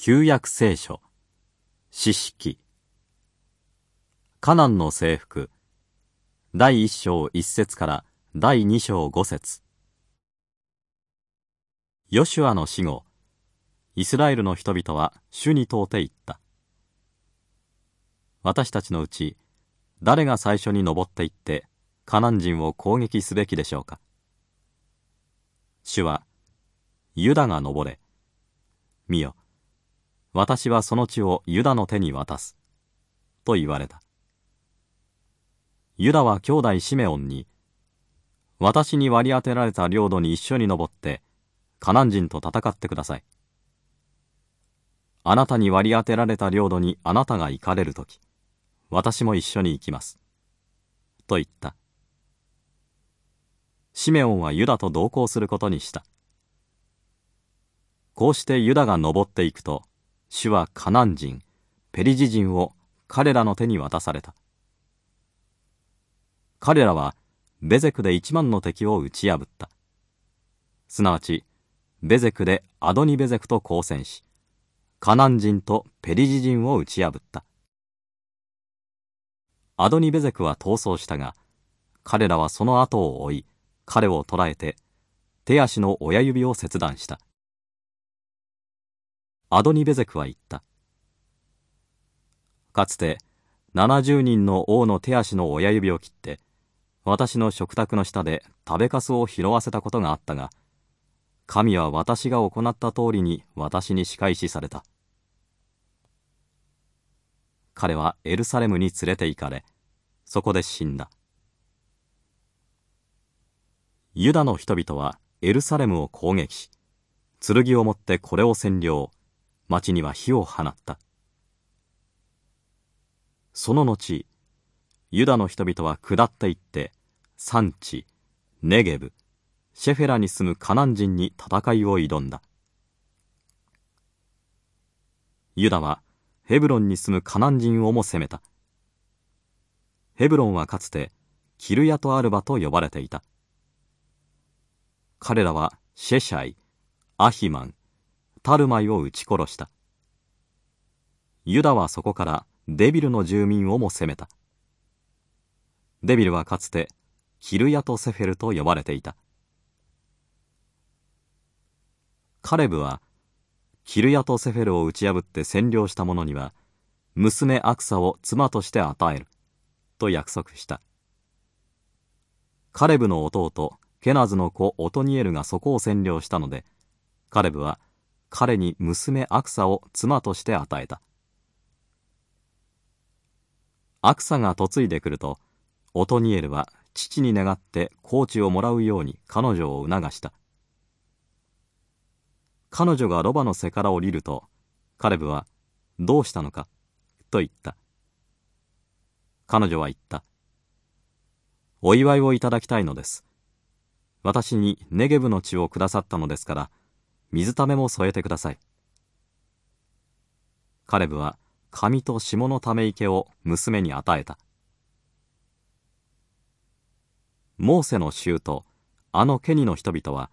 旧約聖書。詩式。カナンの征服。第一章一節から第二章五節。ヨシュアの死後イスラエルの人々は主に問うて言った。私たちのうち誰が最初に登っていってカナン人を攻撃すべきでしょうか。主はユダが登れ。見よ。私はその地をユダの手に渡す。と言われた。ユダは兄弟シメオンに、私に割り当てられた領土に一緒に登って、カナン人と戦ってください。あなたに割り当てられた領土にあなたが行かれるとき、私も一緒に行きます。と言った。シメオンはユダと同行することにした。こうしてユダが登っていくと、主はカナン人。ペリジ人を彼らの手に渡された。彼らはベゼクで一万の敵を打ち破った。すなわちベゼクでアドニベゼクと交戦しカナン人とペリジ人を打ち破った。アドニベゼクは逃走したが彼らはその後を追い彼を捕らえて手足の親指を切断した。アドニベゼクは言った。かつて70人の王の手足の親指を切って、私の食卓の下で食べかすを拾わせたことがあったが、神は私が行った通りに私に仕返しされた。彼はエルサレムに連れて行かれ、そこで死んだ。ユダの人々はエルサレムを攻撃し、剣を持ってこれを占領、町には火を放った。その後、ユダの人々は下っていって、産地、ネゲブ、シェフェラに住むカナン人に戦いを挑んだ。ユダはヘブロンに住むカナン人をも攻めた。ヘブロンはかつてキルヤトアルバと呼ばれていた。彼らはシェシャイ、アヒマン、タルマイを撃ち殺した。ユダはそこからデビルの住民をも攻めた。デビルはかつてキルヤトセフェルと呼ばれていた。カレブはキルヤトセフェルを打ち破って占領した者には娘アクサを妻として与える。と約束した。カレブの弟ケナズの子オトニエルがそこを占領したのでカレブは彼に娘アクサを妻として与えた。アクサが嫁いでくるとオトニエルは父に願ってコーチをもらうように彼女を促した。彼女がロバの背から降りるとカレブは「どうしたのか?」と言った。彼女は言った「お祝いをいただきたいのです。私にネゲブの血をくださったのですから水ためも添えてください。カレブは紙と霜のため池を娘に与えた。モーセの衆とあのケニの人々は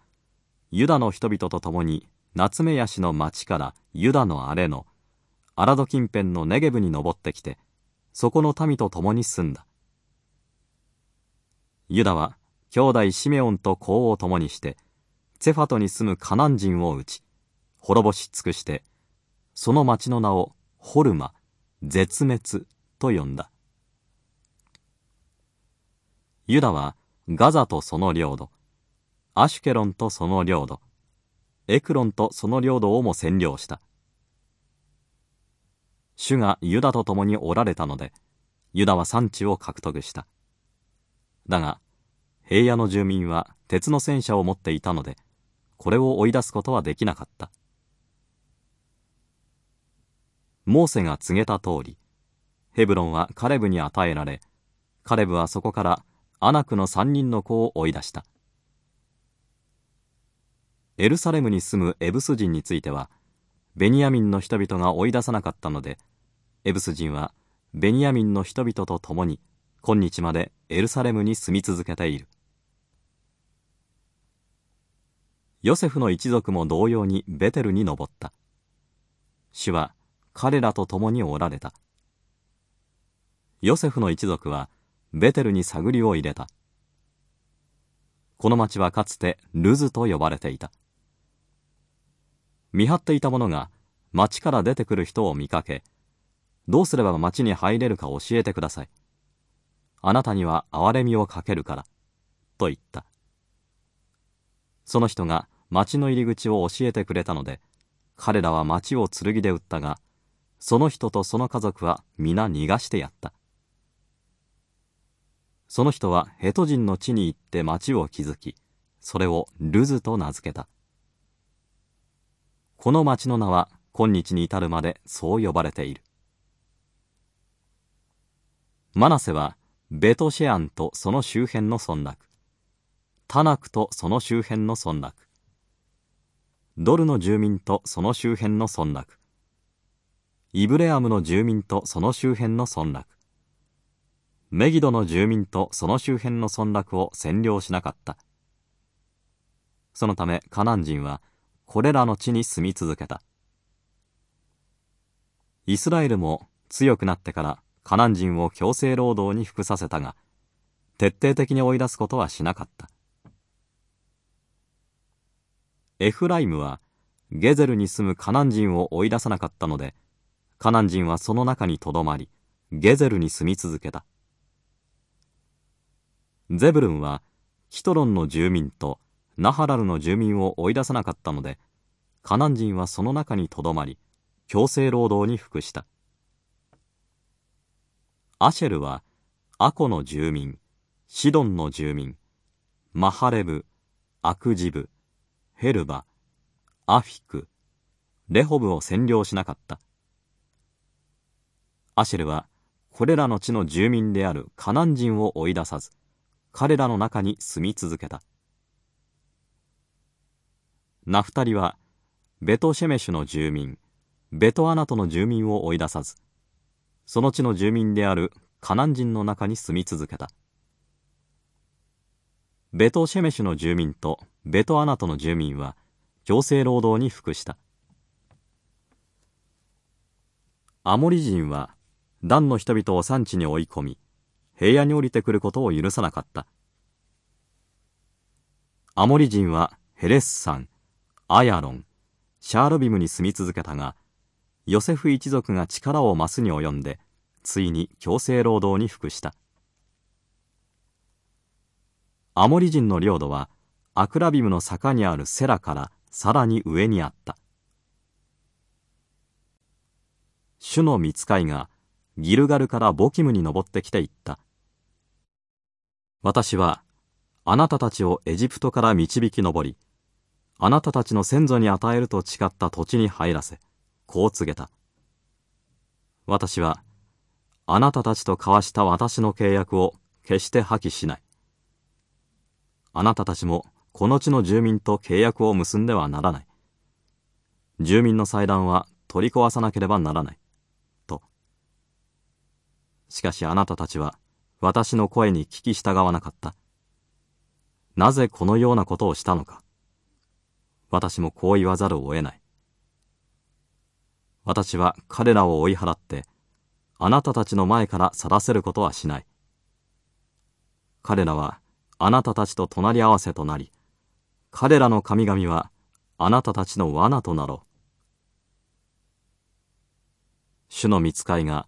ユダの人々と共に夏目ヤシの町からユダの荒れのアラド近辺のネゲブに登ってきてそこの民と共に住んだユダは兄弟シメオンと子を共にしてセファトに住むカナン人を討ち、滅ぼし尽くして、その町の名をホルマ、絶滅と呼んだ。ユダはガザとその領土、アシュケロンとその領土、エクロンとその領土をも占領した。主がユダと共におられたので、ユダは産地を獲得した。だが、平野の住民は鉄の戦車を持っていたので、これを追い出すことはできなかった。モーセが告げた通りヘブロンはカレブに与えられカレブはそこからアナクの3人の子を追い出した。エルサレムに住むエブス人についてはベニヤミンの人々が追い出さなかったのでエブス人はベニヤミンの人々と共に今日までエルサレムに住み続けている。ヨセフの一族も同様にベテルに登った。主は彼らと共におられた。ヨセフの一族はベテルに探りを入れた。この町はかつてルズと呼ばれていた。見張っていた者が町から出てくる人を見かけどうすれば町に入れるか教えてください。あなたには憐れみをかけるからと言った。その人が町の入り口を教えてくれたので彼らは町を剣で撃ったがその人とその家族は皆逃がしてやった。その人はヘト人の地に行って町を築きそれをルズと名付けた。この町の名は今日に至るまでそう呼ばれている。マナセはベトシェアンとその周辺の村落タナクとその周辺の村落ドルの住民とその周辺の村落。イブレアムの住民とその周辺の村落。メギドの住民とその周辺の村落を占領しなかった。そのためカナン人はこれらの地に住み続けた。イスラエルも強くなってからカナン人を強制労働に服させたが徹底的に追い出すことはしなかった。エフライムはゲゼルに住むカナン人を追い出さなかったのでカナン人はその中にとどまりゲゼルに住み続けた。ゼブルンはキトロンの住民とナハラルの住民を追い出さなかったのでカナン人はその中にとどまり強制労働に服した。アシェルはアコの住民シドンの住民マハレブアクジブヘルバ、アフィク、レホブを占領しなかった。アシェルはこれらの地の住民であるカナン人を追い出さず、彼らの中に住み続けた。ナフタリはベトシェメシュの住民、ベトアナトの住民を追い出さず、その地の住民であるカナン人の中に住み続けた。ベトシェメシュの住民とベトアナトの住民は強制労働に服した。アモリ人はダンの人々を産地に追い込み平野に降りてくることを許さなかった。アモリ人はヘレッサンアヤロンシャールビムに住み続けたがヨセフ一族が力を増すに及んでついに強制労働に服した。アモリ人の領土はアクラビムの坂にあるセラからさらに上にあった。主の見つかいがギルガルからボキムに登ってきていった。私はあなたたちをエジプトから導き上りあなたたちの先祖に与えると誓った土地に入らせこう告げた。私はあなたたちと交わした私の契約を決して破棄しない。あなたたちもこの地の住民と契約を結んではならない。住民の祭壇は取り壊さなければならない。と。しかしあなたたちは私の声に聞き従わなかった。なぜこのようなことをしたのか。私もこう言わざるを得ない。私は彼らを追い払って、あなたたちの前から去らせることはしない。彼らはあなたたちと隣り合わせとなり、彼らの神々はあなたたちの罠となろう。主の見つかいが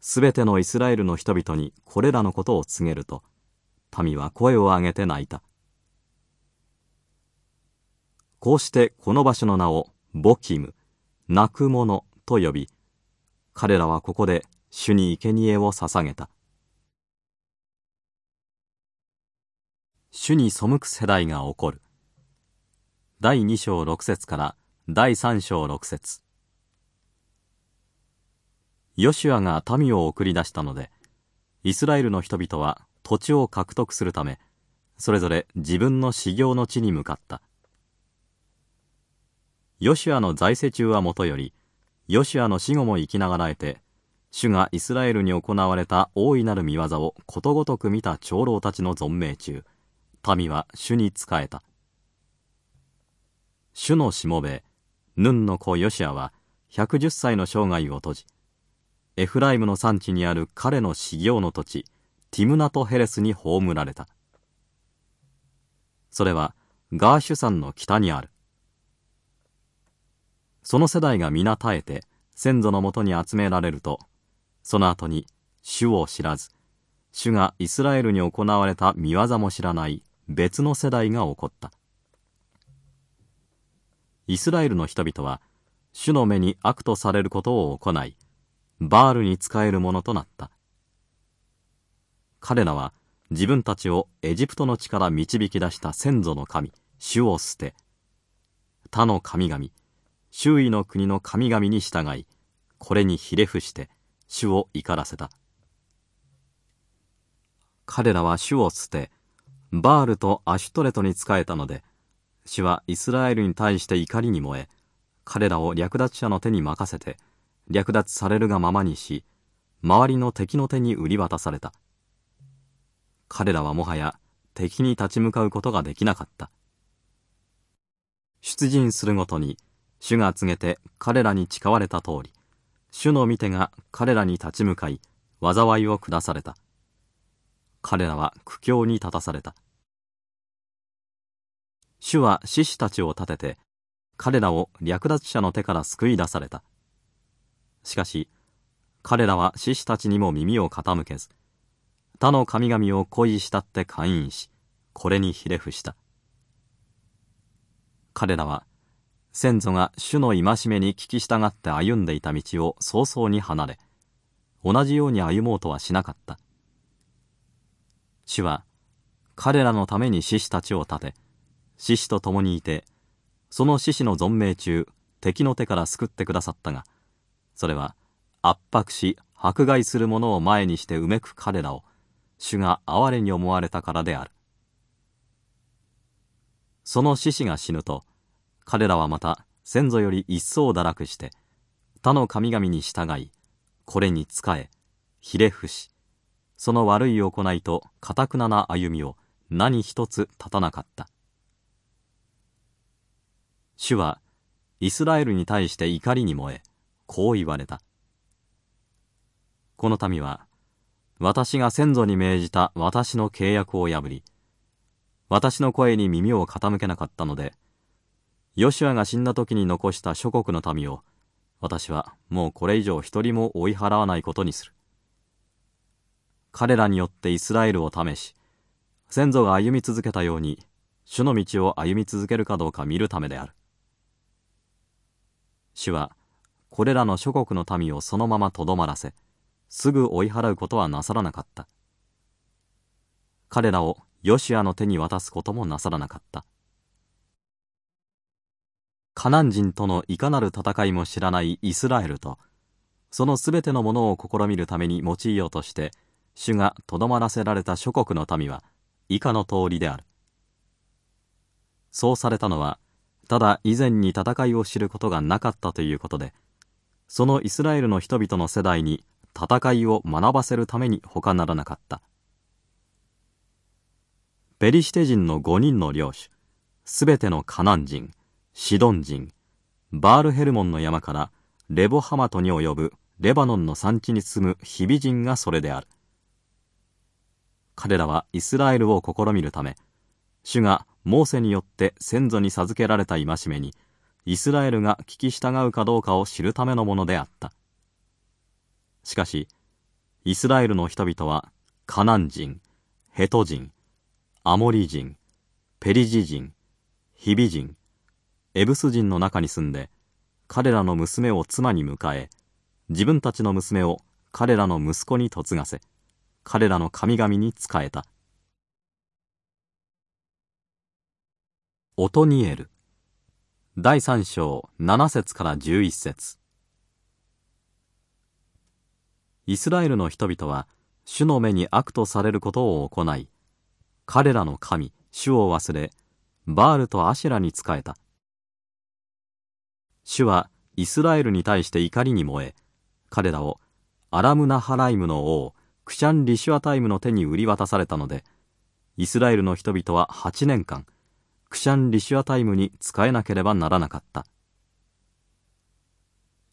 すべてのイスラエルの人々にこれらのことを告げると、民は声を上げて泣いた。こうしてこの場所の名をボキム、泣く者と呼び、彼らはここで主に生贄を捧げた。主に背く世代が起こる。第2章6節から第3章6節。ヨシュアが民を送り出したのでイスラエルの人々は土地を獲得するためそれぞれ自分の修行の地に向かった。ヨシュアの在世中はもとよりヨシュアの死後も生きながらえて主がイスラエルに行われた大いなる見業をことごとく見た長老たちの存命中民は主に仕えた。主のしもべ、ヌンの子ヨシアは、110歳の生涯を閉じエフライムの産地にある彼の修行の土地ティムナトヘレスに葬られた。それはガーシュ山の北にある。その世代が皆絶えて先祖のもとに集められるとその後に主を知らず主がイスラエルに行われた見業も知らない別の世代が起こった。イスラエルの人々は主の目に悪とされることを行いバールに仕えるものとなった。彼らは自分たちをエジプトの地から導き出した先祖の神主を捨て他の神々周囲の国の神々に従いこれにひれ伏して主を怒らせた。彼らは主を捨てバールとアシュトレトに仕えたので主はイスラエルに対して怒りに燃え彼らを略奪者の手に任せて略奪されるがままにし周りの敵の手に売り渡された。彼らはもはや敵に立ち向かうことができなかった。出陣するごとに主が告げて彼らに誓われた通り主の御手が彼らに立ち向かい災いを下された。彼らは苦境に立たされた。主は獅子たちを立てて彼らを略奪者の手から救い出された。しかし彼らは獅子たちにも耳を傾けず他の神々を恋したって勧誘しこれにひれ伏した。彼らは先祖が主の戒めに聞き従って歩んでいた道を早々に離れ同じように歩もうとはしなかった。主は彼らのために獅子たちを立て獅子と共にいてその獅子の存命中敵の手から救ってくださったがそれは圧迫し迫害する者を前にしてうめく彼らを主が哀れに思われたからである。その獅子が死ぬと彼らはまた先祖より一層堕落して他の神々に従いこれに仕えひれ伏しその悪い行いとかくなな歩みを何一つ立たなかった。主はイスラエルに対して怒りに燃えこう言われた。この民は私が先祖に命じた私の契約を破り私の声に耳を傾けなかったのでヨシュアが死んだ時に残した諸国の民を私はもうこれ以上一人も追い払わないことにする。彼らによってイスラエルを試し先祖が歩み続けたように主の道を歩み続けるかどうか見るためである。主はこれらの諸国の民をそのままとどまらせすぐ追い払うことはなさらなかった。彼らをヨシアの手に渡すこともなさらなかった。カナン人とのいかなる戦いも知らないイスラエルとそのすべてのものを試みるために用いようとして主がとどまらせられた諸国の民は以下の通りである。そうされたのはただ以前に戦いを知ることがなかったということでそのイスラエルの人々の世代に戦いを学ばせるために他ならなかった。ペリシテ人の5人の領主すべてのカナン人シドン人バールヘルモンの山からレボハマトに及ぶレバノンの山地に住むヒビ人がそれである。彼らはイスラエルを試みるため主がモーセによって先祖に授けられた戒めにイスラエルが聞き従うかどうかを知るためのものであった。しかしイスラエルの人々はカナン人ヘト人アモリ人ペリジ人ヒビ人エブス人の中に住んで彼らの娘を妻に迎え自分たちの娘を彼らの息子に嫁がせ彼らの神々に仕えた。オトニエル第三章7節から11節。イスラエルの人々は主の目に悪とされることを行い彼らの神主を忘れバールとアシュラに仕えた。主はイスラエルに対して怒りに燃え彼らをアラムナハライムの王クシャン・リシュアタイムの手に売り渡されたのでイスラエルの人々は8年間クシャン・リシュアタイムに仕えなければならなかった。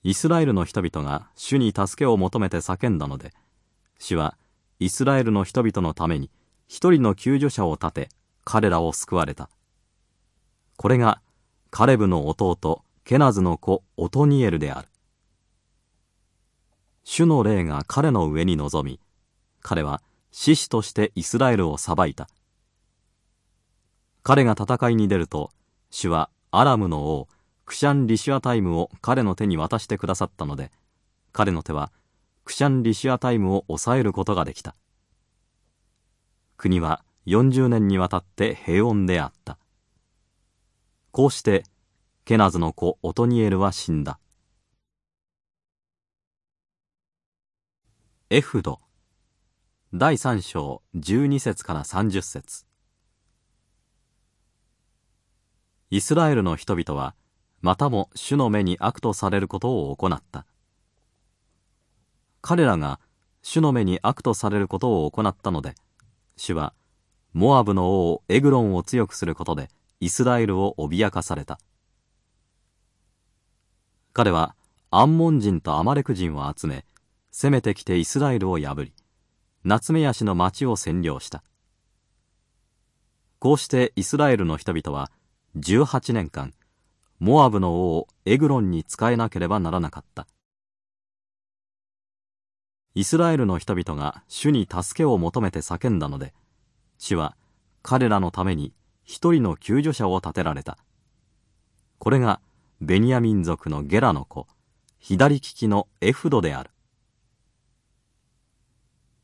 イスラエルの人々が主に助けを求めて叫んだので主はイスラエルの人々のために一人の救助者を立て彼らを救われた。これがカレブの弟ケナズの子オトニエルである。主の霊が彼の上に臨み彼は獅子としてイスラエルを裁いた。彼が戦いに出ると主はアラムの王クシャン・リシュアタイムを彼の手に渡してくださったので彼の手はクシャン・リシュアタイムを抑えることができた。国は40年にわたって平穏であった。こうしてケナズの子オトニエルは死んだ。エフド第3章12節から30節。イスラエルの人々はまたも主の目に悪とされることを行った。彼らが主の目に悪とされることを行ったので主はモアブの王エグロンを強くすることでイスラエルを脅かされた。彼はアンモン人とアマレク人を集め攻めてきてイスラエルを破り夏目ヤシの町を占領した。こうしてイスラエルの人々は18年間モアブの王エグロンに仕えなければならなかった。イスラエルの人々が主に助けを求めて叫んだので主は彼らのために一人の救助者を立てられた。これがベニヤ民族のゲラの子左利きのエフドである。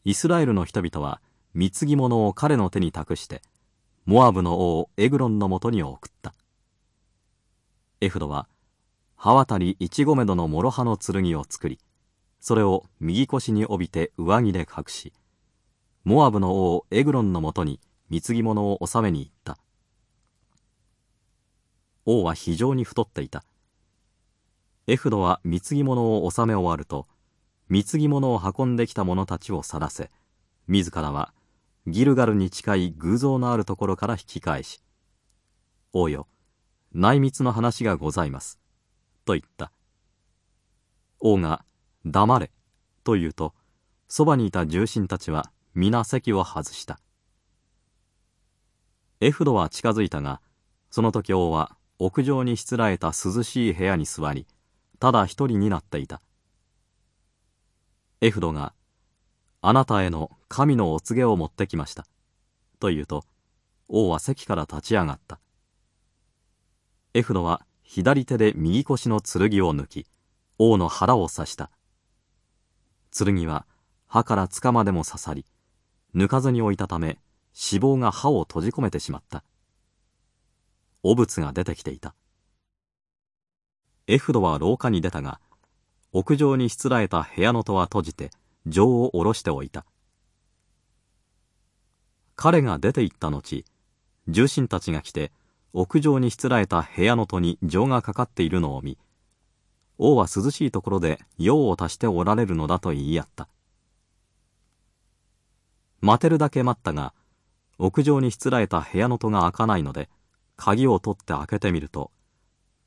イスラエルの人々は貢ぎ物を彼の手に託してモアブの王エグロンのもとに送った。エフドは刃渡り一ゴメドの諸刃の剣を作りそれを右腰に帯びて上着で隠しモアブの王エグロンのもとに貢ぎ物を納めに行った。王は非常に太っていた。エフドは貢ぎ物を納め終わると貢ぎ物を運んできた者たちを去らせ自らはギルガルに近い偶像のあるところから引き返し「王よ内密の話がございます」と言った王が「黙れ」と言うとそばにいた重臣たちは皆席を外した。エフドは近づいたがその時王は屋上にしつらえた涼しい部屋に座りただ一人になっていた。エフドがあなたへの神のお告げを持ってきました。と言うと、王は席から立ち上がった。エフドは左手で右腰の剣を抜き、王の腹を刺した。剣は歯から塚までも刺さり、抜かずに置いたため、脂肪が歯を閉じ込めてしまった。汚物が出てきていた。エフドは廊下に出たが、屋上にしつらえた部屋の戸は閉じて、錠を下ろしておいた彼が出て行った後重臣たちが来て屋上にしつらえた部屋の戸に錠がかかっているのを見王は涼しいところで用を足しておられるのだと言い合った。待てるだけ待ったが屋上にしつらえた部屋の戸が開かないので鍵を取って開けてみると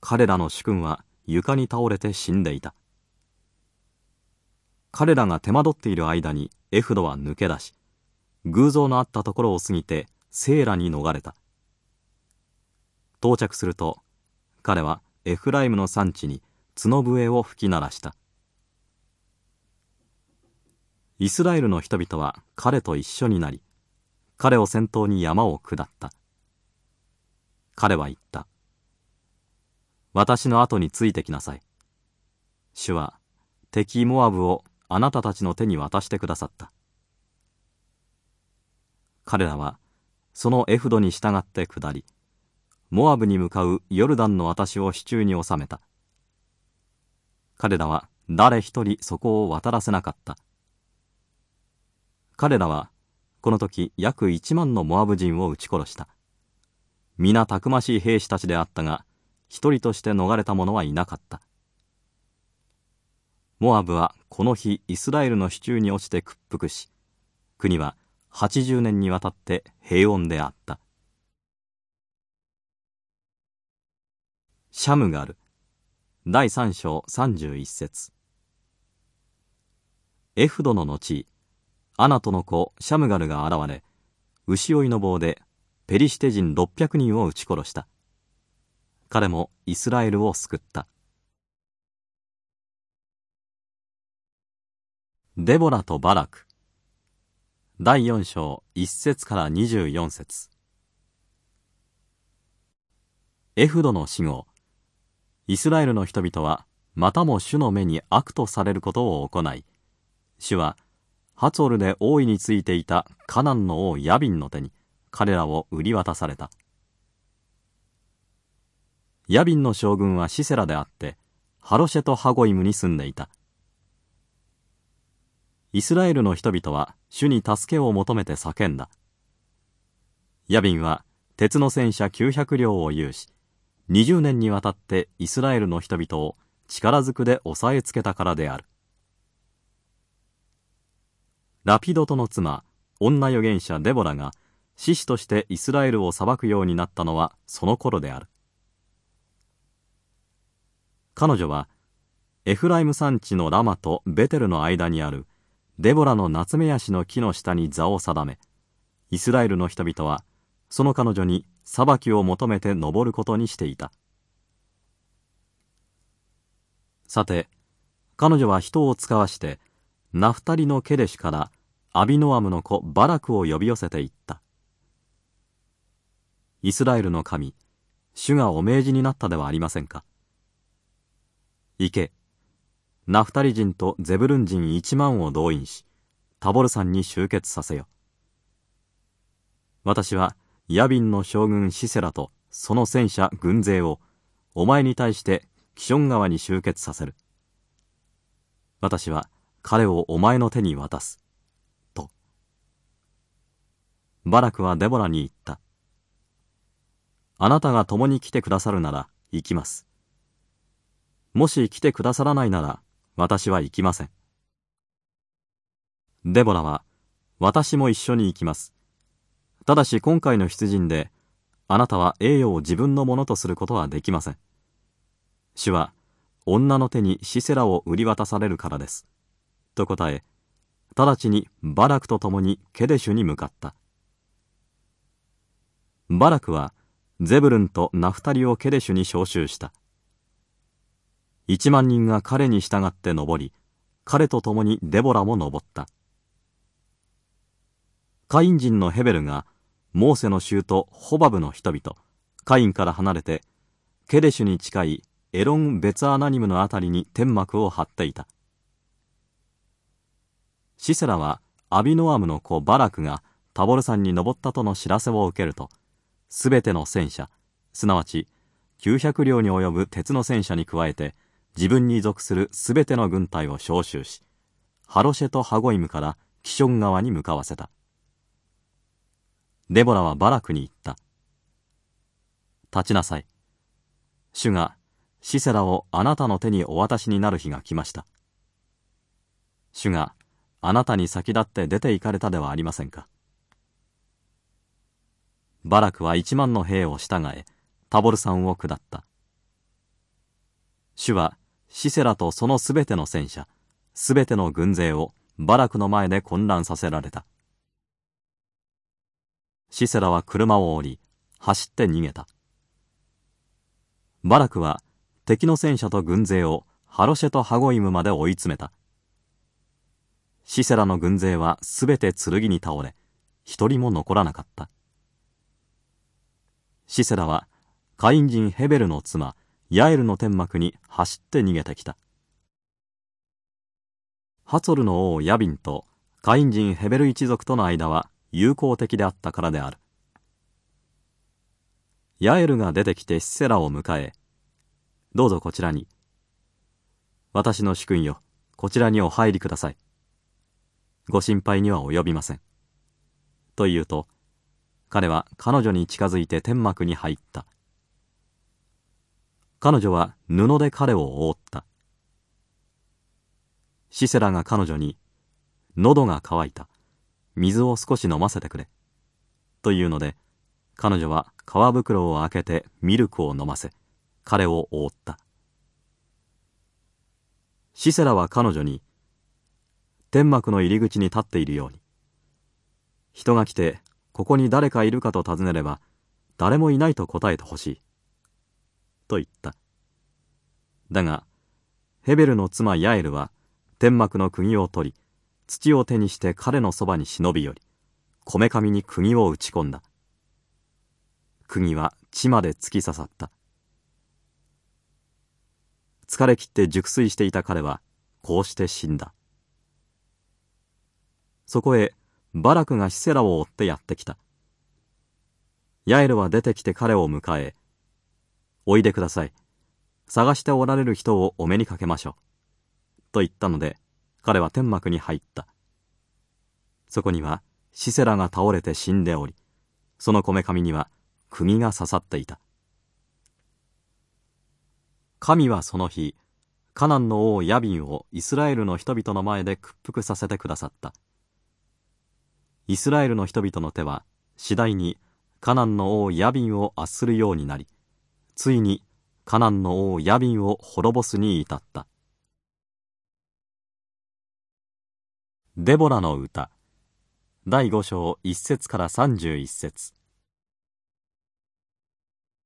彼らの主君は床に倒れて死んでいた。彼らが手間取っている間にエフドは抜け出し偶像のあったところを過ぎてセーラに逃れた。到着すると彼はエフライムの産地に角笛を吹き鳴らした。イスラエルの人々は彼と一緒になり彼を先頭に山を下った。彼は言った。私の後についてきなさい。主は敵モアブをあなたたちの手に渡してくださった。彼らはそのエフドに従って下りモアブに向かうヨルダンの私を手中に収めた。彼らは誰一人そこを渡らせなかった。彼らはこの時約1万のモアブ人を撃ち殺した。皆たくましい兵士たちであったが一人として逃れた者はいなかった。モアブはこの日イスラエルの手中に落ちて屈服し国は80年にわたって平穏であった。シャムガル。第3章31節。エフドの後アナトの子シャムガルが現れ牛追いの棒でペリシテ人600人を撃ち殺した。彼もイスラエルを救った。デボラとバラク。第4章1節から24節。エフドの死後イスラエルの人々はまたも主の目に悪とされることを行い主はハツォルで王位についていたカナンの王ヤビンの手に彼らを売り渡された。ヤビンの将軍はシセラであってハロシェとハゴイムに住んでいた。イスラエルの人々は主に助けを求めて叫んだ。ヤビンは鉄の戦車900両を有し20年にわたってイスラエルの人々を力ずくで押さえつけたからである。ラピドトの妻女預言者デボラが獅子としてイスラエルを裁くようになったのはその頃である。彼女はエフライム山地のラマとベテルの間にあるデボラのナツメヤシの木の下に座を定めイスラエルの人々はその彼女に裁きを求めて登ることにしていた。さて彼女は人を使わしてナフタリのケデシュからアビノアムの子バラクを呼び寄せていった。イスラエルの神主がお命じになったではありませんか。行けナフタリ人とゼブルン人1万を動員しタボル山に集結させよ。私はヤビンの将軍シセラとその戦車軍勢をお前に対してキション川に集結させる。私は彼をお前の手に渡す。と。バラクはデボラに言った。あなたが共に来てくださるなら行きます。もし来てくださらないなら私は行きません。デボラは、私も一緒に行きます。ただし今回の出陣で、あなたは栄誉を自分のものとすることはできません。主は、女の手にシセラを売り渡されるからです。と答え、直ちにバラクと共にケデシュに向かった。バラクは、ゼブルンとナフタリをケデシュに召集した。1万人が彼に従って登り彼と共にデボラも登った。カイン人のヘベルがモーセの州とホバブの人々カインから離れてケデシュに近いエロン・ベツアナニムの辺りに天幕を張っていた。シセラはアビノアムの子バラクがタボル山に登ったとの知らせを受けるとすべての戦車すなわち900両に及ぶ鉄の戦車に加えて自分に属するすべての軍隊を召集しハロシェとハゴイムからキション川に向かわせた。デボラはバラクに言った。立ちなさい。主がシセラをあなたの手にお渡しになる日が来ました。主があなたに先立って出て行かれたではありませんか。バラクは一万の兵を従えタボル山を下った。主はシセラとそのすべての戦車、すべての軍勢をバラクの前で混乱させられた。シセラは車を降り、走って逃げた。バラクは敵の戦車と軍勢をハロシェとハゴイムまで追い詰めた。シセラの軍勢はすべて剣に倒れ、一人も残らなかった。シセラはカイン人ヘベルの妻、ヤエルの天幕に走って逃げてきた。ハツォルの王ヤビンとカイン人ヘベル一族との間は友好的であったからである。ヤエルが出てきてシセラを迎えどうぞこちらに。私の主君よこちらにお入りください。ご心配には及びません。と言うと彼は彼女に近づいて天幕に入った。彼女は布で彼を覆った。シセラが彼女に「喉が渇いた。水を少し飲ませてくれ」というので彼女は皮袋を開けてミルクを飲ませ彼を覆った。シセラは彼女に天幕の入り口に立っているように。人が来てここに誰かいるかと尋ねれば誰もいないと答えてほしい。と言った。だがヘベルの妻ヤエルは天幕の釘を取り土を手にして彼のそばに忍び寄りこめかみに釘を打ち込んだ。釘は地まで突き刺さった。疲れ切って熟睡していた彼はこうして死んだ。そこへバラクがシセラを追ってやってきた。ヤエルは出てきて彼を迎えおいでください。探しておられる人をお目にかけましょう。と言ったので彼は天幕に入った。そこにはシセラが倒れて死んでおりそのこめかみには釘が刺さっていた。神はその日カナンの王ヤビンをイスラエルの人々の前で屈服させてくださった。イスラエルの人々の手は次第にカナンの王ヤビンを圧するようになりついにカナンの王ヤビンを滅ぼすに至った。デボラの歌。第5章1節から31節。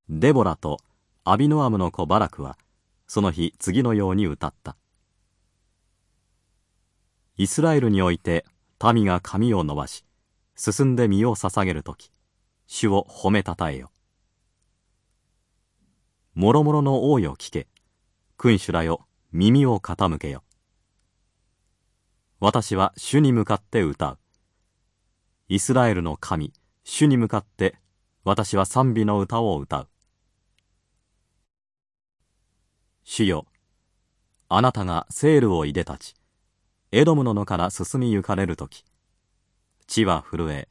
デボラとアビノアムの子バラクはその日次のように歌った。イスラエルにおいて民が髪を伸ばし進んで身を捧げる時主を褒めたたえよ。もろもろの王よ聞け。君主らよ耳を傾けよ。私は主に向かって歌う。イスラエルの神主に向かって私は賛美の歌を歌う。主よあなたがセールをいで立ち。エドムの野から進み行かれる時。地は震え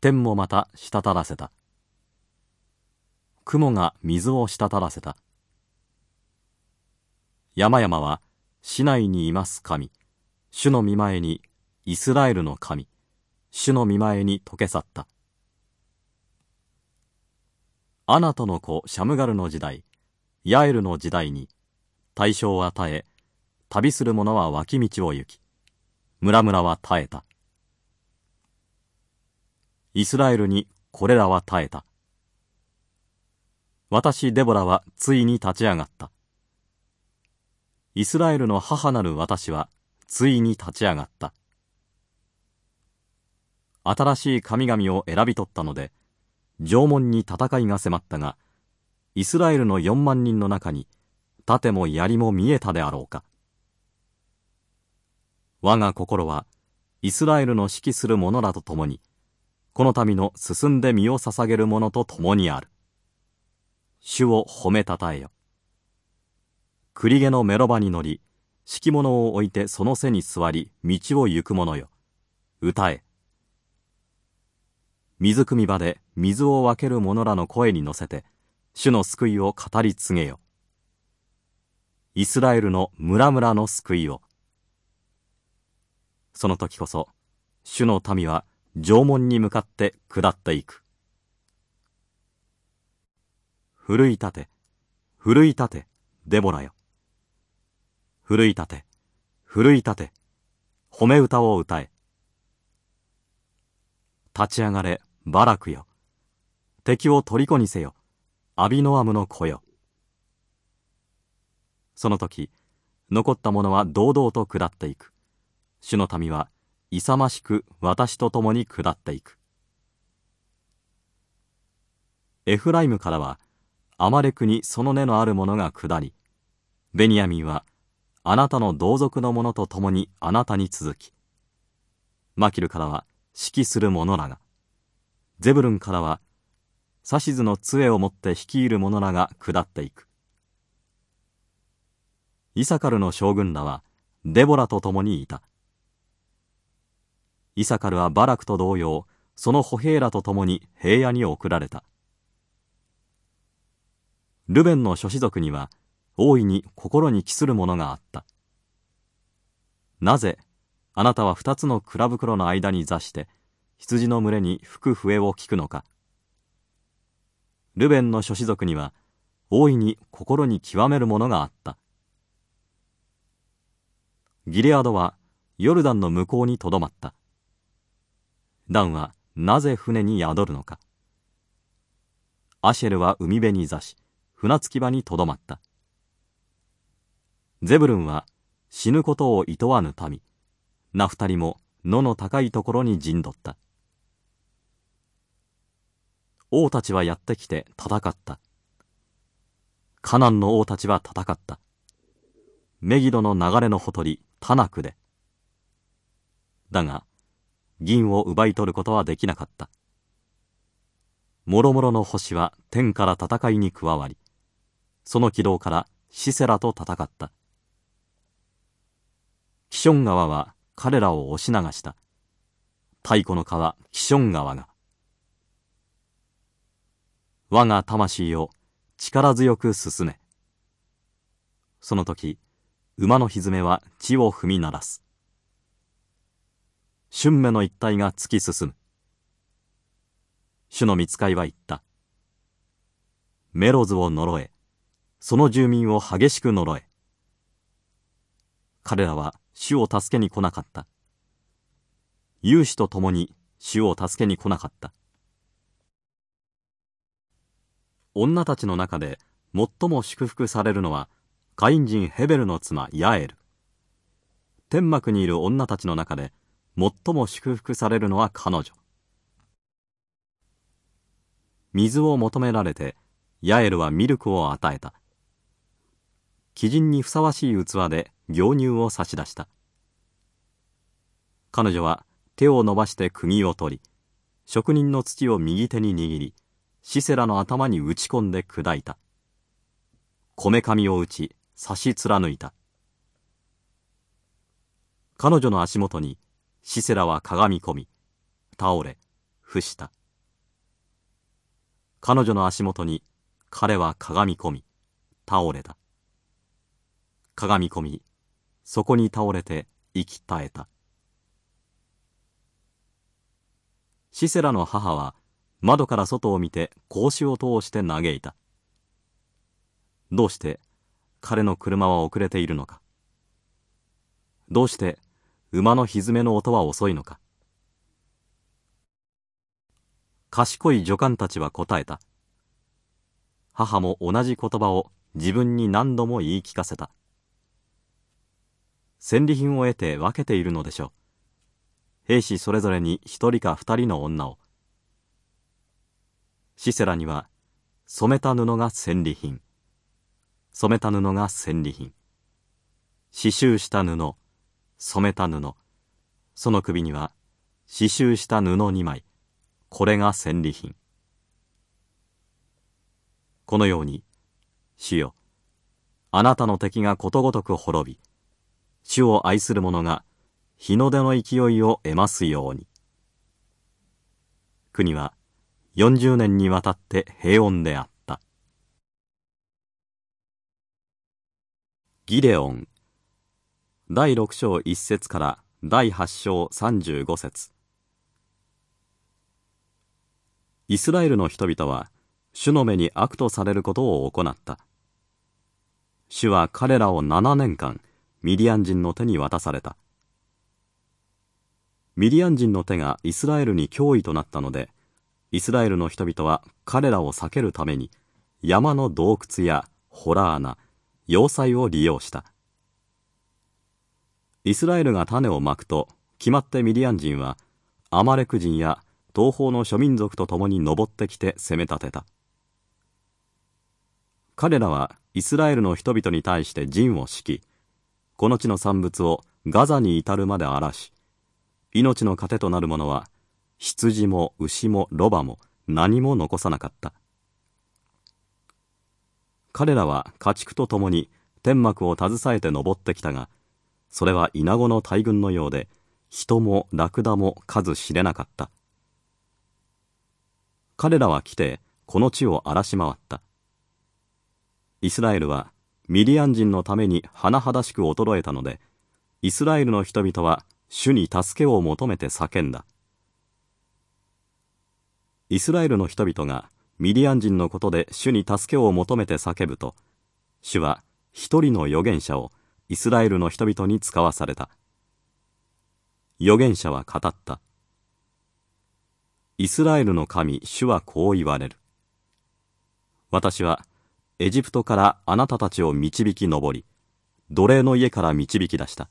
天もまた滴らせた。雲が水を滴らせた。山々は市内にいます神。主の見前にイスラエルの神。主の見前に溶け去った。アナトの子シャムガルの時代。ヤエルの時代に対象は耐え旅する者は脇道を行き村々は耐えた。イスラエルにこれらは耐えた。私デボラはついに立ち上がった。イスラエルの母なる私はついに立ち上がった。新しい神々を選び取ったので縄文に戦いが迫ったがイスラエルの4万人の中に盾も槍も見えたであろうか。我が心はイスラエルの指揮する者らと共にこの民の進んで身を捧げる者と共にある。主を褒めたたえよ。栗毛のメロバに乗り敷物を置いてその背に座り道を行く者よ。歌え。水汲み場で水を分ける者らの声に乗せて主の救いを語り継げよ。イスラエルの村々の救いを。その時こそ主の民は縄文に向かって下っていく。奮い立て。奮い立て。デボラよ。奮い立て。奮い立て。褒め歌を歌え。立ち上がれバラクよ。敵を虜にせよ。アビノアムの子よ。その時残った者は堂々と下っていく。主の民は勇ましく私と共に下っていく。エフライムからはアマレクにその根のある者が下りベニヤミンはあなたの同族の者と共にあなたに続きマキルからは指揮する者らがゼブルンからは指図の杖を持って率いる者らが下っていく。イサカルの将軍らはデボラと共にいた。イサカルはバラクと同様その歩兵らと共に平野に送られた。ルベンの諸子族には大いに心に帰するものがあった。なぜあなたは二つの蔵袋の間に座して羊の群れに吹く笛を聞くのか。ルベンの諸子族には大いに心に極めるものがあった。ギレアドはヨルダンの向こうにとどまった。ダンはなぜ船に宿るのか。アシェルは海辺に座し船着き場にとどまった。ゼブルンは死ぬことを厭わぬ民。ナフタリも野の高いところに陣取った。王たちはやってきて戦った。カナンの王たちは戦った。メギドの流れのほとりタナクで。だが銀を奪い取ることはできなかった。もろもろの星は天から戦いに加わりその軌道からシセラと戦った。キション川は彼らを押し流した。太古の川キション川が。我が魂を力強く進め。その時馬の蹄は地を踏み鳴らす。春目の一帯が突き進む。主の見つかいは言った。メロズを呪え。その住民を激しく呪え。彼らは主を助けに来なかった。勇士と共に主を助けに来なかった。女たちの中で最も祝福されるのはカイン人ヘベルの妻ヤエル。天幕にいる女たちの中で最も祝福されるのは彼女。水を求められてヤエルはミルクを与えた。鬼人にふさわしい器で牛乳を差し出した。彼女は手を伸ばして釘を取り職人の土を右手に握りシセラの頭に打ち込んで砕いた。こめかみを打ち差し貫いた。彼女の足元にシセラはかがみ込み倒れ伏した。彼女の足元に彼はかがみ込み倒れた。かがみ込みそこに倒れて息絶えた。シセラの母は窓から外を見て格子を通して嘆いた。どうして彼の車は遅れているのか。どうして馬の蹄の音は遅いのか。賢い助官たちは答えた。母も同じ言葉を自分に何度も言い聞かせた。戦利品を得て分けているのでしょう。兵士それぞれに一人か二人の女を。シセラには染めた布が戦利品。染めた布が戦利品。刺繍した布。染めた布。その首には刺繍した布2枚。これが戦利品。このように主よあなたの敵がことごとく滅び主を愛する者が日の出の勢いを得ますように。国は40年にわたって平穏であった。ギデオン第6章1節から第8章35節。イスラエルの人々は主の目に悪とされることを行った。主は彼らを7年間ミディアン人の手に渡された。ミディアン人の手がイスラエルに脅威となったのでイスラエルの人々は彼らを避けるために山の洞窟や洞穴要塞を利用した。イスラエルが種をまくと決まってミディアン人はアマレク人や東方の諸民族と共に登ってきて攻め立てた。彼らはイスラエルの人々に対して陣を敷きこの地の産物をガザに至るまで荒らし命の糧となるものは羊も牛もロバも何も残さなかった。彼らは家畜と共に天幕を携えて登ってきたがそれはイナゴの大群のようで人もラクダも数知れなかった。彼らは来てこの地を荒らし回った。イスラエルはミディアン人のために甚だしく衰えたのでイスラエルの人々は主に助けを求めて叫んだ。イスラエルの人々がミディアン人のことで主に助けを求めて叫ぶと主は一人の預言者をイスラエルの人々に使わされた。預言者は語った。イスラエルの神主はこう言われる。私はエジプトからあなたたちを導き上り奴隷の家から導き出した。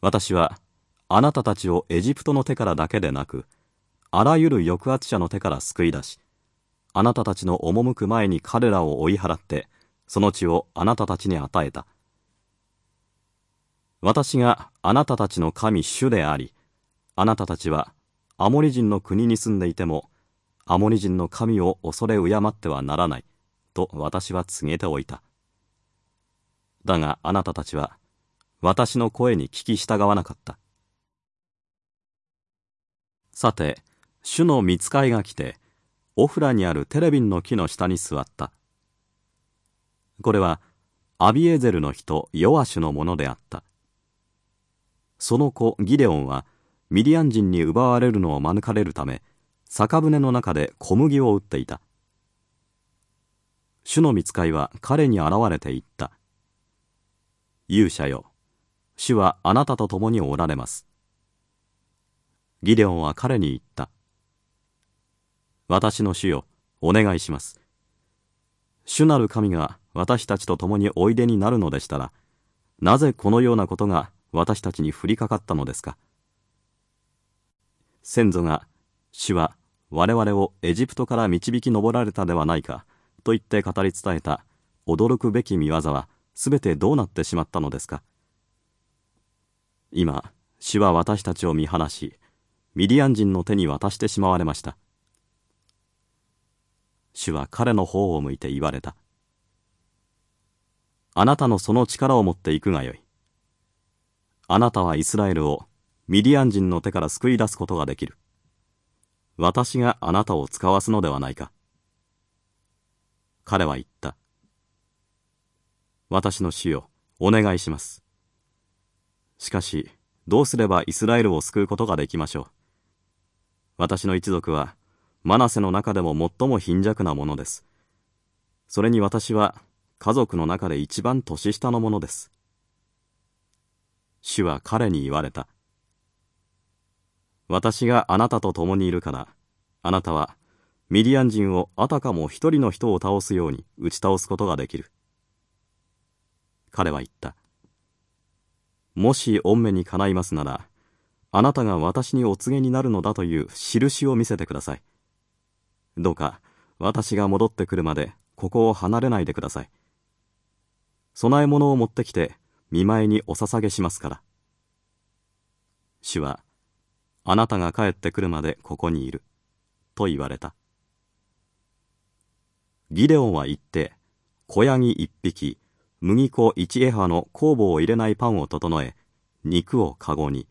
私はあなたたちをエジプトの手からだけでなくあらゆる抑圧者の手から救い出しあなたたちの赴く前に彼らを追い払ってその地をあなたたちに与えた。私があなたたちの神主でありあなたたちはアモリ人の国に住んでいてもアモリ人の神を恐れ敬ってはならないと私は告げておいた。だがあなたたちは私の声に聞き従わなかった。さて主の見つかいが来てオフラにあるテレビンの木の下に座った。これはアビエゼルの人ヨアシュのものであった。その子ギデオンはミディアン人に奪われるのを免れるため酒舟の中で小麦を売っていた。主の見つかいは彼に現れて言った。勇者よ主はあなたと共におられます。ギデオンは彼に言った。私の主よお願いします。主なる神が私たちと共においでになるのでしたらなぜこのようなことが私たちに降りかかったのですか？先祖が主は我々をエジプトから導き上られたではないかと言って語り伝えた。驚くべき見業はすべてどうなってしまったのですか？今主は私たちを見放しミディアン人の手に渡してしまわれました。主は彼の方を向いて言われた。あなたのその力を持っていくがよい。あなたはイスラエルをミディアン人の手から救い出すことができる。私があなたを使わすのではないか。彼は言った。私の死をお願いします。しかし、どうすればイスラエルを救うことができましょう。私の一族は、マナセの中でも最も貧弱なものです。それに私は、家族の中で一番年下のものです。主は彼に言われた。私があなたと共にいるから、あなたはミディアン人をあたかも一人の人を倒すように打ち倒すことができる。彼は言った。もし御目にかないますなら、あなたが私にお告げになるのだという印を見せてください。どうか私が戻ってくるまでここを離れないでください。供え物を持ってきて見舞いにお捧げしますから。主は、あなたが帰ってくるまでここにいる。と言われた。ギデオンは言って、小ヤギ一匹、麦粉一エハの酵母を入れないパンを整え、肉をかごに、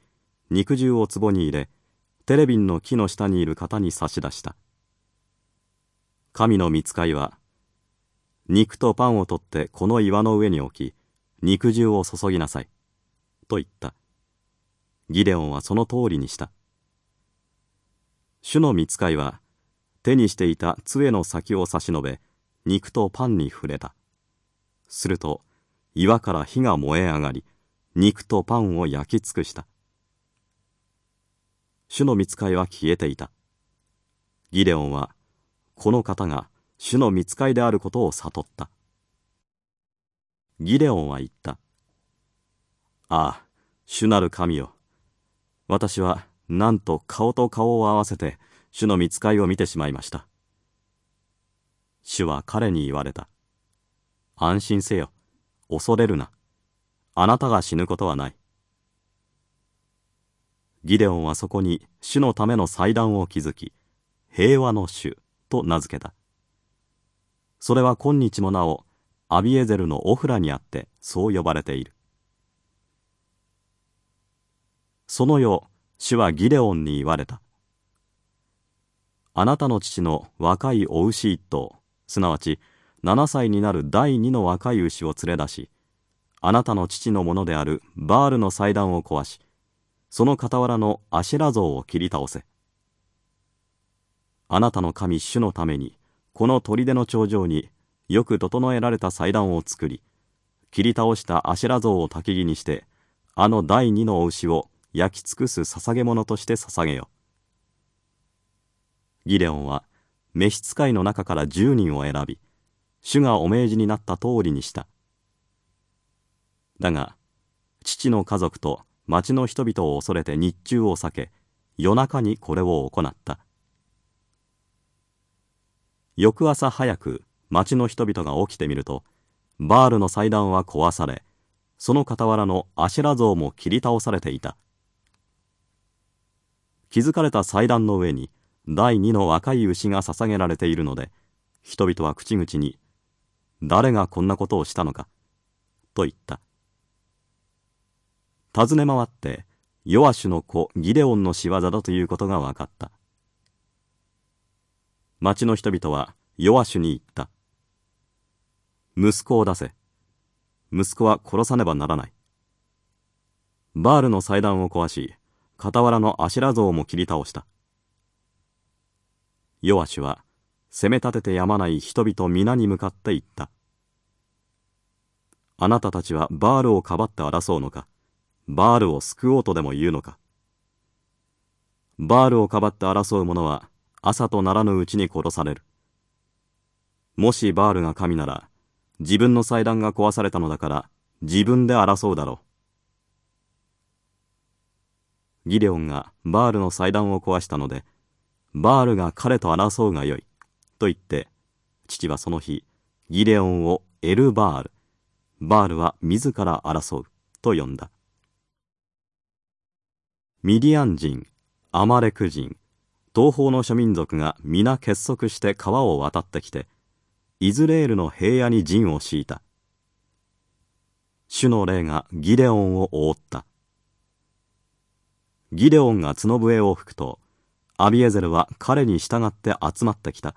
肉汁を壺に入れ、テレビンの木の下にいる方に差し出した。神の見つかいは、肉とパンを取ってこの岩の上に置き、肉汁を注ぎなさい。と言った。ギデオンはその通りにした。主の見つかいは、手にしていた杖の先を差し伸べ、肉とパンに触れた。すると、岩から火が燃え上がり、肉とパンを焼き尽くした。主の見つかいは消えていた。ギデオンは、この方が主の見つかいであることを悟った。ギデオンは言った。ああ、主なる神よ。私はなんと顔と顔を合わせて主の見つかいを見てしまいました。主は彼に言われた。安心せよ。恐れるな。あなたが死ぬことはない。ギデオンはそこに主のための祭壇を築き、平和の主と名付けた。それは今日もなお、アビエゼルのオフラにあってそう呼ばれている。その夜、主はギデオンに言われた。あなたの父の若いお牛一頭、すなわち7歳になる第二の若い牛を連れ出し、あなたの父のものであるバールの祭壇を壊し、その傍らのアシェラ像を切り倒せ。あなたの神主のために、この砦の頂上によく整えられた祭壇を作り、切り倒したアシェラ像を焚き木にしてあの第二のお牛を焼き尽くす捧げ物として捧げよギレオンは召使いの中から10人を選び主がお命じになった通りにした。だが父の家族と町の人々を恐れて日中を避け夜中にこれを行った。翌朝早く町の人々が起きてみるとバールの祭壇は壊されその傍らのアシェラ像も切り倒されていた。築かれた祭壇の上に第二の若い牛が捧げられているので人々は口々に「誰がこんなことをしたのか」と言った。尋ね回ってヨアシュの子ギデオンの仕業だということが分かった。町の人々はヨアシュに言った。息子を出せ。息子は殺さねばならない。バールの祭壇を壊し傍らのアシェラ像も切り倒した。ヨアシュは攻め立ててやまない人々皆に向かって言った。あなたたちはバールをかばって争うのか？バールを救おうとでも言うのか？バールをかばって争う者は朝とならぬうちに殺される。もしバールが神なら自分の祭壇が壊されたのだから自分で争うだろう。ギデオンがバールの祭壇を壊したのでバールが彼と争うがよいと言って父はその日ギデオンをエルバールバールは自ら争うと呼んだ。ミディアン人アマレク人東方の諸民族が皆結束して川を渡ってきてイズレールの平野に陣を敷いた。主の霊がギデオンを覆った。ギデオンが角笛を吹くとアビエゼルは彼に従って集まってきた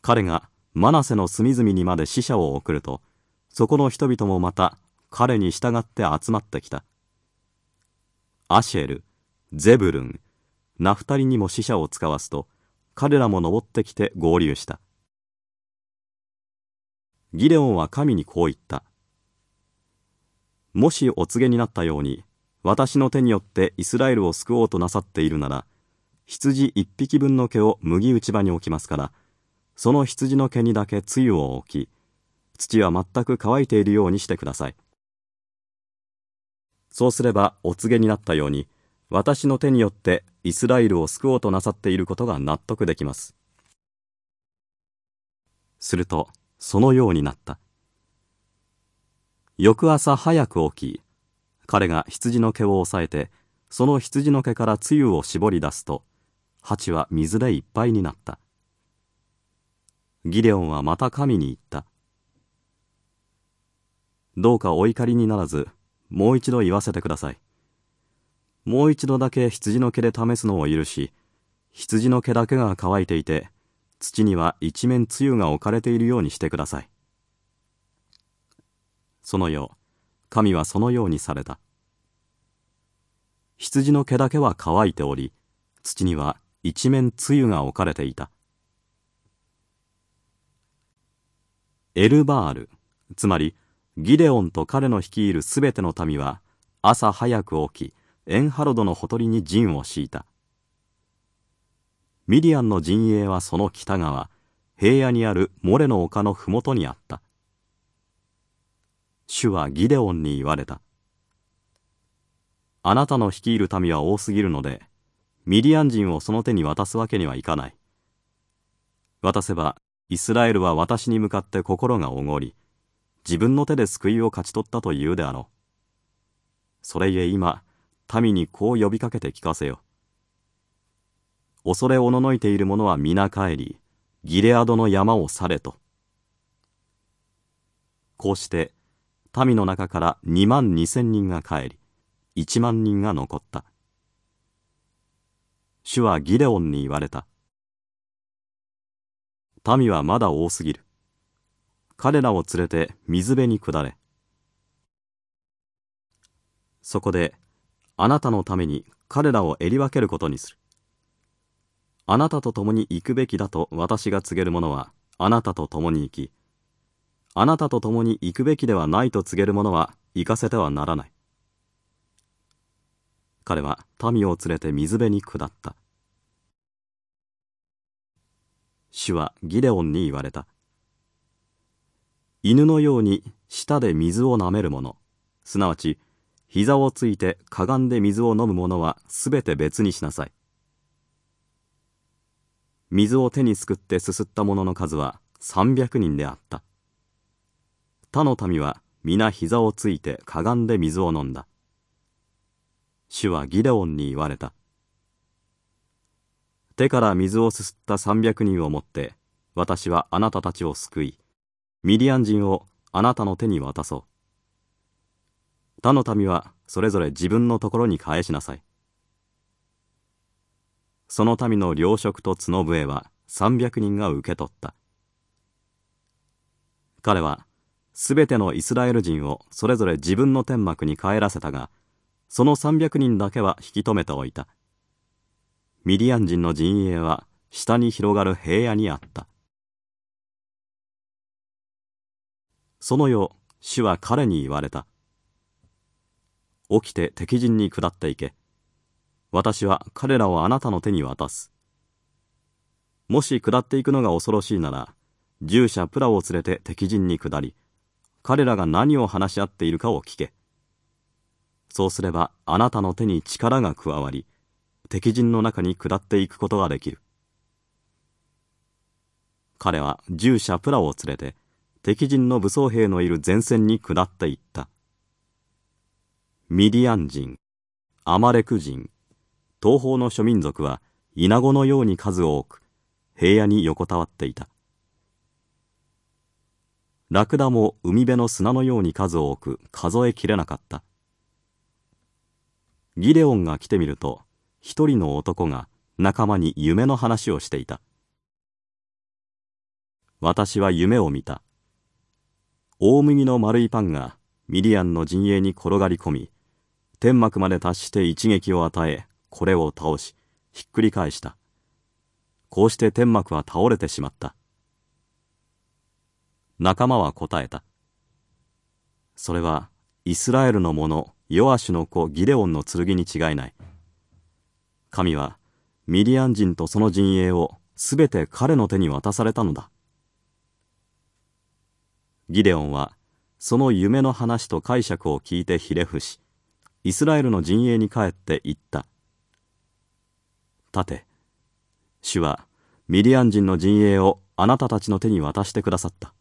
彼がマナセの隅々にまで死者を送るとそこの人々もまた彼に従って集まってきたアシェル、ゼブルン、ナフタリにも死者を使わすと、彼らも登ってきて合流した。ギデオンは神にこう言った。もしお告げになったように、私の手によってイスラエルを救おうとなさっているなら、羊一匹分の毛を麦打ち場に置きますから、その羊の毛にだけ露を置き、土は全く乾いているようにしてください。そうすればお告げになったように私の手によってイスラエルを救おうとなさっていることが納得できますするとそのようになった翌朝早く起き彼が羊の毛を押さえてその羊の毛から露を絞り出すと鉢は水でいっぱいになったギデオンはまた神に言ったどうかお怒りにならずもう一度言わせてください。もう一度だけ羊の毛で試すのを許し、羊の毛だけが乾いていて、土には一面つゆが置かれているようにしてください。そのよう、神はそのようにされた。羊の毛だけは乾いており、土には一面つゆが置かれていた。エルバール、つまりギデオンと彼の率いるすべての民は朝早く起きエンハロドのほとりに陣を敷いたミディアンの陣営はその北側平野にあるモレの丘の麓にあった主はギデオンに言われたあなたの率いる民は多すぎるのでミディアン人をその手に渡すわけにはいかない渡せばイスラエルは私に向かって心がおごり自分の手で救いを勝ち取ったと言うであろう。それゆえ今、民にこう呼びかけて聞かせよ。恐れおののいている者は皆帰り、ギレアドの山を去れと。こうして、民の中から2万2千人が帰り、1万人が残った。主はギレオンに言われた。民はまだ多すぎる。彼らを連れて水辺に下れ。そこで、あなたのために彼らを襟分けることにする。あなたと共に行くべきだと私が告げる者は、あなたと共に行き、あなたと共に行くべきではないと告げる者は行かせてはならない。彼は民を連れて水辺に下った。主はギデオンに言われた。犬のように舌で水を舐める者、すなわち膝をついてかがんで水を飲む者はすべて別にしなさい。水を手にすくってすすった者の数は300人であった。他の民は皆膝をついてかがんで水を飲んだ。主はギデオンに言われた。手から水をすすった300人をもって私はあなたたちを救い、ミディアン人をあなたの手に渡そう。他の民はそれぞれ自分のところに返しなさい。その民の糧食と角笛は300人が受け取った。彼はすべてのイスラエル人をそれぞれ自分の天幕に帰らせたが、その300人だけは引き止めておいた。ミディアン人の陣営は下に広がる平野にあった。その夜、主は彼に言われた。起きて敵陣に下っていけ。私は彼らをあなたの手に渡す。もし下っていくのが恐ろしいなら、従者プラを連れて敵陣に下り、彼らが何を話し合っているかを聞け。そうすればあなたの手に力が加わり、敵陣の中に下っていくことができる。彼は従者プラを連れて、敵陣の武装兵のいる前線に下っていった。ミディアン人、アマレク人、東方の諸民族は稲子のように数多く、平野に横たわっていた。ラクダも海辺の砂のように数多く数えきれなかった。ギデオンが来てみると、一人の男が仲間に夢の話をしていた。私は夢を見た。大麦の丸いパンがミディアンの陣営に転がり込み、天幕まで達して一撃を与え、これを倒し、ひっくり返した。こうして天幕は倒れてしまった。仲間は答えた。それは、イスラエルの者、ヨアシュの子ギデオンの剣に違いない。神は、ミディアン人とその陣営をすべて彼の手に渡されたのだ。ギデオンは、その夢の話と解釈を聞いてひれ伏し、イスラエルの陣営に帰って言った。立て、主はミディアン人の陣営をあなたたちの手に渡してくださった。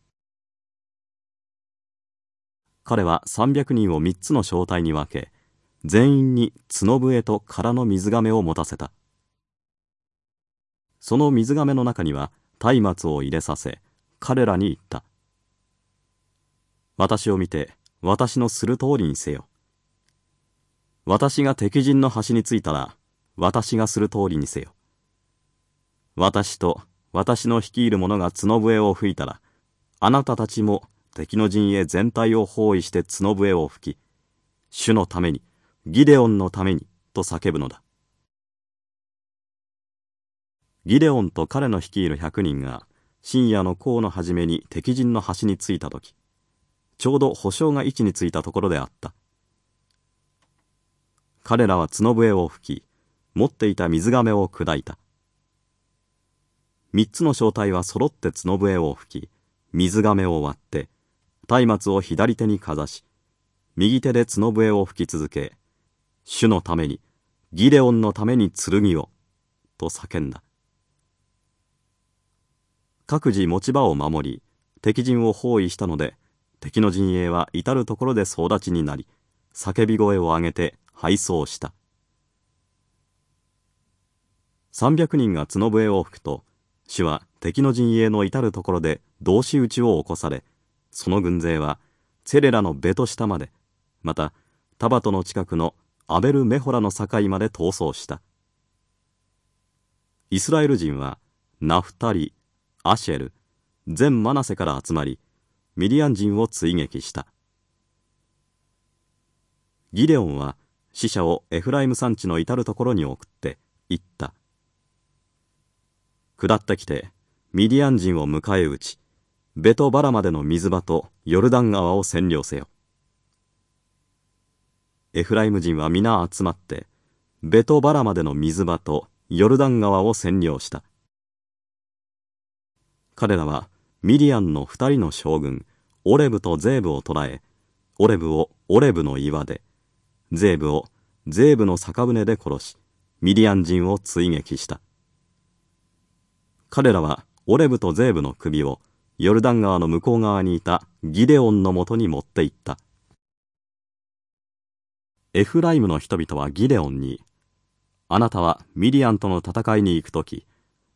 彼は300人を3つの小隊に分け、全員に角笛と空の水亀を持たせた。その水亀の中には松明を入れさせ、彼らに言った。私を見て、私のする通りにせよ。私が敵陣の端に着いたら、私がする通りにせよ。私と私の率いる者が角笛を吹いたら、あなたたちも敵の陣営全体を包囲して角笛を吹き、主のために、ギデオンのために、と叫ぶのだ。ギデオンと彼の率いる百人が、深夜の航の初めに敵陣の端に着いた時、ちょうど保証が位置についたところであった。彼らは角笛を吹き、持っていた水亀を砕いた。三つの正体は揃って角笛を吹き、水亀を割って、松明を左手にかざし、右手で角笛を吹き続け、主のために、ギデオンのために剣を、と叫んだ。各自持ち場を守り、敵陣を包囲したので、敵の陣営は至る所で総立ちになり、叫び声を上げて敗走した。300人が角笛を吹くと、主は敵の陣営の至る所で同士討ちを起こされ、その軍勢はツェレラのベト下まで、またタバトの近くのアベルメホラの境まで逃走した。イスラエル人はナフタリ、アシェル、全マナセから集まり、ミディアン人を追撃した。ギデオンは死者をエフライム山地の至る所に送って言った。下ってきて、ミディアン人を迎え撃ち、ベトバラまでの水場とヨルダン川を占領せよ。エフライム人は皆集まって、ベトバラまでの水場とヨルダン川を占領した。彼らはミディアンの二人の将軍、オレブとゼーブを捕らえ、オレブをオレブの岩で、ゼーブをゼーブの酒舟で殺し、ミディアン人を追撃した。彼らはオレブとゼーブの首をヨルダン川の向こう側にいたギデオンのもとに持って行った。エフライムの人々はギデオンに、あなたはミディアンとの戦いに行くとき、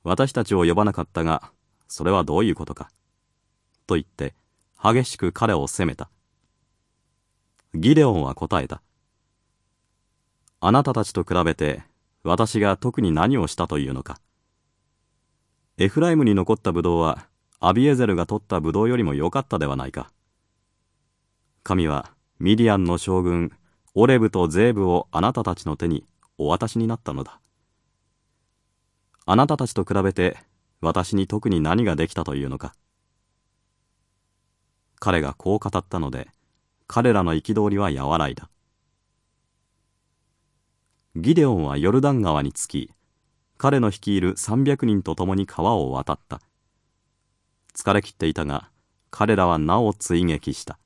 私たちを呼ばなかったが、それはどういうことか。と言って、激しく彼を責めた。ギデオンは答えた。あなたたちと比べて、私が特に何をしたというのか。エフライムに残ったブドウは、アビエゼルが取ったブドウよりも良かったではないか。神はミディアンの将軍オレブとゼーブをあなたたちの手にお渡しになったのだ。あなたたちと比べて私に特に何ができたというのか。彼がこう語ったので彼らの憤りは和らいだ。ギデオンはヨルダン川に着き彼の率いる300人と共に川を渡った。疲れ切っていたが彼らはなお追撃した。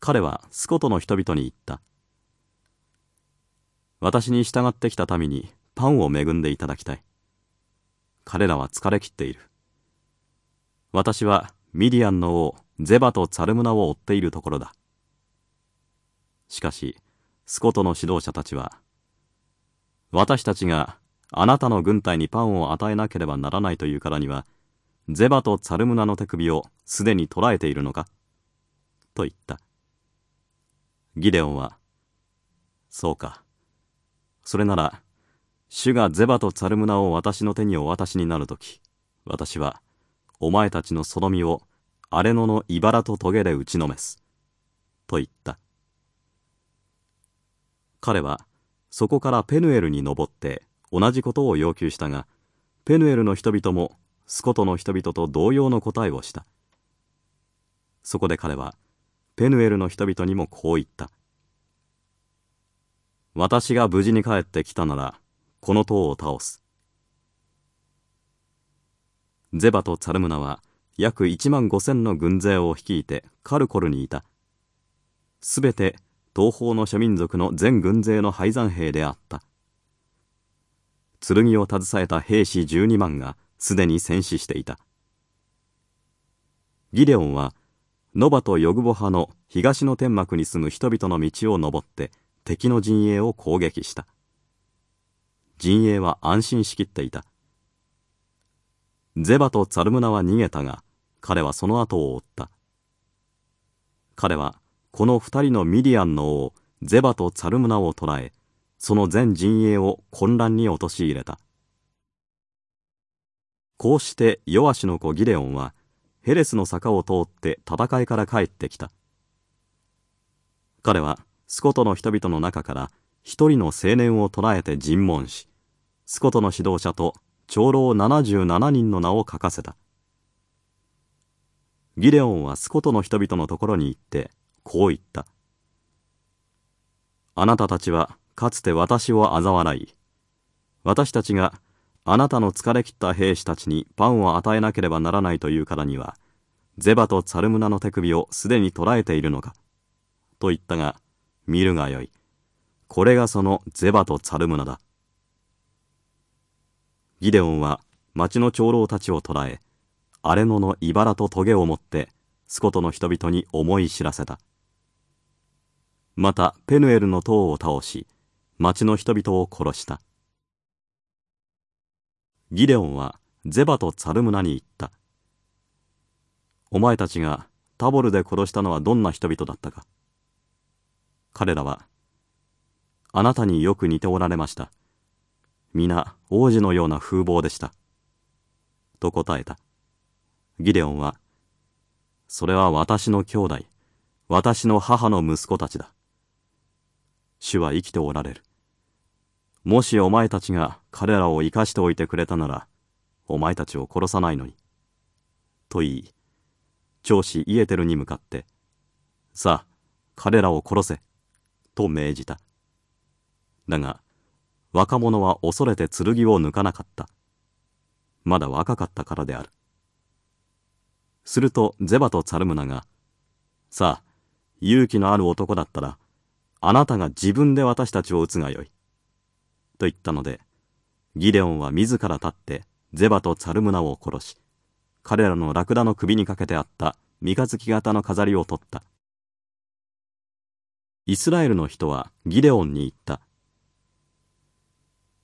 彼はスコトの人々に言った。私に従ってきた民にパンを恵んでいただきたい。彼らは疲れ切っている。私はミディアンの王ゼバとツァルムナを追っているところだ。しかしスコトの指導者たちは私たちがあなたの軍隊にパンを与えなければならないというからにはゼバとツァルムナの手首をすでに捕らえているのかと言った。ギデオンは、そうか。それなら、主がゼバとツァルムナを私の手にお渡しになるとき、私は、お前たちのその身を、荒れ野の茨と棘で打ちのめす。と言った。彼は、そこからペヌエルに登って同じことを要求したが、ペヌエルの人々もスコトの人々と同様の答えをした。そこで彼はペヌエルの人々にもこう言った。私が無事に帰ってきたならこの塔を倒す。ゼバとツァルムナは約1万5千の軍勢を率いてカルコルにいた。すべて東方の諸民族の全軍勢の敗山兵であった。剣を携えた兵士12万がすでに戦死していた。ギデオンはノバとヨグボ派の東の天幕に住む人々の道を登って敵の陣営を攻撃した。陣営は安心しきっていた。ゼバとツァルムナは逃げたが彼はその後を追った。彼はこの二人のミディアンの王ゼバとツァルムナを捕らえその全陣営を混乱に陥れた。こうしてヨアシの子ギデオンはヘレスの坂を通って戦いから帰ってきた。彼はスコトの人々の中から一人の青年を捕らえて尋問しスコトの指導者と長老77人の名を書かせた。ギデオンはスコトの人々のところに行ってこう言ったあなたたちはかつて私を嘲笑い私たちがあなたの疲れ切った兵士たちにパンを与えなければならないというからには、ゼバとツァルムナの手首をすでに捕らえているのか。と言ったが、見るがよい。これがそのゼバとツァルムナだ。ギデオンは町の長老たちを捕らえ、荒れ野の茨と棘を持って、スコトの人々に思い知らせた。また、ペヌエルの塔を倒し、町の人々を殺した。ギデオンはゼバとツァルムナに言った。お前たちがタボルで殺したのはどんな人々だったか。彼らは、あなたによく似ておられました。皆王子のような風貌でした。と答えた。ギデオンは、それは私の兄弟、私の母の息子たちだ。主は生きておられる。もしお前たちが彼らを生かしておいてくれたなら、お前たちを殺さないのに。と言い長子イエテルに向かって「さあ彼らを殺せ」と命じた。だが若者は恐れて剣を抜かなかった。まだ若かったからである。するとゼバとツァルムナが「さあ勇気のある男だったらあなたが自分で私たちを撃つがよい」と言ったのでギデオンは自ら立ってゼバとツァルムナを殺し彼らのラクダの首にかけてあった三日月型の飾りを取った。イスラエルの人はギデオンに言った。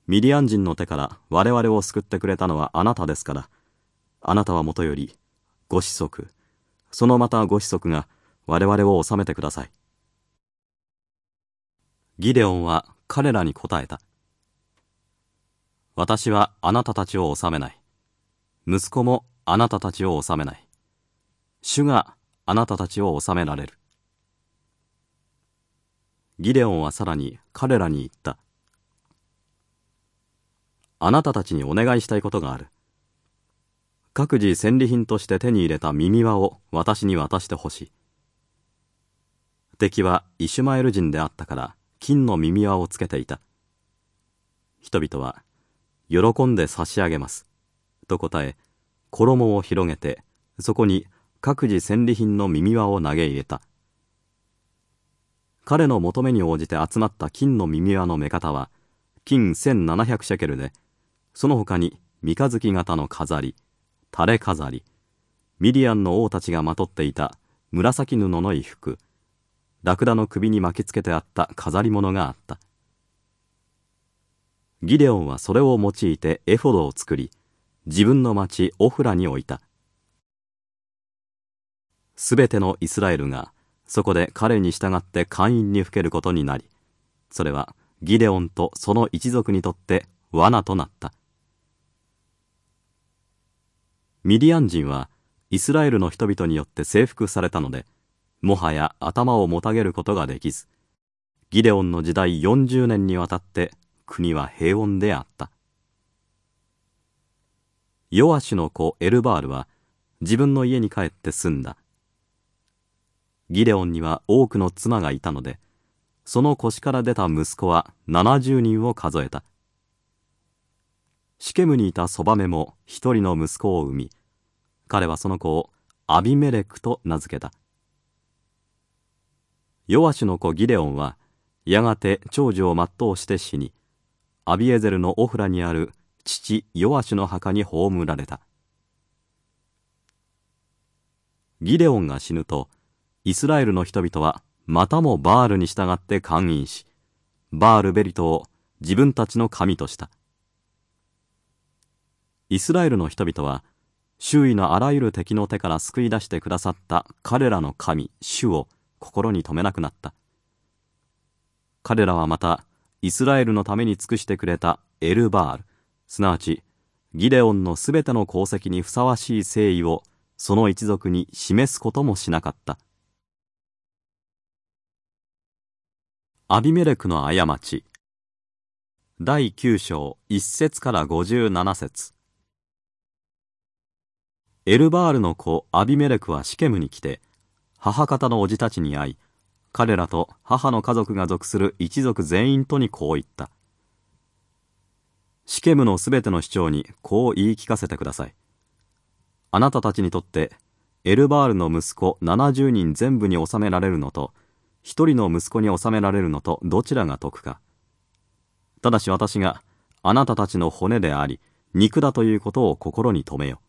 ミディアン人の手から我々を救ってくれたのはあなたですから。あなたはもとよりご子息。そのまたご子息が我々を治めてください。ギデオンは彼らに答えた。私はあなたたちを治めない。息子もあなたたちを治めない。主があなたたちを治められる。ギデオンはさらに彼らに言った。あなたたちにお願いしたいことがある。各自戦利品として手に入れた耳輪を私に渡してほしい。敵はイシュマエル人であったから金の耳輪をつけていた。人々は喜んで差し上げます。と答え衣を広げてそこに各自戦利品の耳輪を投げ入れた。彼の求めに応じて集まった金の耳輪の目方は金1700シェケルでその他に三日月型の飾り垂れ飾りミディアンの王たちがまとっていた紫布の衣服ラクダの首に巻きつけてあった飾り物があった。ギデオンはそれを用いてエフォドを作り自分の町オフラに置いた。すべてのイスラエルがそこで彼に従って会員にふけることになりそれはギデオンとその一族にとって罠となった。ミディアン人はイスラエルの人々によって征服されたのでもはや頭をもたげることができずギデオンの時代40年にわたって国は平穏であった。ヨアシの子エルバールは自分の家に帰って住んだ。ギデオンには多くの妻がいたのでその腰から出た息子は70人を数えた。シケムにいたそばめも一人の息子を産み彼はその子をアビメレクと名付けた。ヨアシの子ギデオンはやがて長寿を全うして死にアビエゼルのオフラにある父ヨアシュの墓に葬られた。ギデオンが死ぬとイスラエルの人々はまたもバールに従って勧誘しバールベリトを自分たちの神とした。イスラエルの人々は周囲のあらゆる敵の手から救い出してくださった彼らの神主を心に留めなくなった。彼らはまたイスラエルのために尽くしてくれたエルバール。すなわちギデオンのすべての功績にふさわしい誠意をその一族に示すこともしなかった。アビメレクの過ち。第9章1節から57節。エルバールの子アビメレクはシケムに来て母方の叔父たちに会い彼らと母の家族が属する一族全員とにこう言った。シケムのすべての市長にこう言い聞かせてください。あなたたちにとってエルバールの息子70人全部に収められるのと一人の息子に収められるのとどちらが得か。ただし私があなたたちの骨であり肉だということを心に留めよ。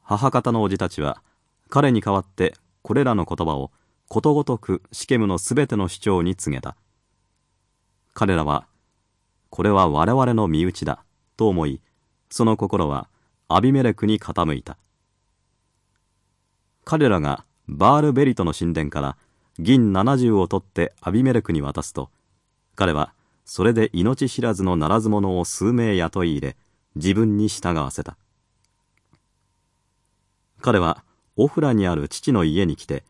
母方の叔父たちは彼に代わってこれらの言葉をことごとくシケムのすべての主張に告げた。彼らはこれは我々の身内だと思いその心はアビメレクに傾いた。彼らがバールベリトの神殿から銀70を取ってアビメレクに渡すと彼はそれで命知らずのならず者を数名雇い入れ自分に従わせた。彼はオフラにある父の家に来て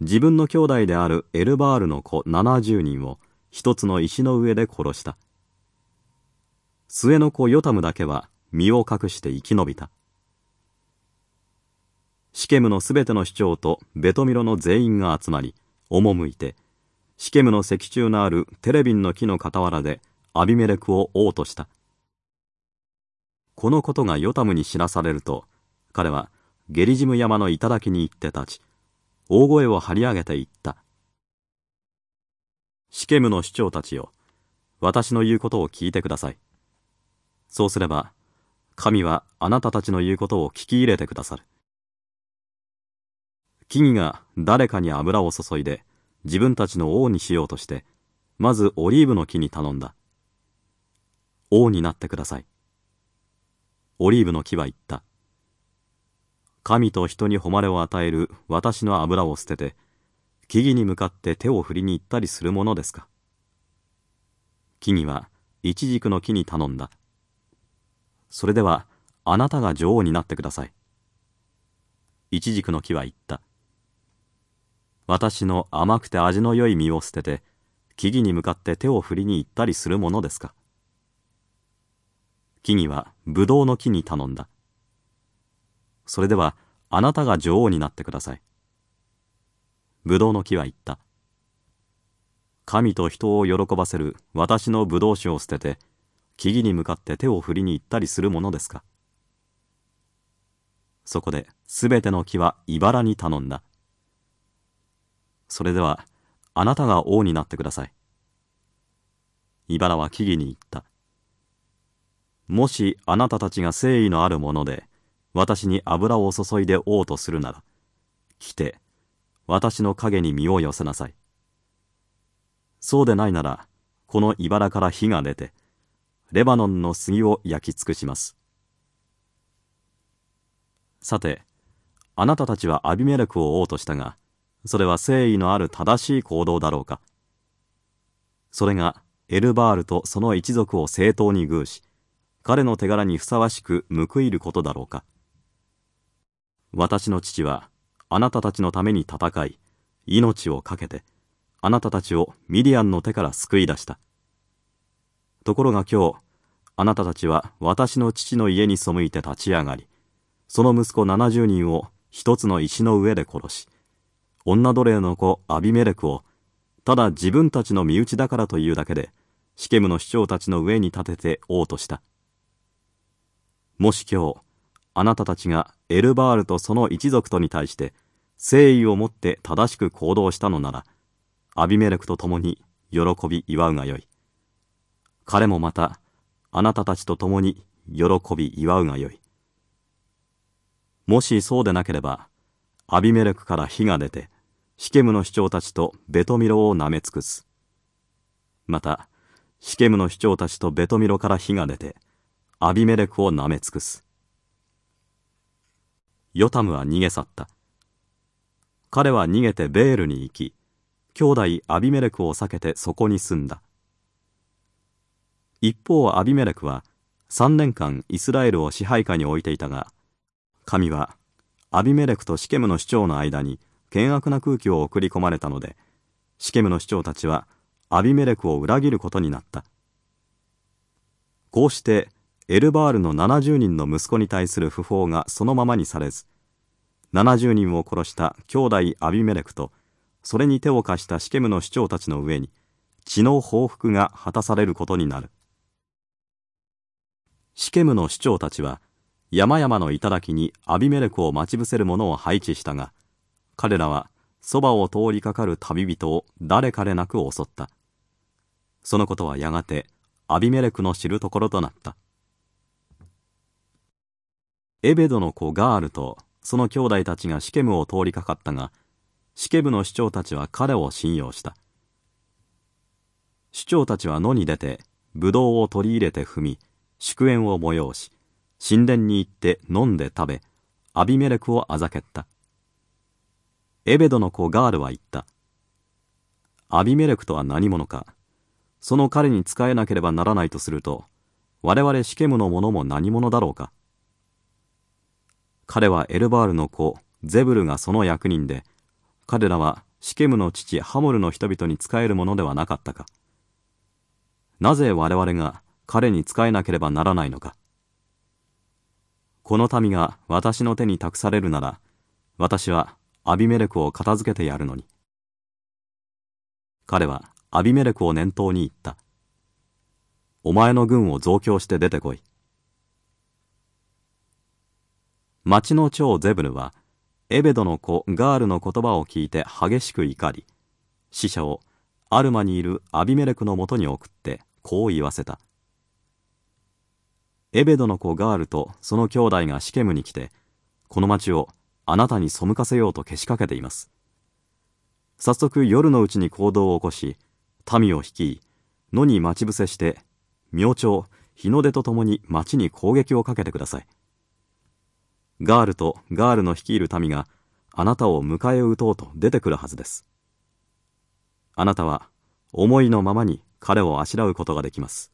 自分の兄弟であるエルバールの子70人を一つの石の上で殺した。末の子ヨタムだけは身を隠して生き延びた。シケムのすべての首長とベトミロの全員が集まり赴いてシケムの石柱のあるテレビンの木の傍らでアビメレクを王とした。このことがヨタムに知らされると彼はゲリジム山の頂に行って立ち大声を張り上げて言った。シケムの首長たちよ私の言うことを聞いてください。そうすれば神はあなたたちの言うことを聞き入れてくださる。木々が誰かに油を注いで自分たちの王にしようとしてまずオリーブの木に頼んだ。王になってください。オリーブの木は言った。神と人に誉れを与える私の油を捨てて木々に向かって手を振りに行ったりするものですか？木々はイチジクの木に頼んだ。それではあなたが女王になってください。イチジクの木は言った。私の甘くて味の良い実を捨てて木々に向かって手を振りに行ったりするものですか？木々はブドウの木に頼んだ。それではあなたが女王になってくださいブドウの木は言った神と人を喜ばせる私のブドウ酒を捨てて木々に向かって手を振りに行ったりするものですかそこですべての木は茨に頼んだそれではあなたが王になってください。茨は木々に言った。もしあなたたちが誠意のあるもので私に油を注いで王とするなら来て私の影に身を寄せなさい。そうでないならこの茨から火が出てレバノンの杉を焼き尽くします。さてあなたたちはアビメレクを王としたがそれは誠意のある正しい行動だろうかそれがエルバールとその一族を正当に遇し彼の手柄にふさわしく報いることだろうか私の父はあなたたちのために戦い命を懸けてあなたたちをミディアンの手から救い出した。ところが今日あなたたちは私の父の家に背いて立ち上がりその息子70人を一つの石の上で殺し女奴隷の子アビメレクをただ自分たちの身内だからというだけでシケムの首長たちの上に立てて王とした。もし今日あなたたちがエルバールとその一族とに対して誠意をもって正しく行動したのならアビメレクと共に喜び祝うがよい。彼もまたあなたたちと共に喜び祝うがよい。もしそうでなければアビメレクから火が出てシケムの首長たちとベトミロを舐め尽くす。またシケムの首長たちとベトミロから火が出てアビメレクを舐め尽くす。ヨタムは逃げ去った。彼は逃げてベールに行き兄弟アビメレクを避けてそこに住んだ。一方アビメレクは3年間イスラエルを支配下に置いていたが神はアビメレクとシケムの首長の間に険悪な空気を送り込まれたのでシケムの市長たちはアビメレクを裏切ることになった。こうしてエルバールの70人の息子に対する不法がそのままにされず70人を殺した兄弟アビメレクとそれに手を貸したシケムの市長たちの上に血の報復が果たされることになる。シケムの市長たちは山々の頂にアビメレクを待ち伏せる者を配置したが彼らはそばを通りかかる旅人を誰彼なく襲った。そのことはやがてアビメレクの知るところとなった。エベドの子ガールとその兄弟たちがシケムを通りかかったがシケムの首長たちは彼を信用した首長たちは野に出てブドウを取り入れて踏み祝宴を催し神殿に行って飲んで食べアビメレクをあざけったエベドの子ガールは言った。アビメレクとは何者か。その彼に仕えなければならないとすると、我々シケムの者も何者だろうか。彼はエルバールの子、ゼブルがその役人で、彼らはシケムの父ハモルの人々に仕えるものではなかったか。なぜ我々が彼に仕えなければならないのか。この民が私の手に託されるなら、私はアビメレクを片付けてやるのに。彼はアビメレクを念頭に言った。お前の軍を増強して出てこい。町の長ゼブルは、エベドの子ガールの言葉を聞いて激しく怒り、死者をアルマにいるアビメレクのもとに送ってこう言わせた。エベドの子ガールとその兄弟がシケムに来て、この町をあなたに背かせようとけしかけています。早速夜のうちに行動を起こし、民を率い、野に待ち伏せして、明朝、日の出とともに町に攻撃をかけてください。ガールとガールの率いる民があなたを迎え撃とうと出てくるはずです。あなたは思いのままに彼をあしらうことができます。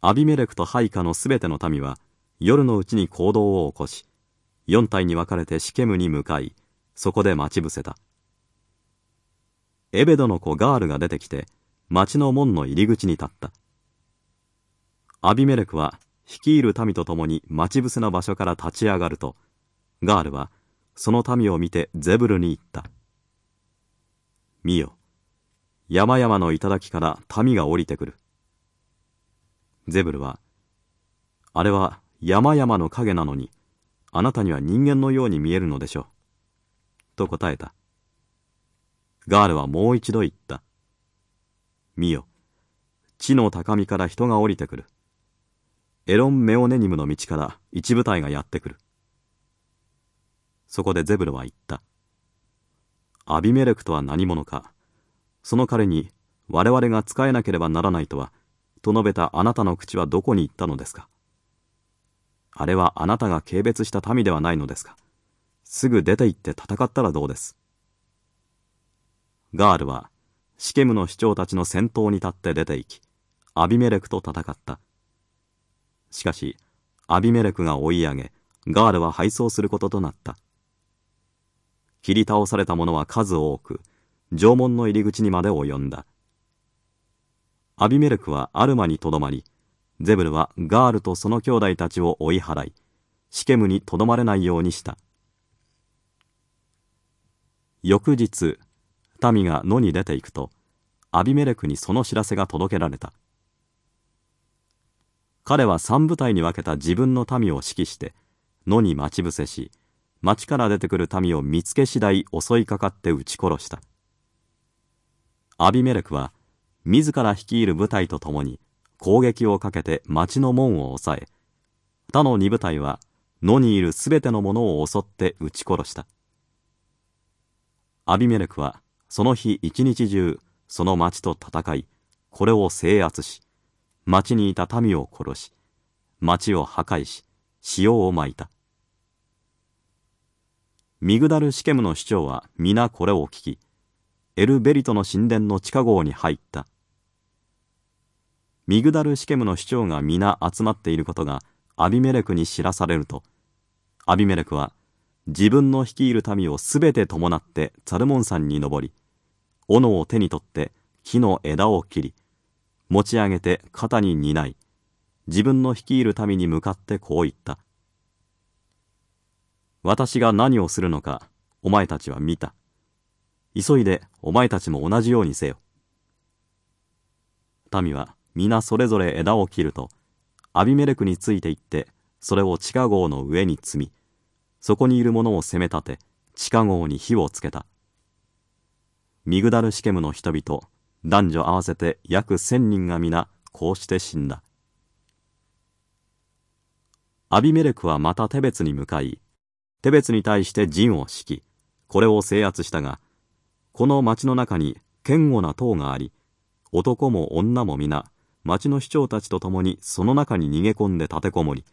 アビメレクとハイカのすべての民は夜のうちに行動を起こし、四体に分かれてシケムに向かい、そこで待ち伏せた。エベドの子ガールが出てきて、町の門の入り口に立った。アビメレクは率いる民と共に待ち伏せの場所から立ち上がると、ガールはその民を見てゼブルに言った。見よ、山々の頂から民が降りてくる。ゼブルは、あれは山々の影なのに、あなたには人間のように見えるのでしょう。と答えた。ガールはもう一度言った。見よ、地の高みから人が降りてくる。エロン・メオネニムの道から一部隊がやってくる。そこでゼブルは言った。アビメレクとは何者か。その彼に我々が仕えなければならないとは、と述べたあなたの口はどこに行ったのですかあれはあなたが軽蔑した民ではないのですかすぐ出て行って戦ったらどうですガールはシケムの市長たちの先頭に立って出て行きアビメレクと戦ったしかしアビメレクが追い上げガールは敗走することとなった切り倒された者は数多く城門の入り口にまで及んだアビメレクはアルマにとどまりゼブルはガールとその兄弟たちを追い払い、シケムにとどまれないようにした。翌日、民が野に出ていくと、アビメレクにその知らせが届けられた。彼は三部隊に分けた自分の民を指揮して、野に待ち伏せし、町から出てくる民を見つけ次第襲いかかって撃ち殺した。アビメレクは、自ら率いる部隊と共に、攻撃をかけて町の門を押さえ、他の二部隊は野にいるすべてのものを襲って撃ち殺した。アビメレクはその日一日中その町と戦い、これを制圧し、町にいた民を殺し、町を破壊し、塩をまいた。ミグダル・シケムの市長は皆これを聞き、エルベリトの神殿の地下壕に入った。ミグダルシケムの市長が皆集まっていることがアビメレクに知らされるとアビメレクは自分の率いる民をすべて伴ってザルモン山に登り斧を手に取って木の枝を切り持ち上げて肩に担い自分の率いる民に向かってこう言った。私が何をするのかお前たちは見た。急いでお前たちも同じようにせよ。民は皆それぞれ枝を切るとアビメレクについていってそれを地下壕の上に積みそこにいる者を攻め立て地下壕に火をつけた。ミグダルシケムの人々男女合わせて約千人が皆こうして死んだ。アビメレクはまたテベツに向かいテベツに対して陣を敷きこれを制圧したがこの町の中に堅固な塔があり男も女も皆町の市長たちと共にその中に逃げ込んで立てこもり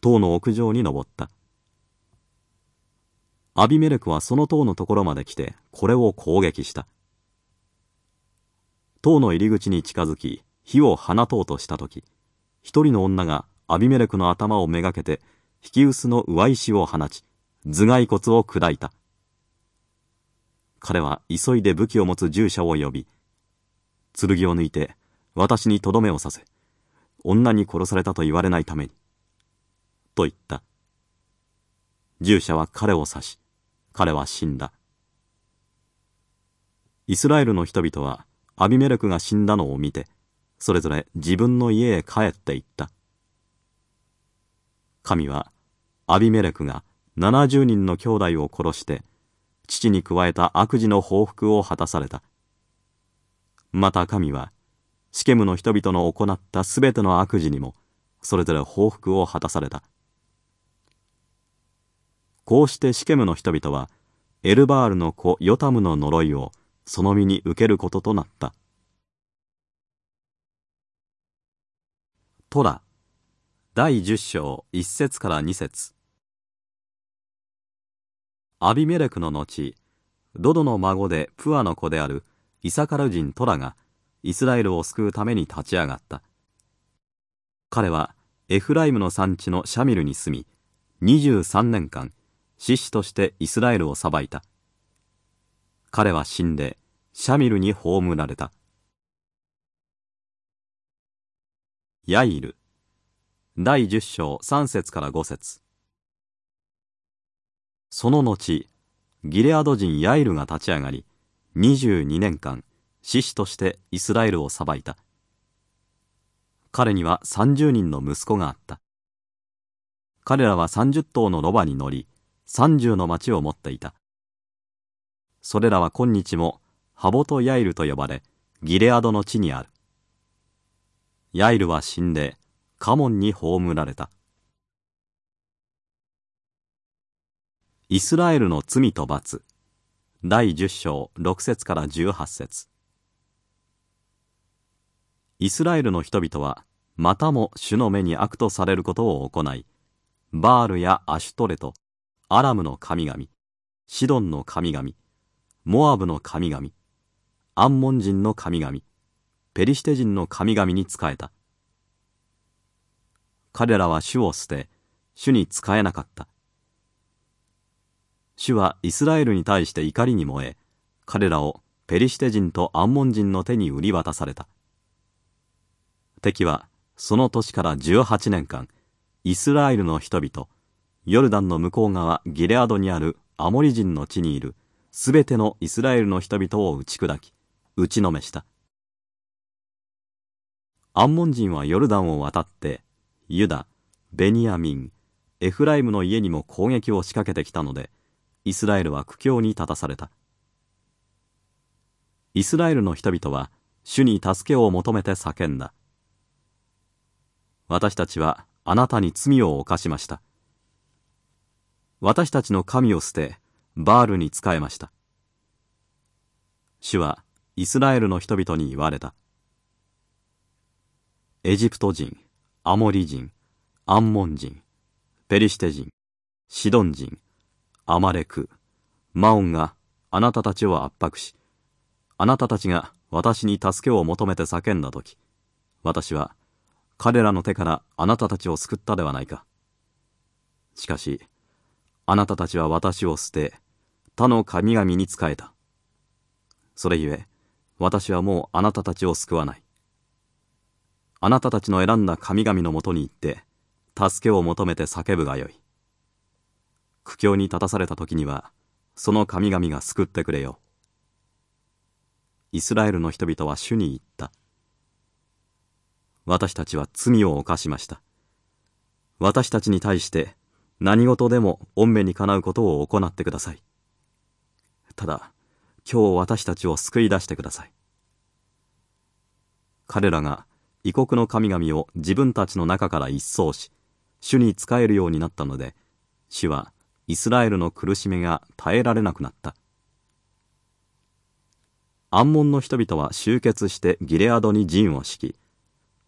塔の屋上に登った。アビメレクはその塔のところまで来てこれを攻撃した。塔の入り口に近づき火を放とうとした時一人の女がアビメレクの頭をめがけて引き薄の上石を放ち頭蓋骨を砕いた彼は急いで武器を持つ従者を呼び剣を抜いて私にとどめをさせ、女に殺されたと言われないために。と言った。従者は彼を刺し彼は死んだイスラエルの人々はアビメレクが死んだのを見てそれぞれ自分の家へ帰って行った。神はアビメレクが70人の兄弟を殺して父に加えた悪事の報復を果たされた。また神はシケムの人々の行ったすべての悪事にもそれぞれ報復を果たされた。こうしてシケムの人々はエルバールの子ヨタムの呪いをその身に受けることとなった。トラ第10章1節から2節。アビメレクの後ドドの孫でプアの子であるイサカル人トラがイスラエルを救うために立ち上がった。彼はエフライムの産地のシャミルに住み23年間獅子としてイスラエルを裁いた。彼は死んでシャミルに葬られた。ヤイル。第10章3節から5節。その後ギレアド人ヤイルが立ち上がり22年間獅子としてイスラエルを裁いた。彼には30人の息子があった。彼らは30頭のロバに乗り30の町を持っていた。それらは今日もハボトヤイルと呼ばれギレアドの地にある。ヤイルは死んでカモンに葬られた。イスラエルの罪と罰。第10章6節から18節。イスラエルの人々はまたも主の目に悪とされることを行いバールやアシュトレトアラムの神々シドンの神々モアブの神々。アンモン人の神々。ペリシテ人の神々に仕えた。彼らは主を捨て主に仕えなかった。主はイスラエルに対して怒りに燃え彼らをペリシテ人とアンモン人の手に売り渡された。敵はその年から18年間イスラエルの人々ヨルダンの向こう側ギレアドにあるアモリ人の地にいる。すべてのイスラエルの人々を打ち砕き打ちのめしたアンモン人はヨルダンを渡ってユダ、ベニヤミン、エフライムの家にも攻撃を仕掛けてきたので、イスラエルは苦境に立たされた。イスラエルの人々は主に助けを求めて叫んだ。私たちはあなたに罪を犯しました。私たちの神を捨て、バールに仕えました。主はイスラエルの人々に言われた。エジプト人、アモリ人、アンモン人、ペリシテ人、シドン人、アマレク、マオンがあなたたちを圧迫し、あなたたちが私に助けを求めて叫んだとき、私は彼らの手からあなたたちを救ったではないか。しかし、あなたたちは私を捨て、他の神々に仕えた。それゆえ、私はもうあなたたちを救わない。あなたたちの選んだ神々のもとに行って助けを求めて叫ぶがよい苦境に立たされた時にはその神々が救ってくれよイスラエルの人々は主に言った私たちは罪を犯しました私たちに対して何事でも御目にかなうことを行ってください。ただ今日私たちを救い出してください。彼らが異国の神々を自分たちの中から一掃し主に仕えるようになったので主はイスラエルの苦しみが耐えられなくなった。アンモンの人々は集結してギレアドに陣を敷き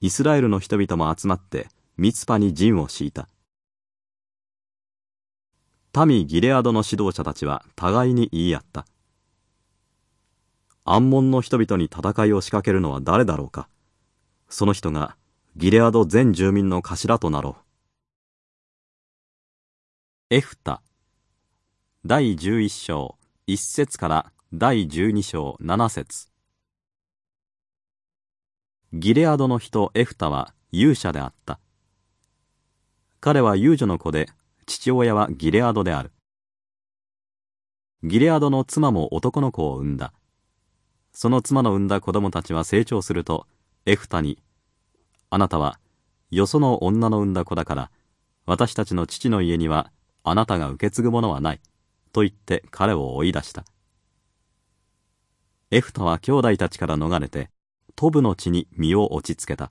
イスラエルの人々も集まってミツパに陣を敷いた。民ギレアドの指導者たちは互いに言い合ったアンモンの人々に戦いを仕掛けるのは誰だろうかその人がギレアド全住民の頭となろう。エフタ第11章1節から第12章7節ギレアドの人エフタは勇者であった。彼は遊女の子で父親はギレアドである。ギレアドの妻も男の子を産んだ。その妻の産んだ子供たちは成長するとエフタにあなたはよその女の産んだ子だから私たちの父の家にはあなたが受け継ぐものはないと言って彼を追い出した。エフタは兄弟たちから逃れてトブの地に身を落ち着けた。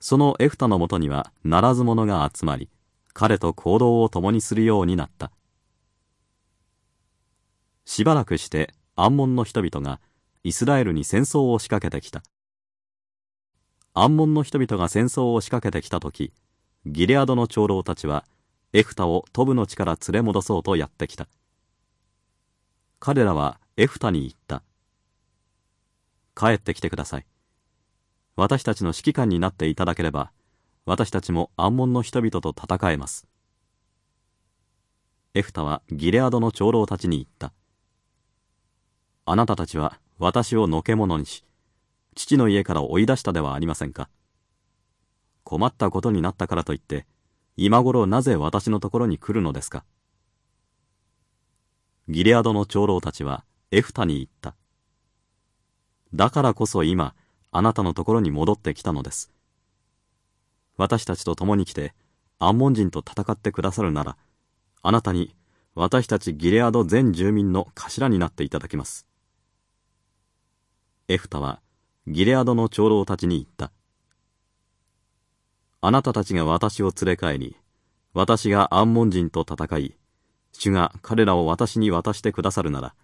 そのエフタのもとにはならず者が集まり彼と行動を共にするようになった。しばらくしてアンモンの人々がイスラエルに戦争を仕掛けてきた。アンモンの人々が戦争を仕掛けてきた時ギレアドの長老たちはエフタをトブの地から連れ戻そうとやってきた。彼らはエフタに言った。帰ってきてください。私たちの指揮官になっていただければ私たちもアンモンの人々と戦えます。エフタはギレアドの長老たちに言った。あなたたちは私をのけ者にし父の家から追い出したではありませんか。困ったことになったからといって今頃なぜ私のところに来るのですか。ギレアドの長老たちはエフタに言った。だからこそ今あなたのところに戻ってきたのです。私たちと共に来てアンモン人と戦ってくださるならあなたに私たちギレアド全住民の頭になっていただきますエフタはギレアドの長老たちに言ったあなたたちが私を連れ帰り、私が安門人と戦い、主が彼らを私に渡してくださるなら、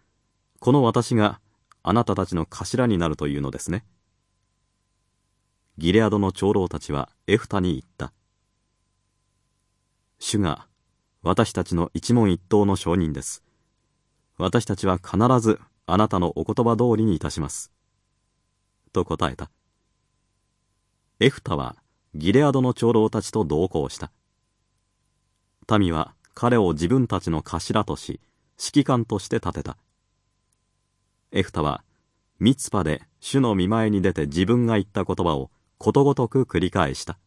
この私があなたたちの頭になるというのですね。ギレアドの長老たちはエフタに言った。主が私たちの一問一答の証人です。私たちは必ずあなたのお言葉通りにいたします。と答えた。エフタはギレアドの長老たちと同行した民は彼を自分たちの頭とし指揮官として立てたエフタはミツパで主の見前に出て自分が言った言葉をことごとく繰り返した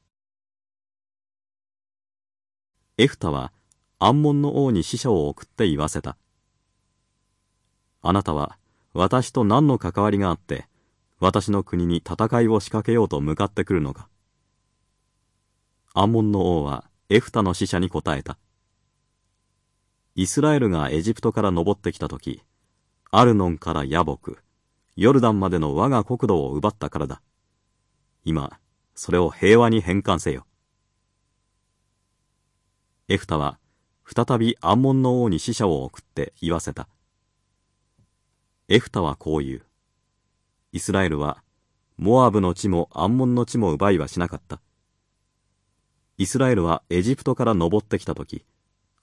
エフタは安門の王に使者を送って言わせたあなたは私と何の関わりがあって私の国に戦いを仕掛けようと向かってくるのかアンモンの王はエフタの使者に答えた。イスラエルがエジプトから登ってきた時、アルノンからヤボク、ヨルダンまでの我が国土を奪ったからだ。今、それを平和に返還せよ。エフタは、再びアンモンの王に使者を送って言わせた。エフタはこう言う。イスラエルは、モアブの地もアンモンの地も奪いはしなかった。イスラエルはエジプトから登ってきた時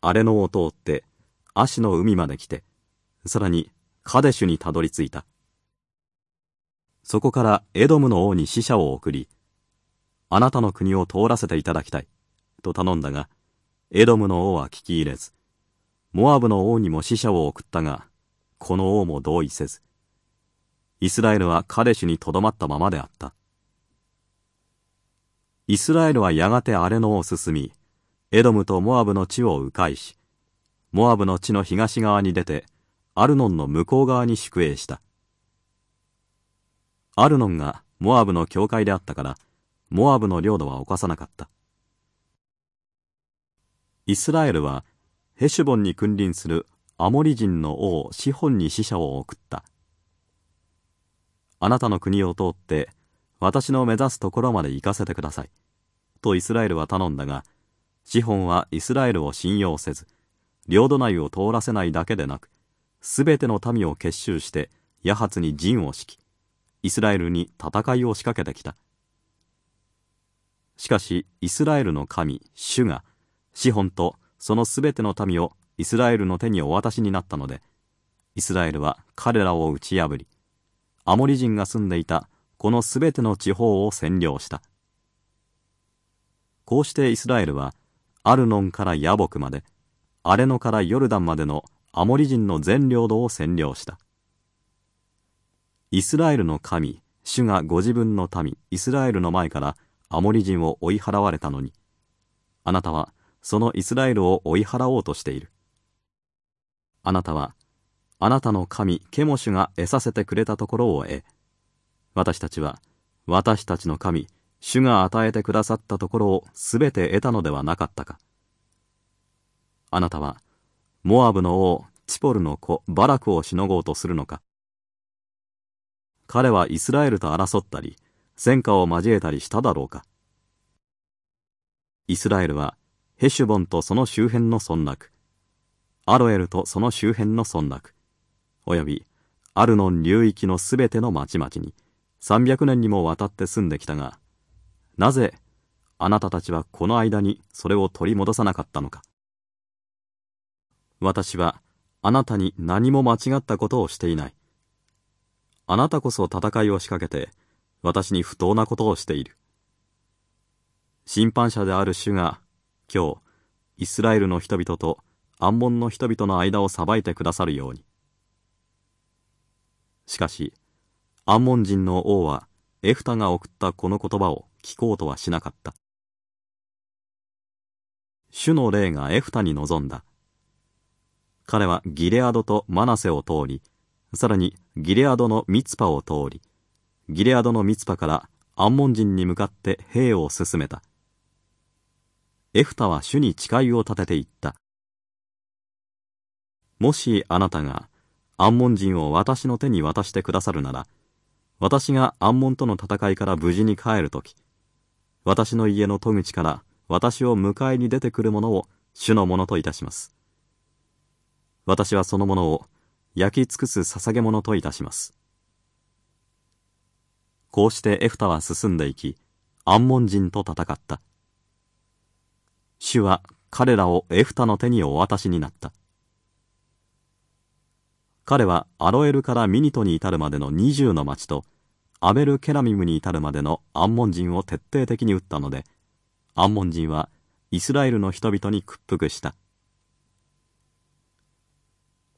荒れ野を通って足の海まで来てさらにカデシュにたどり着いたそこからエドムの王に使者を送りあなたの国を通らせていただきたいと頼んだがエドムの王は聞き入れずモアブの王にも使者を送ったがこの王も同意せずイスラエルはカデシュにとどまったままであったイスラエルはやがて荒れ野を進み、エドムとモアブの地を迂回し、モアブの地の東側に出て、アルノンの向こう側に宿営した。アルノンがモアブの境界であったから、モアブの領土は侵さなかった。イスラエルはヘシュボンに君臨するアモリ人の王シホンに使者を送った。あなたの国を通って私の目指すところまで行かせてください。とイスラエルは頼んだが、シホンはイスラエルを信用せず、領土内を通らせないだけでなく、すべての民を結集して、ヤハツに陣を敷き、イスラエルに戦いを仕掛けてきた。しかし、イスラエルの神、主が、シホンとそのすべての民をイスラエルの手にお渡しになったので、イスラエルは彼らを打ち破り、アモリ人が住んでいたこのすべての地方を占領したこうしてイスラエルはアルノンからヤボクまでアレノからヨルダンまでのアモリ人の全領土を占領したイスラエルの神主がご自分の民イスラエルの前からアモリ人を追い払われたのにあなたはそのイスラエルを追い払おうとしている。あなたは、あなたの神ケモシュが得させてくれたところを得、私たちは、私たちの神、主が与えてくださったところをすべて得たのではなかったか。あなたは、モアブの王、チポルの子、バラクをしのごうとするのか。彼はイスラエルと争ったり、戦火を交えたりしただろうか。イスラエルは、ヘシュボンとその周辺の村落、アロエルとその周辺の村落、およびアルノン流域のすべての町々に、300年にもわたって住んできたが、なぜあなたたちはこの間にそれを取り戻さなかったのか。私はあなたに何も間違ったことをしていない。あなたこそ戦いを仕掛けて、私に不当なことをしている。審判者である主が、今日、イスラエルの人々とアンモンの人々の間を裁いてくださるように。しかし、アンモン人の王は、エフタが送ったこの言葉を聞こうとはしなかった。主の霊がエフタに臨んだ。彼はギレアドとマナセを通り、さらにギレアドのミツパを通り、ギレアドのミツパからアンモン人に向かって兵を進めた。エフタは主に誓いを立てていった。もしあなたがアンモン人を私の手に渡してくださるなら、私がアンモンとの戦いから無事に帰るとき、私の家の戸口から私を迎えに出てくるものを主のものといたします。私はそのものを焼き尽くす捧げ物といたします。こうしてエフタは進んでいき、アンモン人と戦った。主は彼らをエフタの手にお渡しになった。彼はアロエルからミニトに至るまでの20の町と、アベル・ケラミムに至るまでのアンモン人を徹底的に撃ったので、アンモン人はイスラエルの人々に屈服した。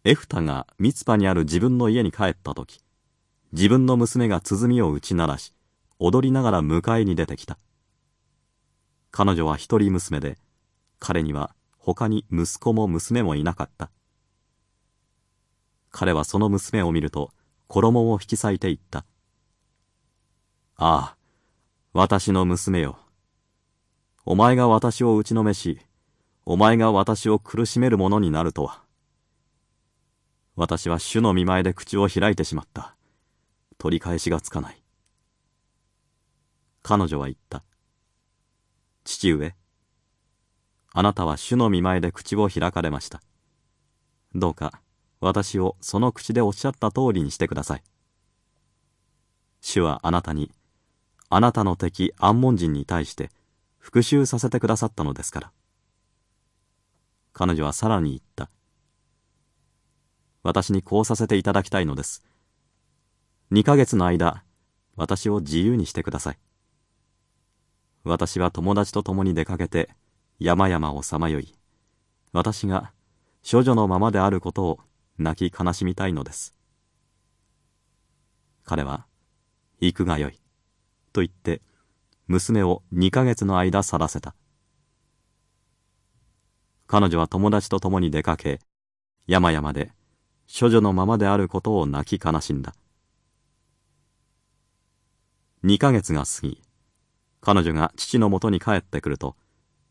エフタがミツパにある自分の家に帰った時、自分の娘が鼓を打ち鳴らし、踊りながら迎えに出てきた。彼女は一人娘で、彼には他に息子も娘もいなかった。彼はその娘を見ると、衣を引き裂いていった。ああ、私の娘よ。お前が私を打ちのめし、お前が私を苦しめるものになるとは。私は主の見前で口を開いてしまった。取り返しがつかない。彼女は言った。父上、あなたは主の見前で口を開かれました。どうか、私をその口でおっしゃった通りにしてください。主はあなたに、あなたの敵アンモン人に対して復讐させてくださったのですから。彼女はさらに言った。私にこうさせていただきたいのです。2ヶ月の間、私を自由にしてください。私は友達と共に出かけて山々をさまよい、私が処女のままであることを泣き悲しみたいのです。彼は、行くがよい、と言って、娘を2ヶ月の間去らせた。彼女は友達と共に出かけ、山々で処女のままであることを泣き悲しんだ。2ヶ月が過ぎ、彼女が父のもとに帰ってくると、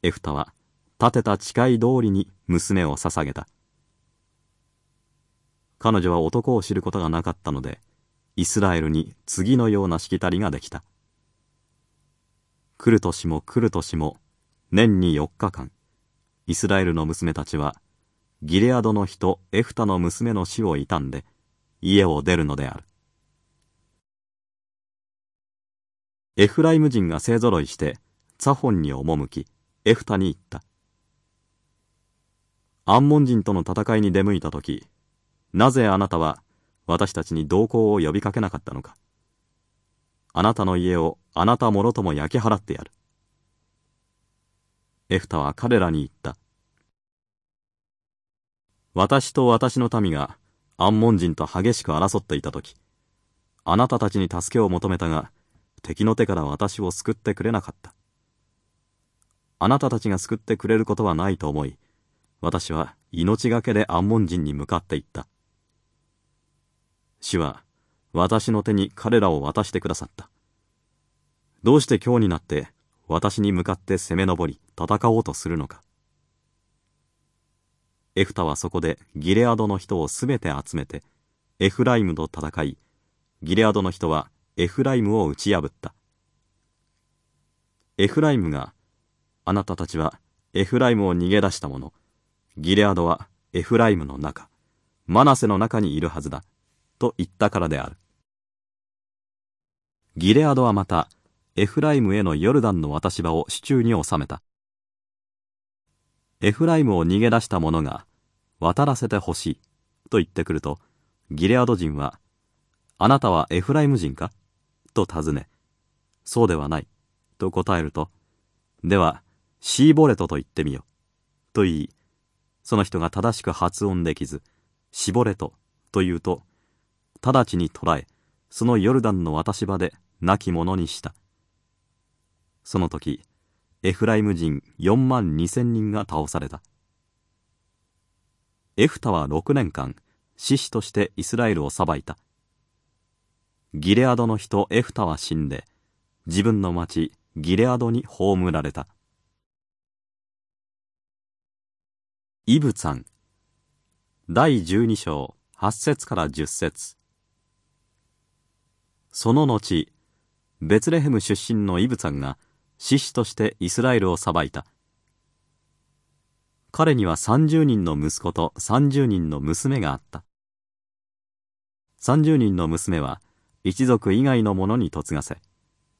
エフタは立てた誓い通りに娘を捧げた。彼女は男を知ることがなかったので、イスラエルに次のようなしきたりができた。来る年も来る年も、年に4日間、イスラエルの娘たちはギレアドの人エフタの娘の死を悼んで家を出るのである。エフライム人が勢ぞろいしてツァホンに赴きエフタに言った。アンモン人との戦いに出向いた時なぜあなたは私たちに同行を呼びかけなかったのか。あなたの家をあなたもろとも焼き払ってやる。エフタは彼らに言った。私と私の民がアンモン人と激しく争っていた時あなたたちに助けを求めたが敵の手から私を救ってくれなかったあなたたちが救ってくれることはないと思い、私は命がけで安門人に向かっていった。主は私の手に彼らを渡してくださった。どうして今日になって私に向かって攻め上り戦おうとするのか。エフタはそこでギレアドの人をすべて集めてエフライムと戦いギレアドの人はエフライムを打ち破った。エフライムがあなたたちはエフライムを逃げ出した者ギレアドはエフライムの中マナセの中にいるはずだと言ったからである。ギレアドはまたエフライムへのヨルダンの渡し場を手中に収めた。エフライムを逃げ出した者が渡らせてほしいと言ってくるとギレアド人はあなたはエフライム人か？と尋ねそうではないと答えるとではシーボレトと言ってみよと言いその人が正しく発音できずシボレトと言うと直ちに捕らえそのヨルダンの渡し場で亡き者にした。その時エフライム人4万2千人が倒された。エフタは6年間、獅子としてイスラエルを裁いた。ギレアドの人エフタは死んで、自分の町ギレアドに葬られた。イブツァン第12章8節から10節その後ベツレヘム出身のイブツァンが獅子としてイスラエルを裁いた。彼には30人の息子と30人の娘があった。30人の娘は一族以外の者に嫁がせ。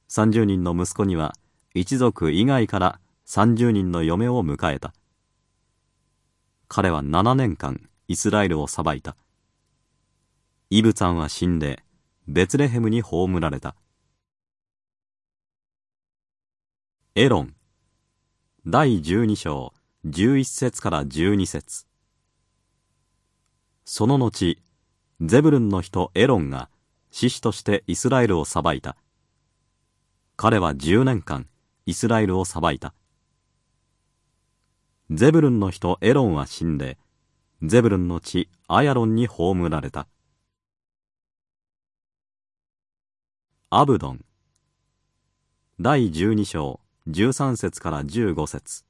30人の息子には一族以外から30人の嫁を迎えた。彼は7年間イスラエルを裁いた。イブツァンは死んでベツレヘムに葬られた。エロン。第12章11節から12節。その後ゼブルンの人エロンが獅子としてイスラエルを裁いた。彼は10年間イスラエルを裁いた。ゼブルンの人エロンは死んでゼブルンの地アヤロンに葬られた。アブドン。第12章13節から15節。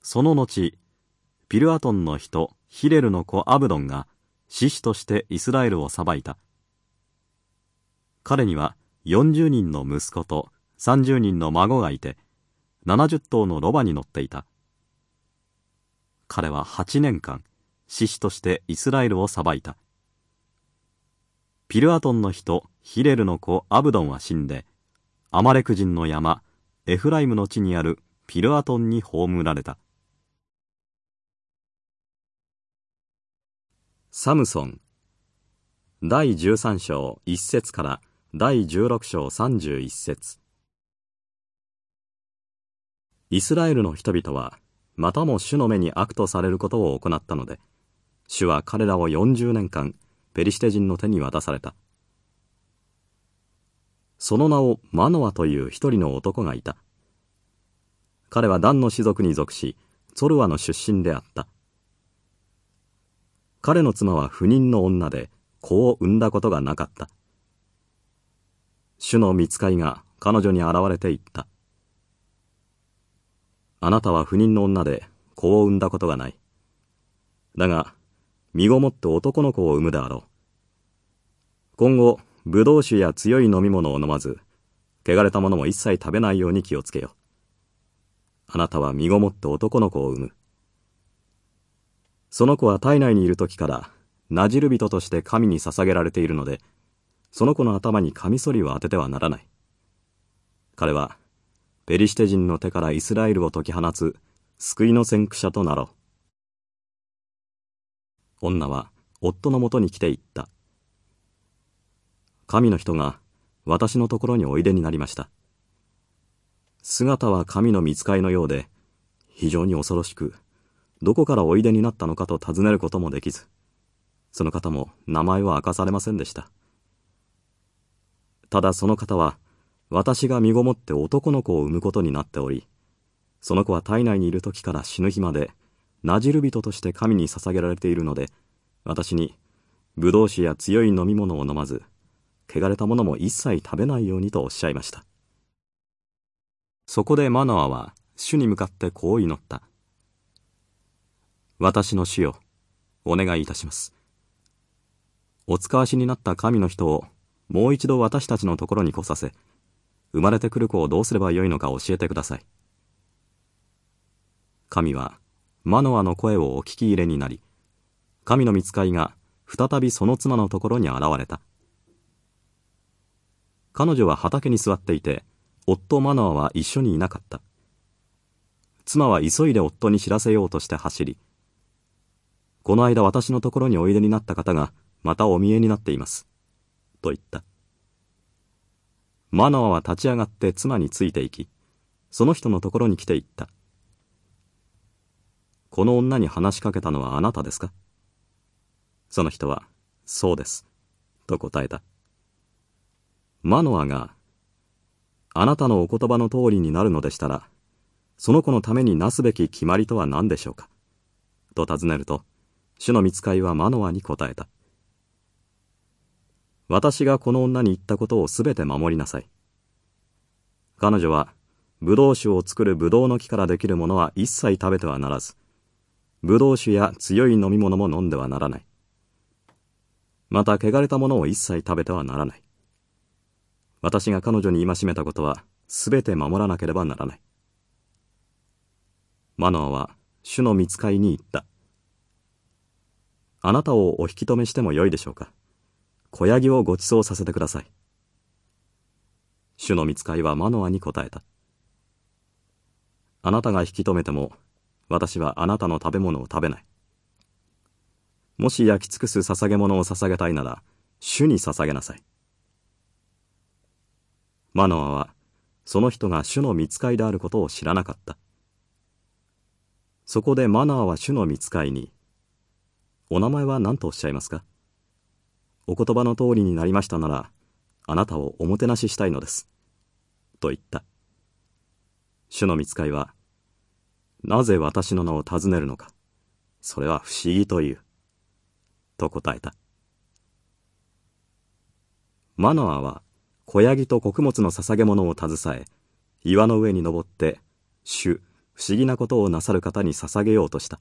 その後ピルアトンの人ヒレルの子アブドンが獅子としてイスラエルを裁いた。彼には40人の息子と30人の孫がいて70頭のロバに乗っていた。彼は8年間獅子としてイスラエルを裁いた。ピルアトンの人ヒレルの子アブドンは死んでアマレク人の山エフライムの地にあるピルアトンに葬られた。サムソン。第13章1節から第16章31節。イスラエルの人々はまたも主の目に悪とされることを行ったので主は彼らを40年間ペリシテ人の手に渡された。その名をマノアという一人の男がいた。彼はダンの氏族に属し、ツルワの出身であった。彼の妻は不妊の女で、子を産んだことがなかった。主の見つかいが彼女に現れて言った。あなたは不妊の女で子を産んだことがない。だが、身ごもって男の子を産むであろう。今後、ブドウ酒や強い飲み物を飲まず、汚れたものも一切食べないように気をつけよ。あなたは身ごもって男の子を産む。その子は体内にいる時から、なじる人として神に捧げられているので、その子の頭にカミソリを当ててはならない。彼は、ペリシテ人の手からイスラエルを解き放つ救いの先駆者となろう。女は夫のもとに来て言った。神の人が私のところにおいでになりました。姿は神の見つかいのようで、非常に恐ろしく、どこからおいでになったのかと尋ねることもできず、その方も名前は明かされませんでした。ただその方は、私が身ごもって男の子を産むことになっており、その子は体内にいる時から死ぬ日まで、なじる人として神に捧げられているので、私に、葡萄酒や強い飲み物を飲まず、汚れたものも一切食べないようにとおっしゃいました。そこでマノアは主に向かってこう祈った。私の主よ、お願いいたします。お使わしになった神の人をもう一度私たちのところに来させ、生まれてくる子をどうすればよいのか教えてください。神はマノアの声をお聞き入れになり、神の見つかいが再びその妻のところに現れた。彼女は畑に座っていて、夫マノアは一緒にいなかった。妻は急いで夫に知らせようとして走り、この間私のところにおいでになった方がまたお見えになっています。と言った。マノアは立ち上がって妻についていき、その人のところに来て言った。この女に話しかけたのはあなたですか？その人は、そうです。と答えた。マノアが、あなたのお言葉の通りになるのでしたら、その子のためになすべき決まりとは何でしょうかと尋ねると、主の見つかいはマノアに答えた。私がこの女に言ったことをすべて守りなさい。彼女は、葡萄酒を作る葡萄の木からできるものは一切食べてはならず、葡萄酒や強い飲み物も飲んではならない。また、汚れたものを一切食べてはならない。私が彼女に戒めたことは、すべて守らなければならない。マノアは、主の見つかいに言った。あなたをお引き止めしてもよいでしょうか。小ヤギをご馳走させてください。主の見つかいはマノアに答えた。あなたが引き止めても、私はあなたの食べ物を食べない。もし焼き尽くす捧げ物を捧げたいなら、主に捧げなさい。マノアは、その人が主の見つかいであることを知らなかった。そこでマナーは主の見つかいに、お名前は何とおっしゃいますか？お言葉の通りになりましたなら、あなたをおもてなししたいのです。と言った。主の見つかいは、なぜ私の名を尋ねるのか。それは不思議という。と答えた。マノアは、小ヤギと穀物の捧げ物を携え、岩の上に登って、主、不思議なことをなさる方に捧げようとした。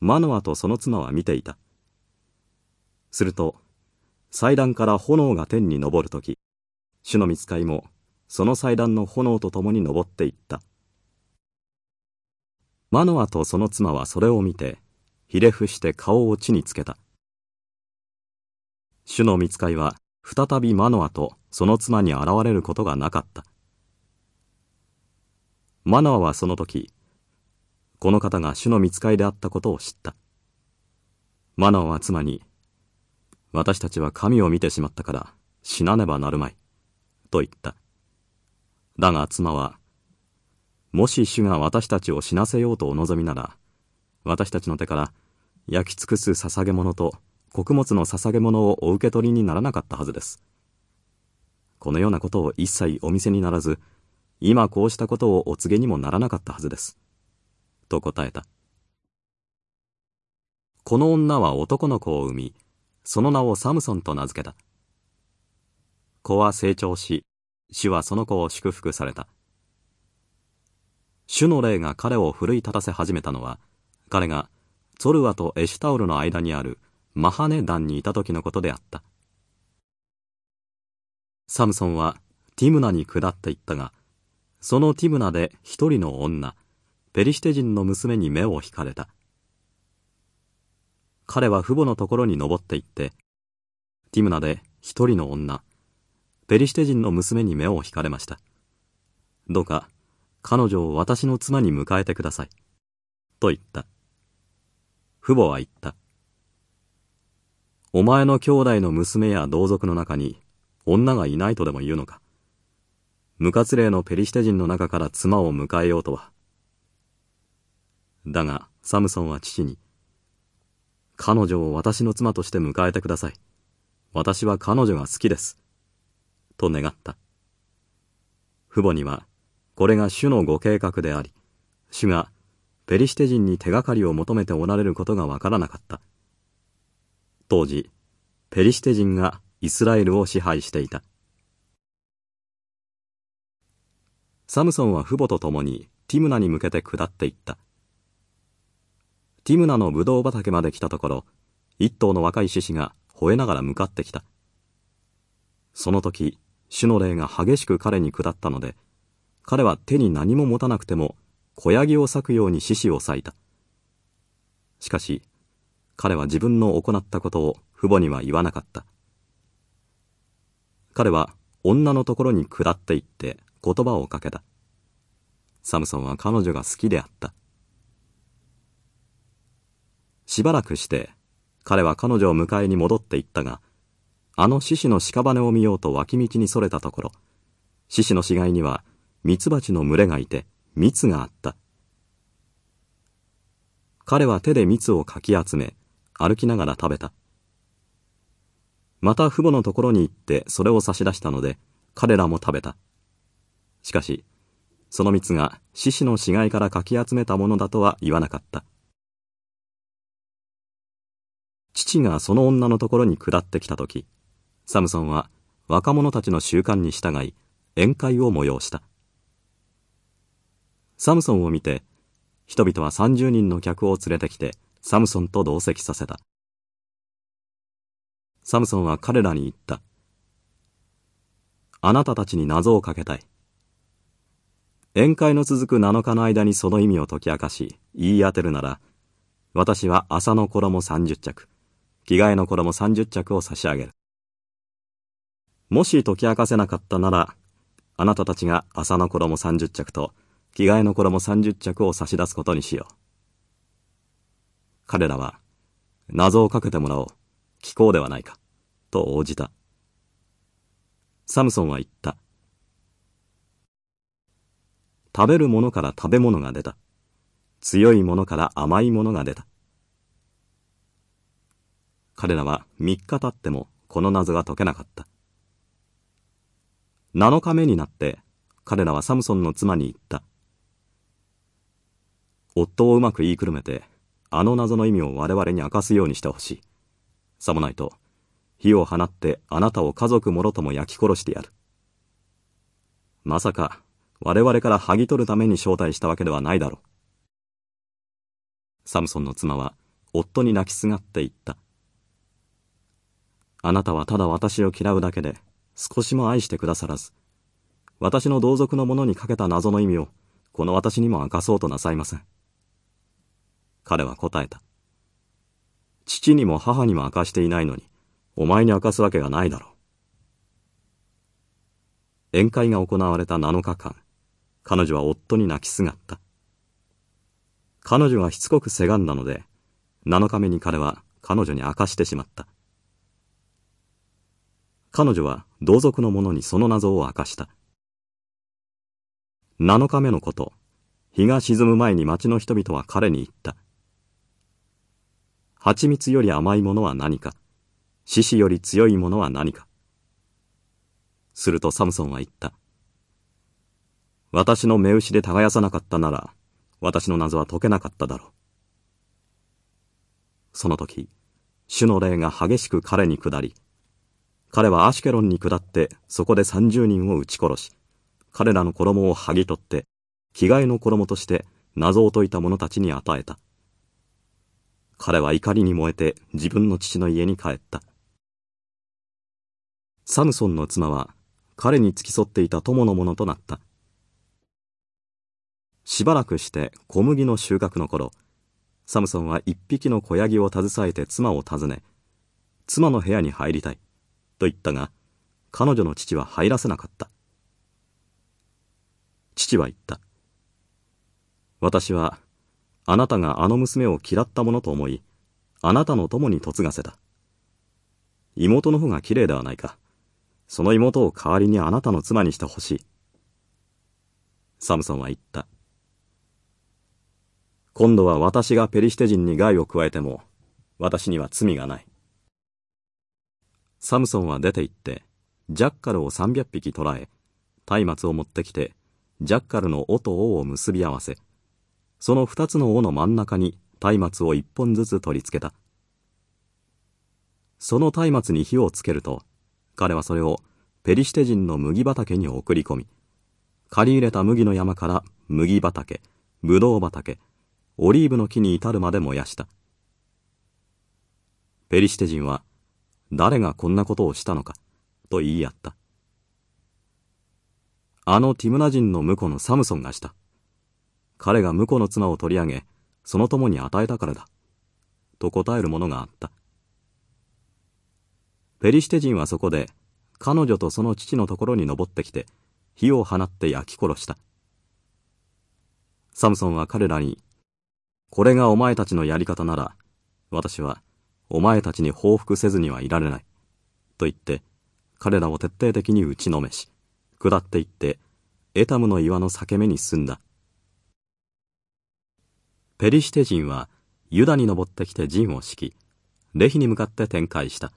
マノアとその妻は見ていた。すると、祭壇から炎が天に昇るとき、主の見つかいも、その祭壇の炎と共に昇っていった。マノアとその妻はそれを見て、ひれ伏して顔を地につけた。主の見つかいは、再びマノアとその妻に現れることがなかった。マノアはその時、この方が主の見つかいであったことを知った。マナオは妻に、私たちは神を見てしまったから死なねばなるまい、と言った。だが妻は、もし主が私たちを死なせようとお望みなら、私たちの手から焼き尽くす捧げ物と穀物の捧げ物をお受け取りにならなかったはずです。このようなことを一切お見せにならず、今こうしたことをお告げにもならなかったはずです。と答えた。この女は男の子を産み、その名をサムソンと名付けた。子は成長し、主はその子を祝福された。主の霊が彼を奮い立たせ始めたのは、彼がツォルワとエシュタオルの間にあるマハネ団にいた時のことであった。サムソンはティムナに下っていったが、そのティムナで一人の女、ペリシテ人の娘に目を引かれた。彼は父母のところに登って行って、ティムナで一人の女、ペリシテ人の娘に目を引かれました。どうか、彼女を私の妻に迎えてください。と言った。父母は言った。お前の兄弟の娘や同族の中に女がいないとでも言うのか？無活霊のペリシテ人の中から妻を迎えようとは。だが、サムソンは父に、彼女を私の妻として迎えてください。私は彼女が好きです。と願った。父母には、これが主のご計画であり、主がペリシテ人に手がかりを求めておられることがわからなかった。当時、ペリシテ人がイスラエルを支配していた。サムソンは父母と共にティムナに向けて下っていった。ティムナのブドウ畑まで来たところ、一頭の若い獅子が吠えながら向かってきた。その時、主の霊が激しく彼に下ったので、彼は手に何も持たなくても、小ヤギを裂くように獅子を裂いた。しかし、彼は自分の行ったことを父母には言わなかった。彼は女のところに下っていって言葉をかけた。サムソンは彼女が好きであった。しばらくして、彼は彼女を迎えに戻っていったが、あの獅子の屍を見ようと脇道にそれたところ、獅子の死骸にはミツバチの群れがいて、蜜があった。彼は手で蜜をかき集め、歩きながら食べた。また父母のところに行ってそれを差し出したので、彼らも食べた。しかし、その蜜が獅子の死骸からかき集めたものだとは言わなかった。父がその女のところに下ってきたとき、サムソンは若者たちの習慣に従い、宴会を催した。サムソンを見て、人々は30人の客を連れてきて、サムソンと同席させた。サムソンは彼らに言った。あなたたちに謎をかけたい。宴会の続く7日の間にその意味を解き明かし、言い当てるなら、私は朝の衣30着、着替えの衣30着を差し上げる。もし解き明かせなかったなら、あなたたちが朝の衣30着と着替えの衣30着を差し出すことにしよう。彼らは、謎をかけてもらおう。聞こうではないか。と応じた。サムソンは言った。食べるものから食べ物が出た。強いものから甘いものが出た。彼らは3日経ってもこの謎が解けなかった。7日目になって彼らはサムソンの妻に言った。夫をうまく言いくるめて、あの謎の意味を我々に明かすようにしてほしい。さもないと、火を放ってあなたを家族もろとも焼き殺してやる。まさか、我々から剥ぎ取るために招待したわけではないだろう。サムソンの妻は夫に泣きすがって言った。あなたはただ私を嫌うだけで少しも愛してくださらず、私の同族の者にかけた謎の意味をこの私にも明かそうとなさいません。彼は答えた。父にも母にも明かしていないのに、お前に明かすわけがないだろう。宴会が行われた7日間、彼女は夫に泣きすがった。彼女がしつこくせがんだので、7日目に彼は彼女に明かしてしまった。彼女は同族の者にその謎を明かした。7日目のこと、日が沈む前に町の人々は彼に言った。蜂蜜より甘いものは何か、獅子より強いものは何か。するとサムソンは言った。私の目牛で耕さなかったなら、私の謎は解けなかっただろう。その時、主の霊が激しく彼に下り、彼はアシュケロンに下ってそこで三十人を撃ち殺し、彼らの衣を剥ぎ取って、着替えの衣として謎を解いた者たちに与えた。彼は怒りに燃えて自分の父の家に帰った。サムソンの妻は彼に付き添っていた友のものとなった。しばらくして小麦の収穫の頃、サムソンは一匹の子ヤギを携えて妻を訪ね、妻の部屋に入りたい、と言ったが、彼女の父は入らせなかった。父は言った。私は、あなたがあの娘を嫌ったものと思い、あなたの友に嫁がせた。妹の方が綺麗ではないか。その妹を代わりにあなたの妻にしてほしい。サムソンは言った。今度は私がペリシテ人に害を加えても、私には罪がない。サムソンは出て行って、ジャッカルを300匹捕らえ松明を持ってきてジャッカルの尾と尾を結び合わせその2つの尾の真ん中に松明を1本ずつ取り付けた。その松明に火をつけると彼はそれをペリシテ人の麦畑に送り込み借り入れた麦の山から麦畑ブドウ畑オリーブの木に至るまで燃やした。ペリシテ人は誰がこんなことをしたのかと言い合った。あのティムナ人の婿のサムソンがした。彼が婿の妻を取り上げその友に与えたからだ。と答える者があった。ペリシテ人はそこで彼女とその父のところに登ってきて火を放って焼き殺した。サムソンは彼らにこれがお前たちのやり方なら私はお前たちに報復せずにはいられない。と言って彼らを徹底的に打ちのめし下っていってエタムの岩の裂け目に進んだ。ペリシテ人はユダに登ってきて陣を敷きレヒに向かって展開した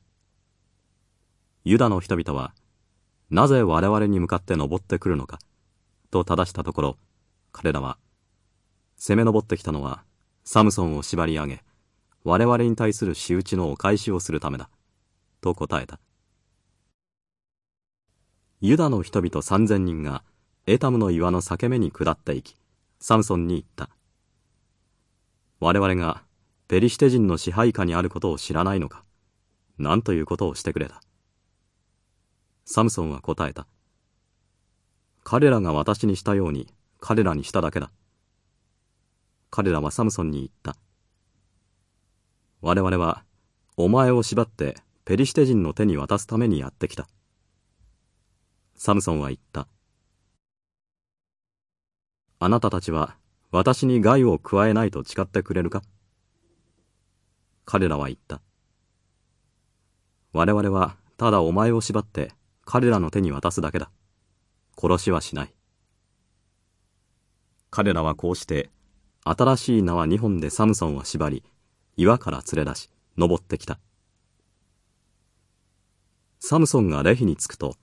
ユダの人々は、なぜ我々に向かって登ってくるのか、と正したところ、彼らは、攻め上ってきたのは、サムソンを縛り上げ、我々に対する仕打ちのお返しをするためだ、と答えた。ユダの人々三千人がエタムの岩の裂け目に下っていき、サムソンに言った。我々がペリシテ人の支配下にあることを知らないのか、何ということをしてくれた。サムソンは答えた。彼らが私にしたように彼らにしただけだ。彼らはサムソンに言った。我々はお前を縛ってペリシテ人の手に渡すためにやってきた。サムソンは言った。あなたたちは私に害を加えないと誓ってくれるか？彼らは言った。我々はただお前を縛って彼らの手に渡すだけだ。殺しはしない。彼らはこうして、新しい縄2本でサムソンを縛り、岩から連れ出し、登ってきた。サムソンがレヒに着くと、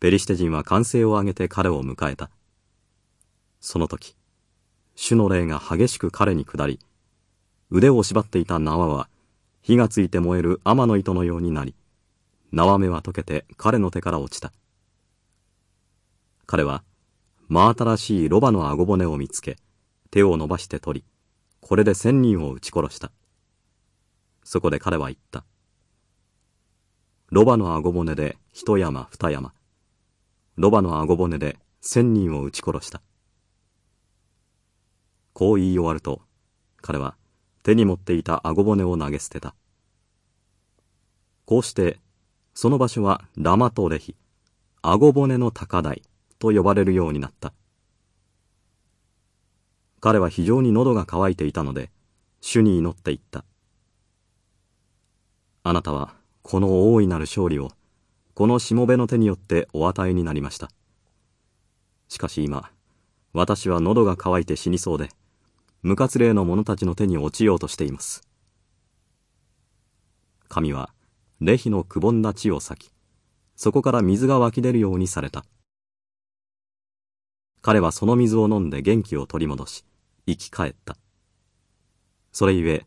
ペリシテ人は歓声を上げて彼を迎えた。その時、主の霊が激しく彼に下り、腕を縛っていた縄は、火がついて燃える天の糸のようになり、縄目は溶けて彼の手から落ちた。彼は真新しいロバの顎骨を見つけ、手を伸ばして取り、これで千人を撃ち殺した。そこで彼は言った。ロバの顎骨で一山二山。ロバの顎骨で千人を撃ち殺した。こう言い終わると、彼は手に持っていた顎骨を投げ捨てた。こうしてその場所はラマトレヒ、顎骨の高台と呼ばれるようになった。彼は非常に喉が渇いていたので、主に祈っていった。あなたはこの大いなる勝利を、このしもべの手によってお与えになりました。しかし今、私は喉が渇いて死にそうで、無活霊の者たちの手に落ちようとしています。神は、レヒのくぼんだ地を裂き、そこから水が湧き出るようにされた。彼はその水を飲んで元気を取り戻し、生き返った。それゆえ、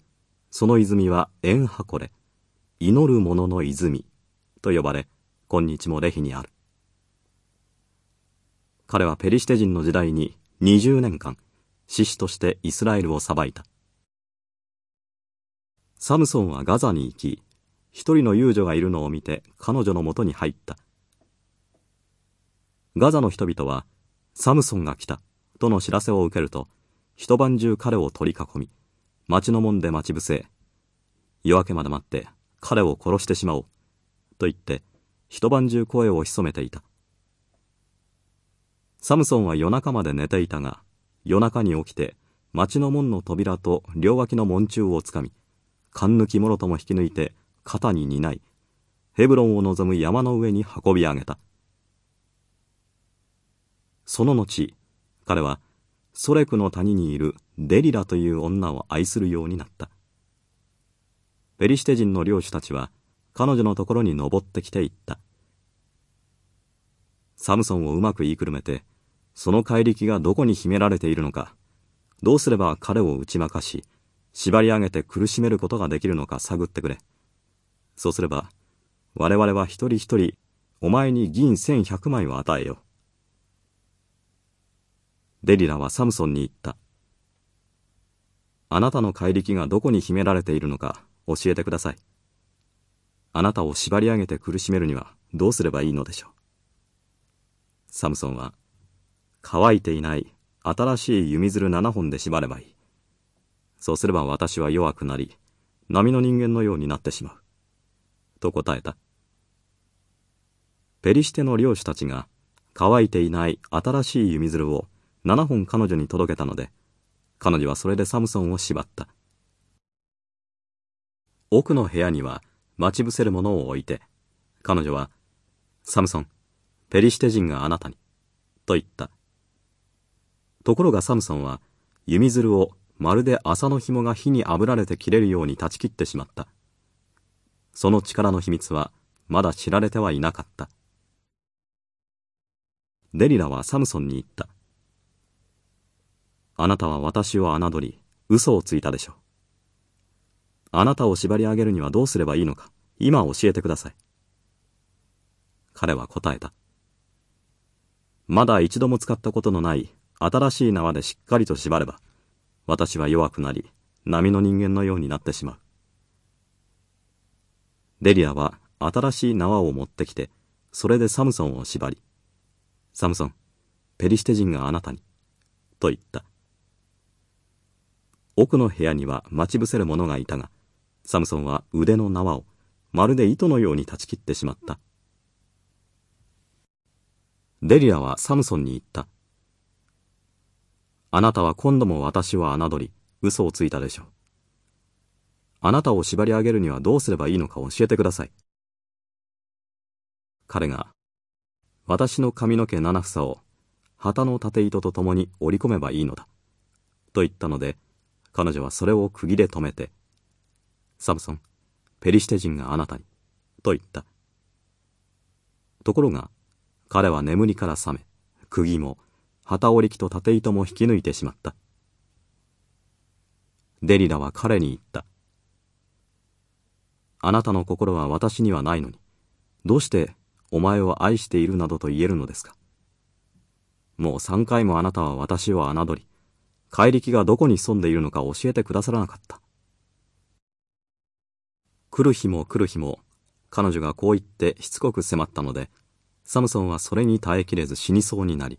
その泉はエンハコレ、祈る者の泉と呼ばれ、今日もレヒにある。彼はペリシテ人の時代に20年間、獅子としてイスラエルを裁いた。サムソンはガザに行き、一人の遊女がいるのを見て彼女のもとに入った。ガザの人々は、サムソンが来た、との知らせを受けると、一晩中彼を取り囲み、町の門で待ち伏せ、夜明けまで待って彼を殺してしまおう、と言って、一晩中声を潜めていた。サムソンは夜中まで寝ていたが、夜中に起きて、町の門の扉と両脇の門柱をつかみ、勘抜きもろとも引き抜いて、肩に担い、ヘブロンを望む山の上に運び上げた。その後、彼は、ソレクの谷にいるデリラという女を愛するようになった。ペリシテ人の領主たちは、彼女のところに登ってきていった。サムソンをうまく言いくるめて、その怪力がどこに秘められているのか、どうすれば彼を打ち負かし、縛り上げて苦しめることができるのか探ってくれ。そうすれば、我々は一人一人、お前に銀千百枚を与えよう。デリラはサムソンに言った。あなたの怪力がどこに秘められているのか教えてください。あなたを縛り上げて苦しめるにはどうすればいいのでしょう。サムソンは、乾いていない新しい弓づる7本で縛ればいい。そうすれば私は弱くなり、波の人間のようになってしまう。と答えた。ペリシテの漁師たちが乾いていない新しい弓づるを7本彼女に届けたので、彼女はそれでサムソンを縛った。奥の部屋には待ち伏せるものを置いて、彼女は、サムソン、ペリシテ人があなたに、と言った。ところがサムソンは、弓づるをまるで麻の紐が火に炙られて切れるように断ち切ってしまった。その力の秘密は、まだ知られてはいなかった。デリラはサムソンに言った。あなたは私を侮り、嘘をついたでしょう。あなたを縛り上げるにはどうすればいいのか、今教えてください。彼は答えた。まだ一度も使ったことのない新しい縄でしっかりと縛れば、私は弱くなり、波の人間のようになってしまう。デリアは新しい縄を持ってきて、それでサムソンを縛り、サムソン、ペリシテ人があなたに、と言った。奥の部屋には待ち伏せる者がいたが、サムソンは腕の縄をまるで糸のように断ち切ってしまった。デリアはサムソンに言った。あなたは今度も私を侮り、嘘をついたでしょう。あなたを縛り上げるにはどうすればいいのか教えてください。彼が、私の髪の毛七房を旗の縦糸と共に織り込めばいいのだ。と言ったので、彼女はそれを釘で止めて、サムソン、ペリシテ人があなたに、と言った。ところが、彼は眠りから覚め、釘も、旗織り機と縦糸も引き抜いてしまった。デリラは彼に言った。あなたの心は私にはないのに、どうしてお前を愛しているなどと言えるのですか？もう三回もあなたは私を侮り、怪力がどこに潜んでいるのか教えてくださらなかった。来る日も来る日も、彼女がこう言ってしつこく迫ったので、サムソンはそれに耐えきれず死にそうになり、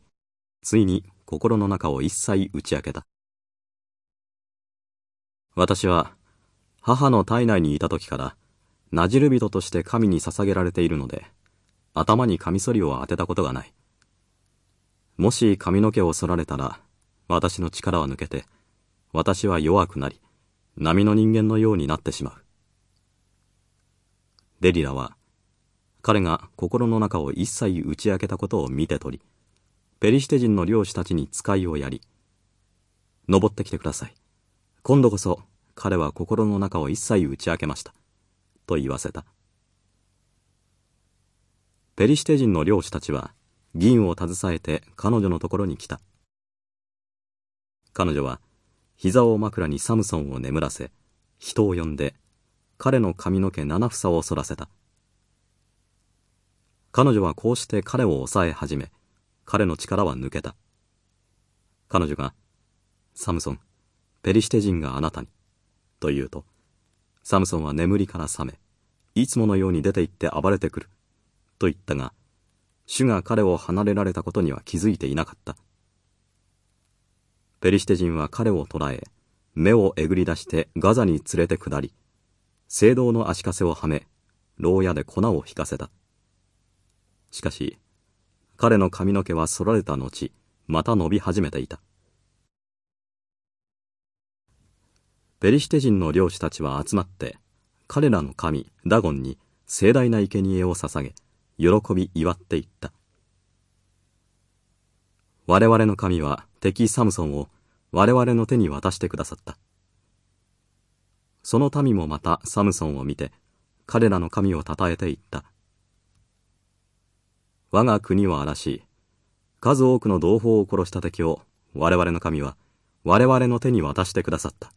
ついに心の中を一切打ち明けた。私は、母の体内にいた時から、なじる人として神に捧げられているので、頭にカミソリを当てたことがない。もし髪の毛を剃られたら、私の力は抜けて、私は弱くなり、波の人間のようになってしまう。デリラは、彼が心の中を一切打ち明けたことを見て取り、ペリシテ人の漁師たちに使いをやり、登ってきてください。今度こそ彼は心の中を一切打ち明けました。と言わせた。ペリシテ人の漁師たちは銀を携えて彼女のところに来た。彼女は膝を枕にサムソンを眠らせ、人を呼んで、彼の髪の毛七房を剃らせた。彼女はこうして彼を抑え始め、彼の力は抜けた。彼女が、サムソン、ペリシテ人があなたに、と言うと、サムソンは眠りから覚め、いつものように出て行って暴れてくる、と言ったが、主が彼を離れられたことには気づいていなかった。ペリシテ人は彼を捕らえ、目をえぐり出してガザに連れて下り、聖堂の足かせをはめ、牢屋で粉を引かせた。しかし、彼の髪の毛は剃られた後、また伸び始めていた。ペリシテ人の漁師たちは集まって、彼らの神、ダゴンに盛大な生贄を捧げ、喜び祝っていった。我々の神は敵サムソンを我々の手に渡してくださった。その民もまたサムソンを見て、彼らの神を称えていった。我が国を荒らし、数多くの同胞を殺した敵を我々の神は我々の手に渡してくださった。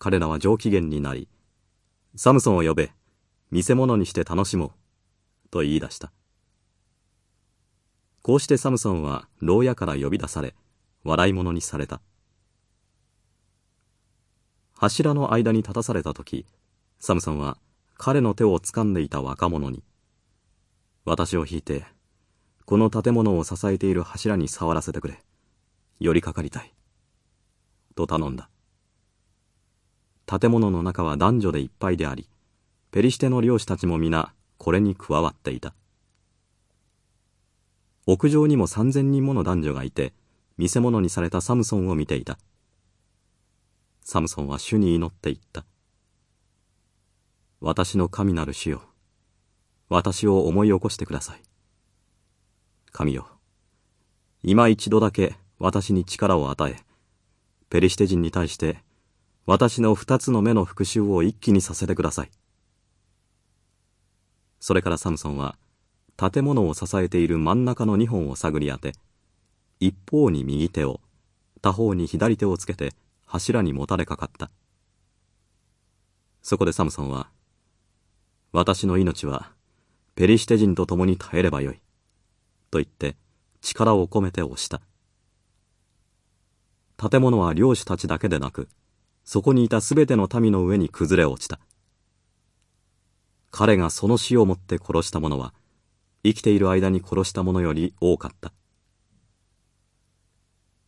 彼らは上機嫌になり、サムソンを呼べ、見せ物にして楽しもう、と言い出した。こうしてサムソンは牢屋から呼び出され、笑い物にされた。柱の間に立たされた時、サムソンは彼の手を掴んでいた若者に、私を引いて、この建物を支えている柱に触らせてくれ。寄りかかりたい。と頼んだ。建物の中は男女でいっぱいであり、ペリシテの漁師たちも皆これに加わっていた。屋上にも三千人もの男女がいて、見せ物にされたサムソンを見ていた。サムソンは主に祈って言った。私の神なる主よ。私を思い起こしてください。神よ。今一度だけ私に力を与え、ペリシテ人に対して私の二つの目の復讐を一気にさせてください。それからサムソンは建物を支えている真ん中の二本を探り当て、一方に右手を、他方に左手をつけて柱にもたれかかった。そこでサムソンは、私の命はペリシテ人と共に耐えればよい。と言って力を込めて押した。建物は漁師たちだけでなく、そこにいたすべての民の上に崩れ落ちた。彼がその死をもって殺した者は、生きている間に殺した者より多かった。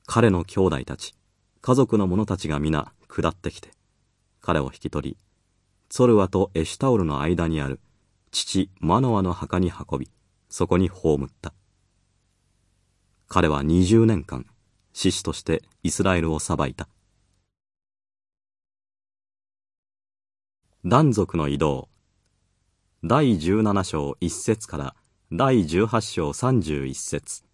彼の兄弟たち、家族の者たちが皆下ってきて、彼を引き取り、ツォルワとエシュタオルの間にある父マノアの墓に運び、そこに葬った。彼は20年間、獅子としてイスラエルを裁いた。断族の移動第17章1節から第18章31節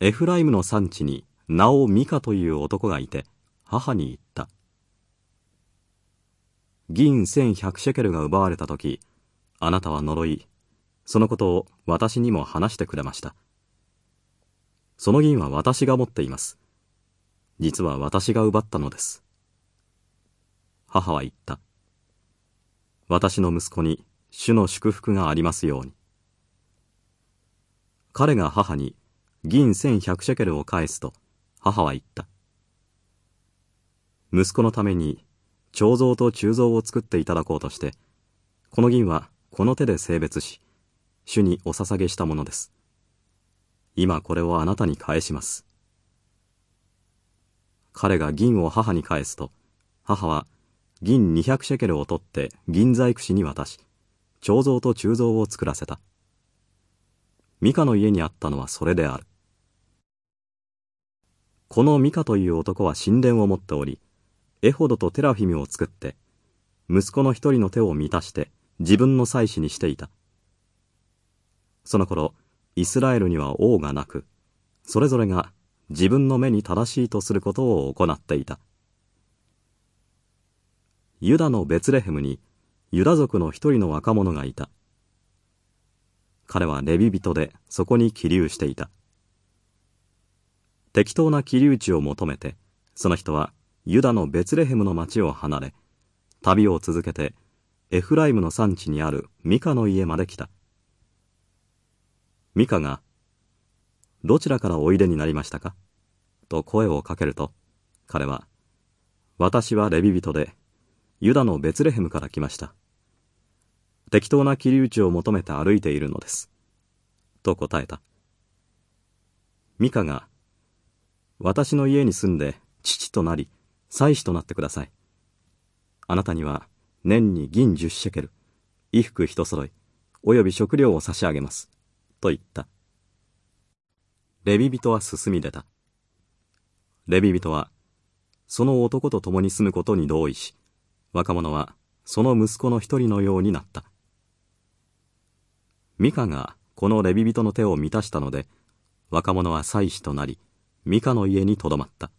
エフライムの産地に名をミカという男がいて母に言った銀1100シェケルが奪われた時あなたは呪いそのことを私にも話してくれましたその銀は私が持っています実は私が奪ったのです母は言った私の息子に主の祝福がありますように。彼が母に銀1100シェケルを返すと、母は言った。息子のために彫像と鋳造を作っていただこうとして、この銀はこの手で性別し、主にお捧げしたものです。今これをあなたに返します。彼が銀を母に返すと、母は銀200シェケルを取って銀細工師に渡し、彫像と鋳造を作らせた。ミカの家にあったのはそれである。このミカという男は神殿を持っており、エホドとテラフィムを作って、息子の一人の手を満たして自分の妻子にしていた。その頃、イスラエルには王がなく、それぞれが自分の目に正しいとすることを行っていた。ユダのベツレヘムにユダ族の一人の若者がいた。彼はレビ人でそこに起立していた。適当な切り打ちを求めて、その人はユダのベツレヘムの町を離れ、旅を続けてエフライムの産地にあるミカの家まで来た。ミカが、どちらからおいでになりましたか？と声をかけると、彼は、私はレビ人でユダのベツレヘムから来ました。適当な切り打ちを求めて歩いているのです。と答えた。ミカが、私の家に住んで父となり、妻子となってください。あなたには年に銀十シェケル、衣服一揃い、および食料を差し上げます。と言った。レビ人は進み出た。レビ人は、その男と共に住むことに同意し、若者はその息子の一人のようになった。ミカがこのレビ人の手を満たしたので、若者は妻子となり、ミカの家にとどまった。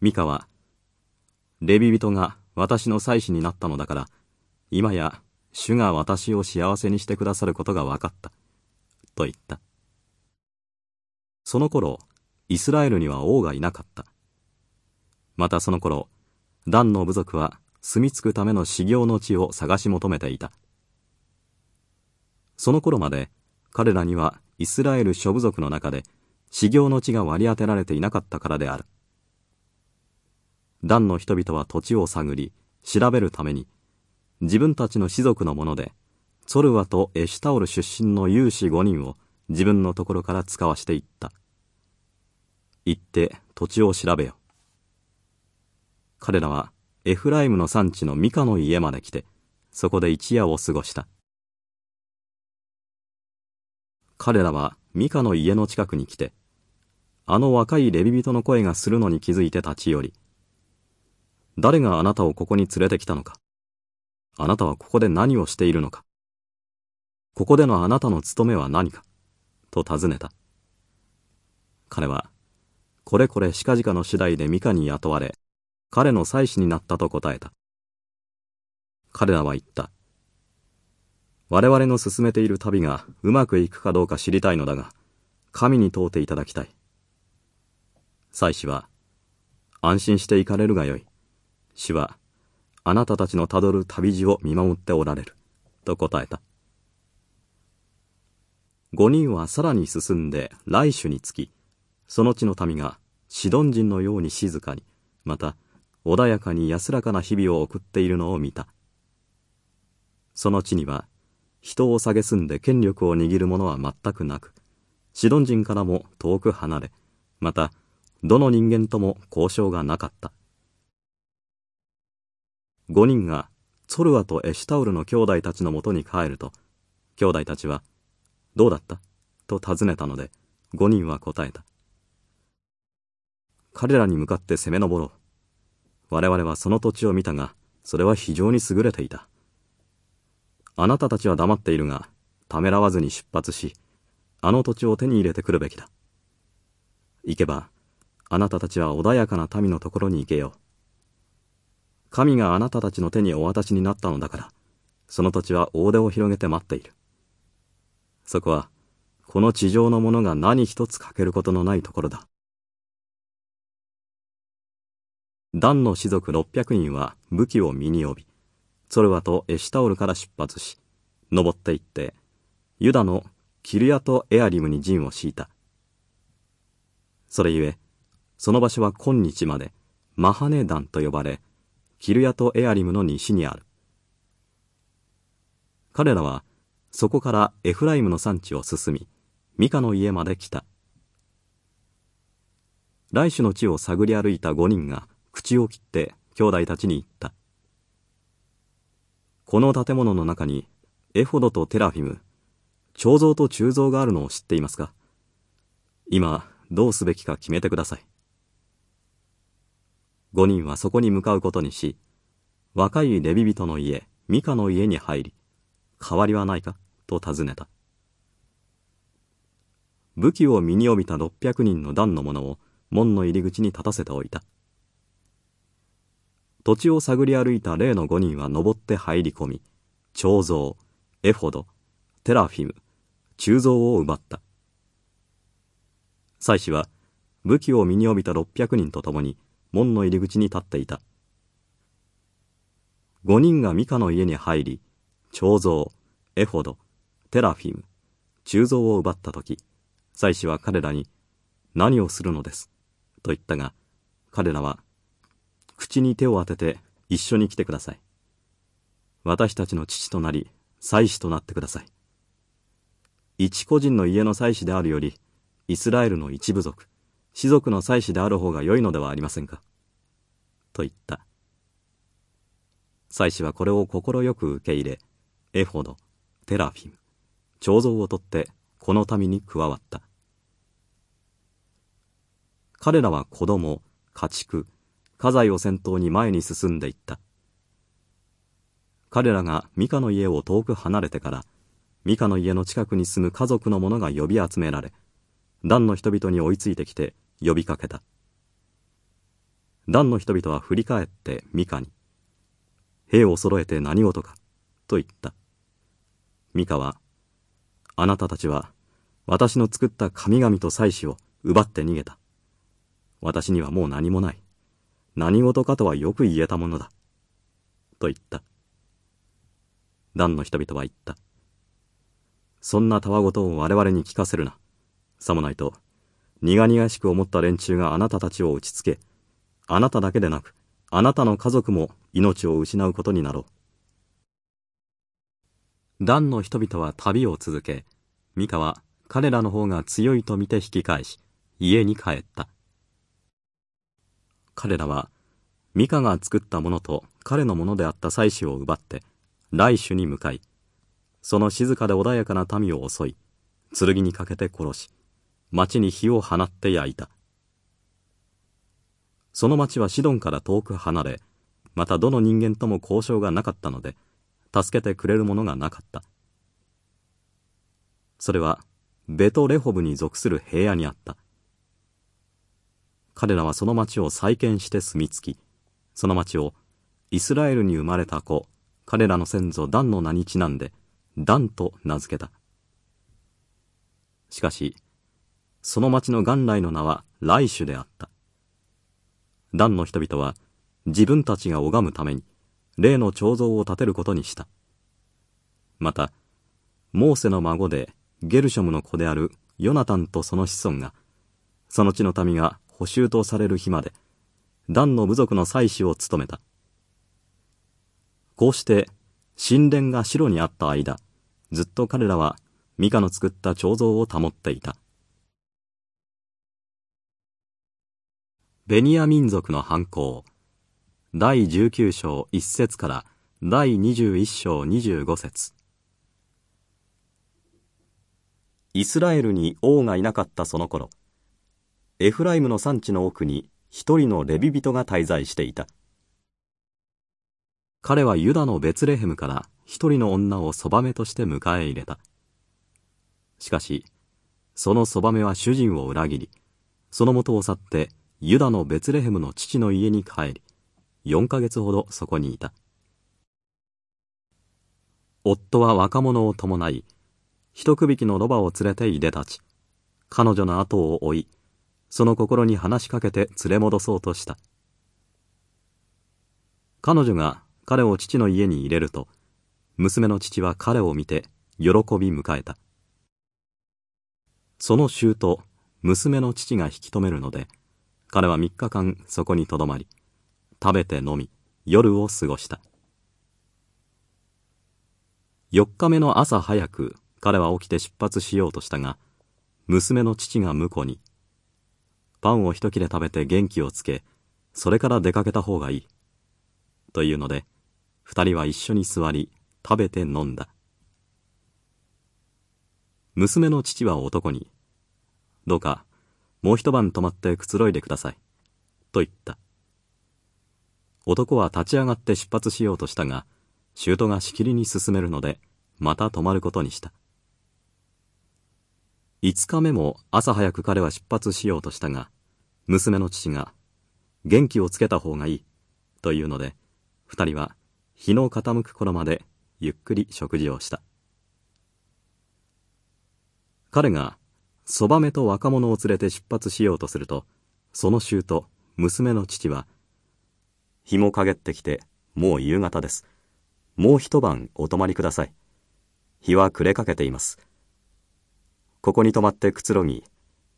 ミカは、レビ人が私の妻子になったのだから、今や主が私を幸せにしてくださることが分かった。と言った。その頃、イスラエルには王がいなかった。またその頃、ダンの部族は住み着くための修行の地を探し求めていた。その頃まで彼らにはイスラエル諸部族の中で修行の地が割り当てられていなかったからである。ダンの人々は土地を探り、調べるために、自分たちの士族のもので、ツォルワとエシュタオル出身の有志5人を自分のところから使わしていった。行って土地を調べよ。彼らはエフライムの産地のミカの家まで来て、そこで一夜を過ごした。彼らはミカの家の近くに来て、あの若いレビ人の声がするのに気づいて立ち寄り、誰があなたをここに連れてきたのかあなたはここで何をしているのかここでのあなたの務めは何かと尋ねた。彼は、これこれ近々の次第でミカに雇われ、彼の妻子になったと答えた。彼らは言った。我々の進めている旅がうまくいくかどうか知りたいのだが、神に問うていただきたい。妻子は、安心して行かれるがよい。主は、あなたたちのたどる旅路を見守っておられる。と答えた。五人はさらに進んで来種につき、その地の民がシドン人のように静かに、また穏やかに安らかな日々を送っているのを見た。その地には、人を蔑んで権力を握る者は全くなく、シドン人からも遠く離れ、また、どの人間とも交渉がなかった。五人がツォルアとエシュタウルの兄弟たちのもとに帰ると、兄弟たちは、どうだった？と尋ねたので、五人は答えた。彼らに向かって攻め上ろう。我々はその土地を見たが、それは非常に優れていた。あなたたちは黙っているが、ためらわずに出発し、あの土地を手に入れてくるべきだ。行けば、あなたたちは穏やかな民のところに行けよう。神があなたたちの手にお渡しになったのだから、その土地は大手を広げて待っている。そこは、この地上のものが何一つ欠けることのないところだ。ダンの士族600人は武器を身に帯び、ソルワとエシタオルから出発し、登っていって、ユダのキルヤとエアリムに陣を敷いた。それゆえ、その場所は今日までマハネダンと呼ばれ、キルヤとエアリムの西にある。彼らは、そこからエフライムの産地を進み、ミカの家まで来た。来種の地を探り歩いた五人が口を切って兄弟たちに言った。この建物の中にエフォドとテラフィム、彫像と鋳造があるのを知っていますか今、どうすべきか決めてください。五人はそこに向かうことにし、若いレビ人の家、ミカの家に入り、変わりはないかと尋ねた。武器を身に帯びた600人の団の者を門の入り口に立たせておいた。土地を探り歩いた例の5人は登って入り込み、彫像、エフォド、テラフィム、鋳像を奪った。祭司は武器を身に帯びた600人と共に門の入り口に立っていた。5人がミカの家に入り、彫像、エフォド、テラフィム、鋳像を奪った時、祭司は彼らに、何をするのです、と言ったが、彼らは口に手を当てて一緒に来てください。私たちの父となり、祭司となってください。一個人の家の祭司であるより、イスラエルの一部族、士族の祭司である方が良いのではありませんか？と言った。祭司はこれを快く受け入れ、エフォド、テラフィム、彫像を取ってこの民に加わった。彼らは子供、家畜、家財を先頭に前に進んでいった。彼らがミカの家を遠く離れてから、ミカの家の近くに住む家族の者が呼び集められ、ダンの人々に追いついてきて呼びかけた。ダンの人々は振り返ってミカに、兵を揃えて何事か、と言った。ミカは、あなたたちは私の作った神々と祭司を奪って逃げた。私にはもう何もない。何事かとはよく言えたものだ。と言った。ダンの人々は言った。そんなたわごとを我々に聞かせるな。さもないと、苦々しく思った連中があなたたちを打ちつけ、あなただけでなく、あなたの家族も命を失うことになろう。ダンの人々は旅を続け、ミカは彼らの方が強いと見て引き返し、家に帰った。彼らは、ミカが作ったものと彼のものであった妻子を奪って、来種に向かい、その静かで穏やかな民を襲い、剣にかけて殺し、町に火を放って焼いた。その町はシドンから遠く離れ、またどの人間とも交渉がなかったので、助けてくれる者がなかった。それは、ベトレホブに属する平野にあった。彼らはその町を再建して住み着き、その町をイスラエルに生まれた子、彼らの先祖ダンの名にちなんで、ダンと名付けた。しかし、その町の元来の名はライシュであった。ダンの人々は自分たちが拝むために例の彫像を建てることにした。また、モーセの孫でゲルショムの子であるヨナタンとその子孫が、その地の民が補修とされる日まで、ダンの部族の祭司を務めた。こうして、神殿が城にあった間、ずっと彼らはミカの作った彫像を保っていた。ベニヤ民族の反抗。第19章1節から第21章25節。イスラエルに王がいなかったその頃エフライムの産地の奥に一人のレビ人が滞在していた。彼はユダのベツレヘムから一人の女をそばめとして迎え入れた。しかしそのそばめは主人を裏切りその元を去ってユダのベツレヘムの父の家に帰り、4ヶ月ほどそこにいた。夫は若者を伴い、一区引きのロバを連れていで立ち、彼女の後を追い、その心に話しかけて連れ戻そうとした。彼女が彼を父の家に入れると、娘の父は彼を見て喜び迎えた。その衆と娘の父が引き止めるので、彼は3日間そこにとどまり食べて飲み夜を過ごした。4日目の朝早く彼は起きて出発しようとしたが娘の父が婿にパンを一切れ食べて元気をつけそれから出かけた方がいいというので二人は一緒に座り食べて飲んだ。娘の父は男にどうかもう一晩泊まってくつろいでください。と言った。男は立ち上がって出発しようとしたが、舅がしきりに進めるので、また泊まることにした。五日目も朝早く彼は出発しようとしたが、娘の父が、元気をつけた方がいい、というので、二人は日の傾く頃までゆっくり食事をした。彼がそばめと若者を連れて出発しようとすると、その衆と娘の父は、日も陰ってきて、もう夕方です。もう一晩お泊まりください。日は暮れかけています。ここに泊まってくつろぎ、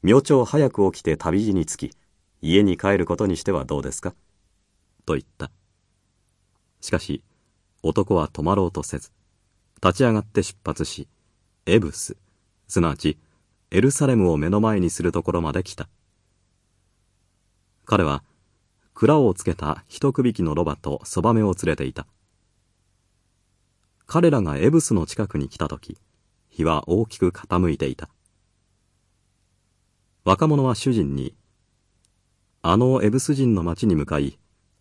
明朝早く起きて旅路につき、家に帰ることにしてはどうですか？と言った。しかし、男は泊まろうとせず、立ち上がって出発し、エブス、すなわちエルサレムを目の前にするところまで来た。彼は、蔵をつけた一区引きのロバとそばめを連れていた。彼らがエブスの近くに来た時、日は大きく傾いていた。若者は主人に、あのエブス人の町に向かい、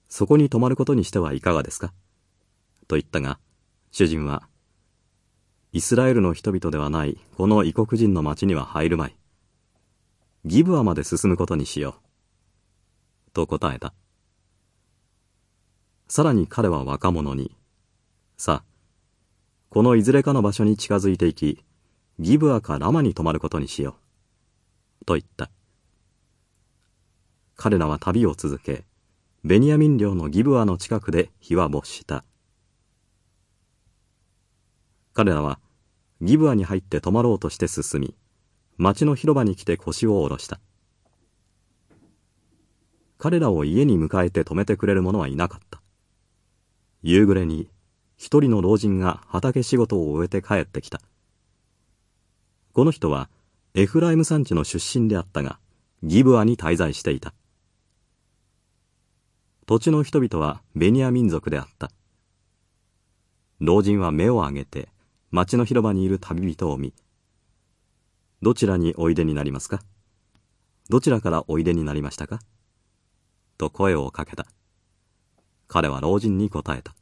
そこに泊まることにしてはいかがですか？と言ったが、主人は、イスラエルの人々ではないこの異国人の町には入るまい。ギブアまで進むことにしよう。と答えた。さらに彼は若者に、さあ、このいずれかの場所に近づいていき、ギブアかラマに泊まることにしよう。と言った。彼らは旅を続け、ベニヤミン領のギブアの近くで日は没した。彼らはギブアに入って泊まろうとして進み、町の広場に来て腰を下ろした。彼らを家に迎えて泊めてくれる者はいなかった。夕暮れに一人の老人が畑仕事を終えて帰ってきた。この人はエフライム山地の出身であったが、ギブアに滞在していた。土地の人々はベニヤ民族であった。老人は目を上げて町の広場にいる旅人を見、どちらにおいでになりますか？どちらからおいでになりましたか？と声をかけた。彼は老人に答えた。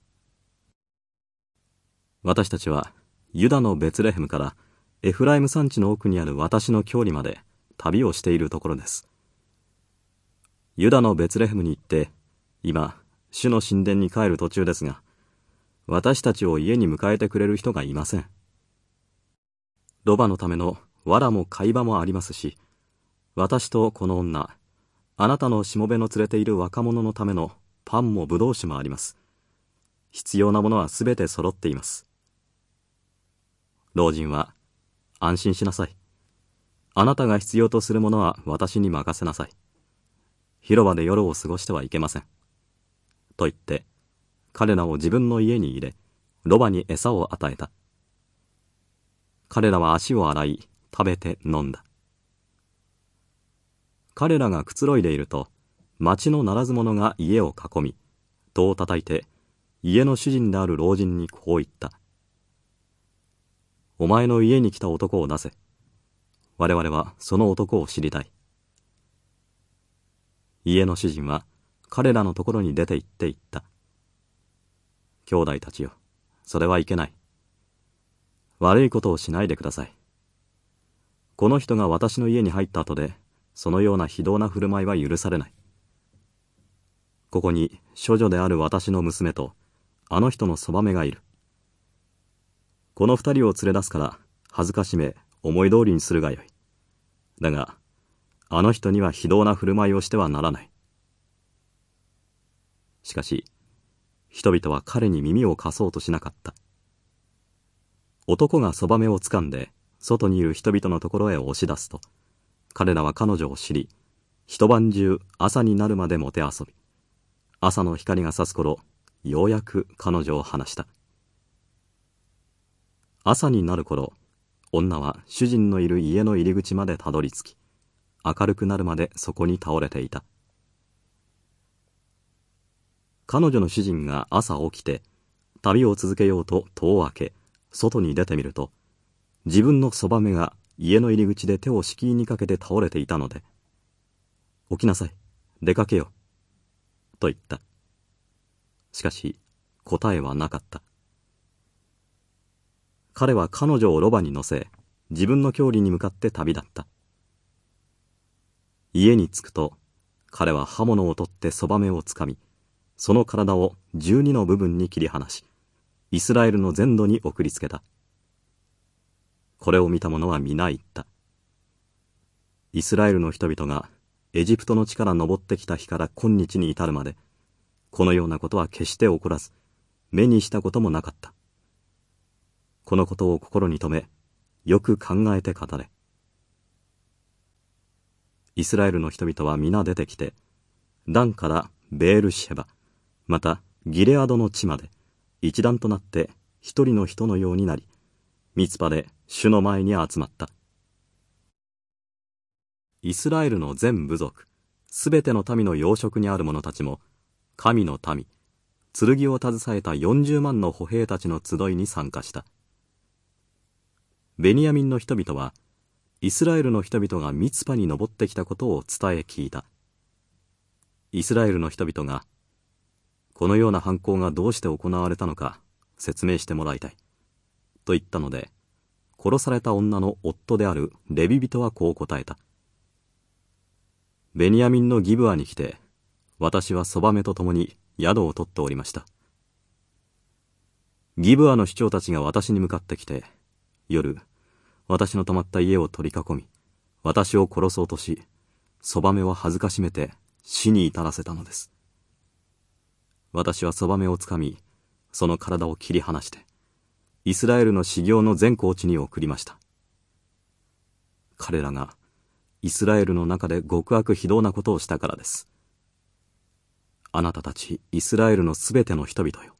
私たちはユダのベツレヘムからエフライム山地の奥にある私の郷里まで旅をしているところです。ユダのベツレヘムに行って、今、主の神殿に帰る途中ですが、私たちを家に迎えてくれる人がいません。ロバのための藁も貝場もありますし、私とこの女、あなたのしもべの連れている若者のためのパンもぶどう酒もあります。必要なものはすべて揃っています。老人は、安心しなさい。あなたが必要とするものは私に任せなさい。広場で夜を過ごしてはいけません。と言って、彼らを自分の家に入れ、ロバに餌を与えた。彼らは足を洗い、食べて飲んだ。彼らがくつろいでいると、町のならず者が家を囲み、戸を叩いて、家の主人である老人にこう言った。お前の家に来た男を出せ。我々はその男を知りたい。家の主人は彼らのところに出て行って言った。兄弟たちよ、それはいけない。悪いことをしないでください。この人が私の家に入った後で、そのような非道な振る舞いは許されない。ここに処女である私の娘と、あの人のそばめがいる。この二人を連れ出すから、恥ずかしめ、思い通りにするがよい。だが、あの人には非道な振る舞いをしてはならない。しかし、人々は彼に耳を貸そうとしなかった。男がそばめをつかんで、外にいる人々のところへ押し出すと、彼らは彼女を知り、一晩中朝になるまでもてあそび、朝の光が差す頃、ようやく彼女を離した。朝になる頃、女は主人のいる家の入り口までたどり着き、明るくなるまでそこに倒れていた。彼女の主人が朝起きて、旅を続けようと戸を開け、外に出てみると、自分のそばめが家の入り口で手を敷居にかけて倒れていたので、起きなさい、出かけよ。と言った。しかし、答えはなかった。彼は彼女をロバに乗せ、自分の郷里に向かって旅立った。家に着くと、彼は刃物を取ってそばめをつかみ、その体を十二の部分に切り離し、イスラエルの全土に送りつけた。これを見た者は皆言った。イスラエルの人々がエジプトの地から登ってきた日から今日に至るまで、このようなことは決して起こらず、目にしたこともなかった。このことを心に留め、よく考えて語れ。イスラエルの人々は皆出てきて、ダンからベールシェバ、またギレアドの地まで、一団となって一人の人のようになり、ミツパで主の前に集まった。イスラエルの全部族、すべての民の養殖にある者たちも、神の民、剣を携えた40万の歩兵たちの集いに参加した。ベニヤミンの人々は、イスラエルの人々がミツパに登ってきたことを伝え聞いた。イスラエルの人々が、このような犯行がどうして行われたのか説明してもらいたい。と言ったので、殺された女の夫であるレビ人はこう答えた。ベニヤミンのギブアに来て、私はそばめと共に宿を取っておりました。ギブアの首長たちが私に向かってきて、夜、私の泊まった家を取り囲み、私を殺そうとし、そばめを恥ずかしめて死に至らせたのです。私はそばめをつかみ、その体を切り離して、イスラエルの修行の全高地に送りました。彼らがイスラエルの中で極悪非道なことをしたからです。あなたたちイスラエルのすべての人々よ。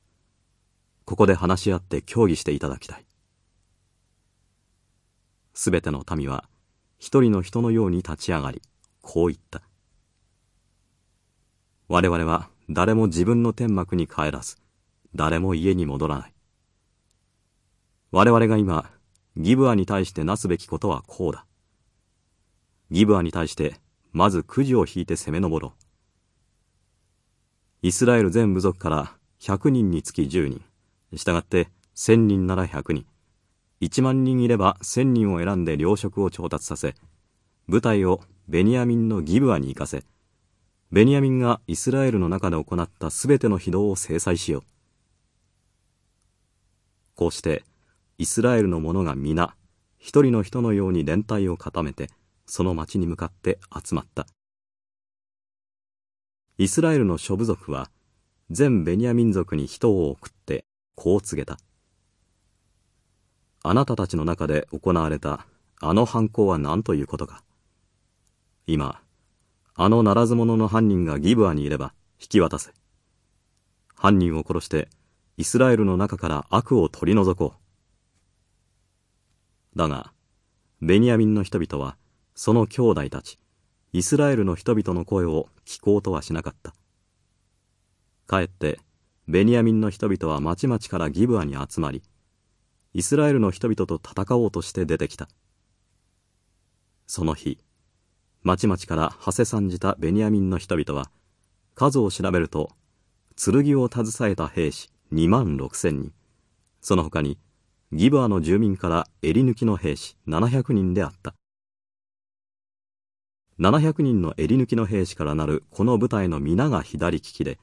ここで話し合って協議していただきたい。すべての民は一人の人のように立ち上がり、こう言った。我々は誰も自分の天幕に帰らず、誰も家に戻らない。我々が今、ギブアに対してなすべきことはこうだ。ギブアに対して、まずくじを引いて攻め上ろう。イスラエル全部族から100人につき10人、従って1000人なら100人、1万人いれば1000人を選んで糧食を調達させ、部隊をベニヤミンのギブアに行かせ、ベニヤミンがイスラエルの中で行ったすべての非道を制裁しよう。こうして、イスラエルの者が皆、一人の人のように連帯を固めて、その町に向かって集まった。イスラエルの諸部族は、全ベニヤ民族に人を送って、こう告げた。あなたたちの中で行われたあの犯行は何ということか。今、あのならず者の犯人がギブアにいれば引き渡せ。犯人を殺してイスラエルの中から悪を取り除こう。だが、ベニヤミンの人々はその兄弟たち、イスラエルの人々の声を聞こうとはしなかった。かえって、ベニヤミンの人々は町々からギブアに集まり、イスラエルの人々と戦おうとして出てきた。その日、町々から馳せ参じたベニヤミンの人々は、数を調べると、剣を携えた兵士2万6千人、その他に、ギブアの住民から襟抜きの兵士700人であった。700人の襟抜きの兵士からなるこの部隊の皆が左利きで、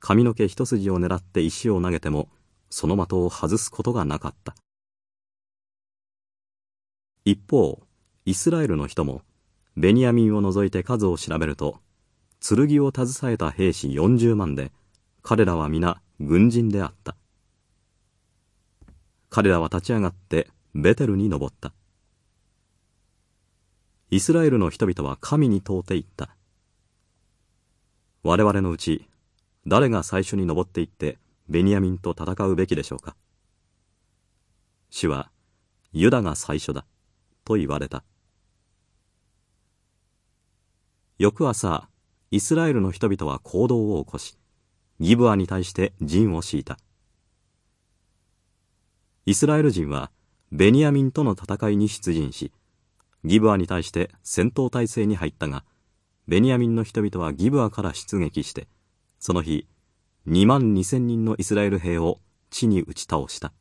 髪の毛一筋を狙って石を投げても、その的を外すことがなかった。一方、イスラエルの人も、ベニヤミンを除いて数を調べると、剣を携えた兵士40万で、彼らは皆軍人であった。彼らは立ち上がってベテルに登った。イスラエルの人々は神に問うて言った。我々のうち、誰が最初に登っていってベニヤミンと戦うべきでしょうか。主は、ユダが最初だ、と言われた。翌朝、イスラエルの人々は行動を起こし、ギブアに対して陣を敷いた。イスラエル人は、ベニヤミンとの戦いに出陣し、ギブアに対して戦闘態勢に入ったが、ベニヤミンの人々はギブアから出撃して、その日、2万2千人のイスラエル兵を地に打ち倒した。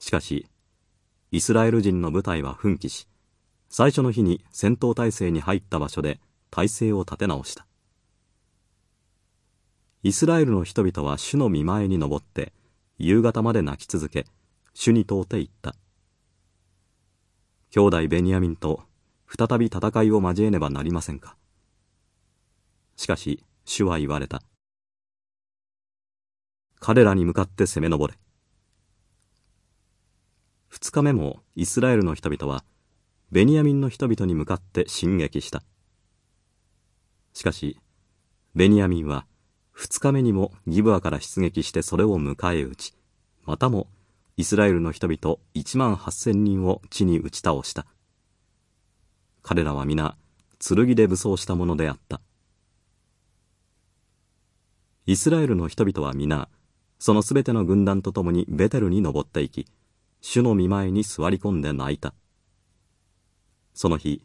しかし、イスラエル人の部隊は奮起し、最初の日に戦闘態勢に入った場所で態勢を立て直した。イスラエルの人々は主の見前に登って、夕方まで泣き続け、主に問うて言った。兄弟ベニヤミンと再び戦いを交えねばなりませんか。しかし、主は言われた。彼らに向かって攻め上れ。二日目もイスラエルの人々は、ベニヤミンの人々に向かって進撃した。しかし、ベニヤミンは二日目にもギブアから出撃してそれを迎え撃ち、またもイスラエルの人々1万8000人を地に打ち倒した。彼らは皆、剣で武装したものであった。イスラエルの人々は皆、そのすべての軍団と共にベテルに登っていき、主の見前に座り込んで泣いた。その日、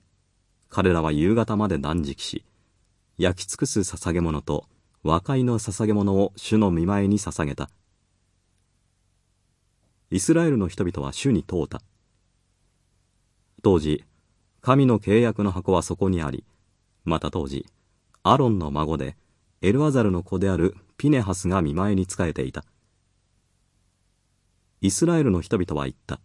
彼らは夕方まで断食し、焼き尽くす捧げ物と和解の捧げ物を主の見前に捧げた。イスラエルの人々は主に問うた。当時、神の契約の箱はそこにあり、また当時、アロンの孫で、エルアザルの子であるピネハスが見舞いに仕えていたイスラエルの人々は言った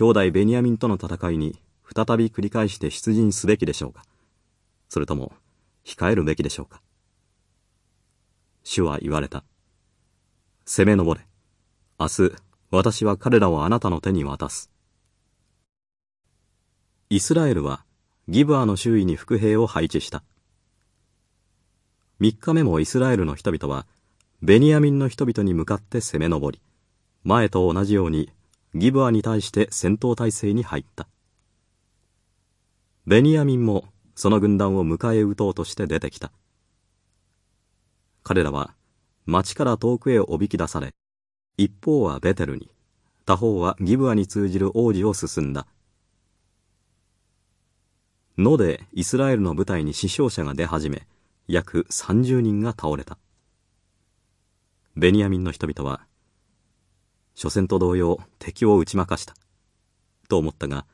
兄弟ベニヤミンとの戦いに再び繰り返して出陣すべきでしょうか。それとも控えるべきでしょうか。主は言われた。攻め上れ。明日私は彼らをあなたの手に渡す。イスラエルはギブアの周囲に伏兵を配置した。3日目もイスラエルの人々はベニヤミンの人々に向かって攻め上り前と同じようにギブアに対して戦闘態勢に入った。ベニヤミンもその軍団を迎え撃とうとして出てきた。彼らは町から遠くへおびき出され一方はベテルに他方はギブアに通じる王子を進んだ。野でイスラエルの部隊に死傷者が出始め約30人が倒れた。ベニヤミンの人々は初戦と同様敵を打ち負かした。と思ったが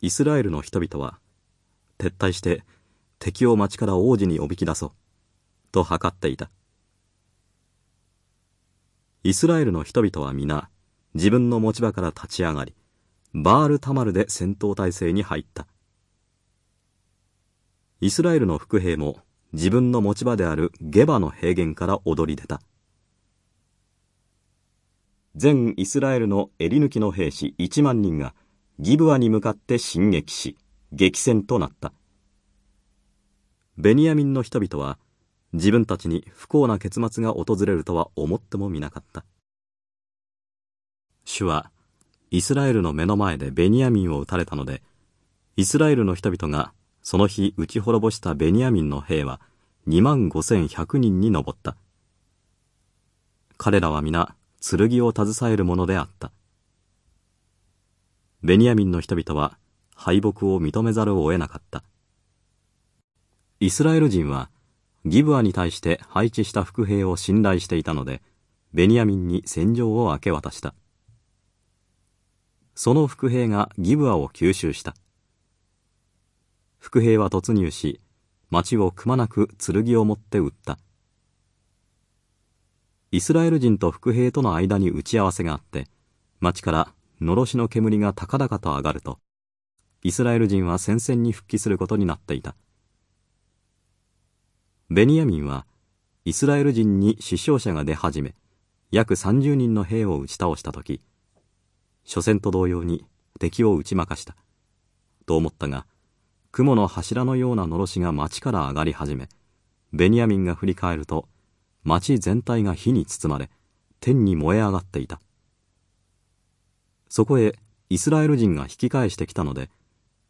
イスラエルの人々は撤退して敵を町から王子におびき出そうと図っていた。イスラエルの人々は皆自分の持ち場から立ち上がりバールタマルで戦闘態勢に入った。イスラエルの伏兵も自分の持ち場であるゲバの平原から踊り出た。全イスラエルの襟抜きの兵士1万人がギブアに向かって進撃し激戦となったベニヤミンの人々は自分たちに不幸な結末が訪れるとは思ってもみなかった主はイスラエルの目の前でベニヤミンを撃たれたのでイスラエルの人々がその日撃ち滅ぼしたベニヤミンの兵は2万5100人に上った。彼らは皆剣を携えるものであった。ベニヤミンの人々は敗北を認めざるを得なかった。イスラエル人はギブアに対して配置した伏兵を信頼していたので、ベニヤミンに戦場を明け渡した。その伏兵がギブアを吸収した。伏兵は突入し町をくまなく剣を持って撃ったイスラエル人と伏兵との間に打ち合わせがあって町からのろしの煙が高々と上がるとイスラエル人は戦線に復帰することになっていた。ベニヤミンはイスラエル人に死傷者が出始め約30人の兵を打ち倒した時初戦と同様に敵を打ち負かしたと思ったが雲の柱のようなのろしが町から上がり始めベニヤミンが振り返ると町全体が火に包まれ天に燃え上がっていた。そこへイスラエル人が引き返してきたので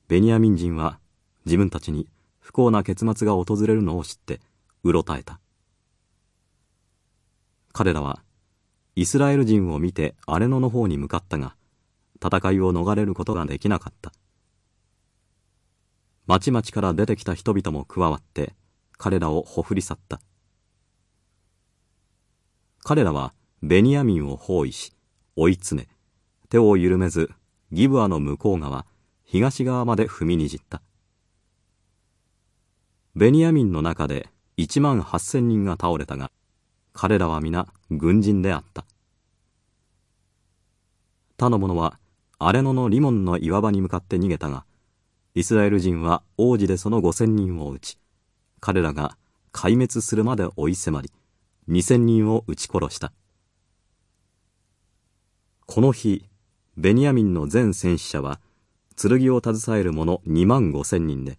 ベニヤミン人は自分たちに不幸な結末が訪れるのを知ってうろたえた。彼らはイスラエル人を見て荒野の方に向かったが戦いを逃れることができなかった。町々から出てきた人々も加わって彼らをほふり去った。彼らはベニヤミンを包囲し追い詰め手を緩めずギブアの向こう側東側まで踏みにじった。ベニヤミンの中で1万8000人が倒れたが彼らは皆軍人であった。他の者は荒れ野のリモンの岩場に向かって逃げたがイスラエル人は王子でその5000人を撃ち彼らが壊滅するまで追い迫り2000人を撃ち殺した。この日ベニヤミンの全戦死者は剣を携える者2万5000人で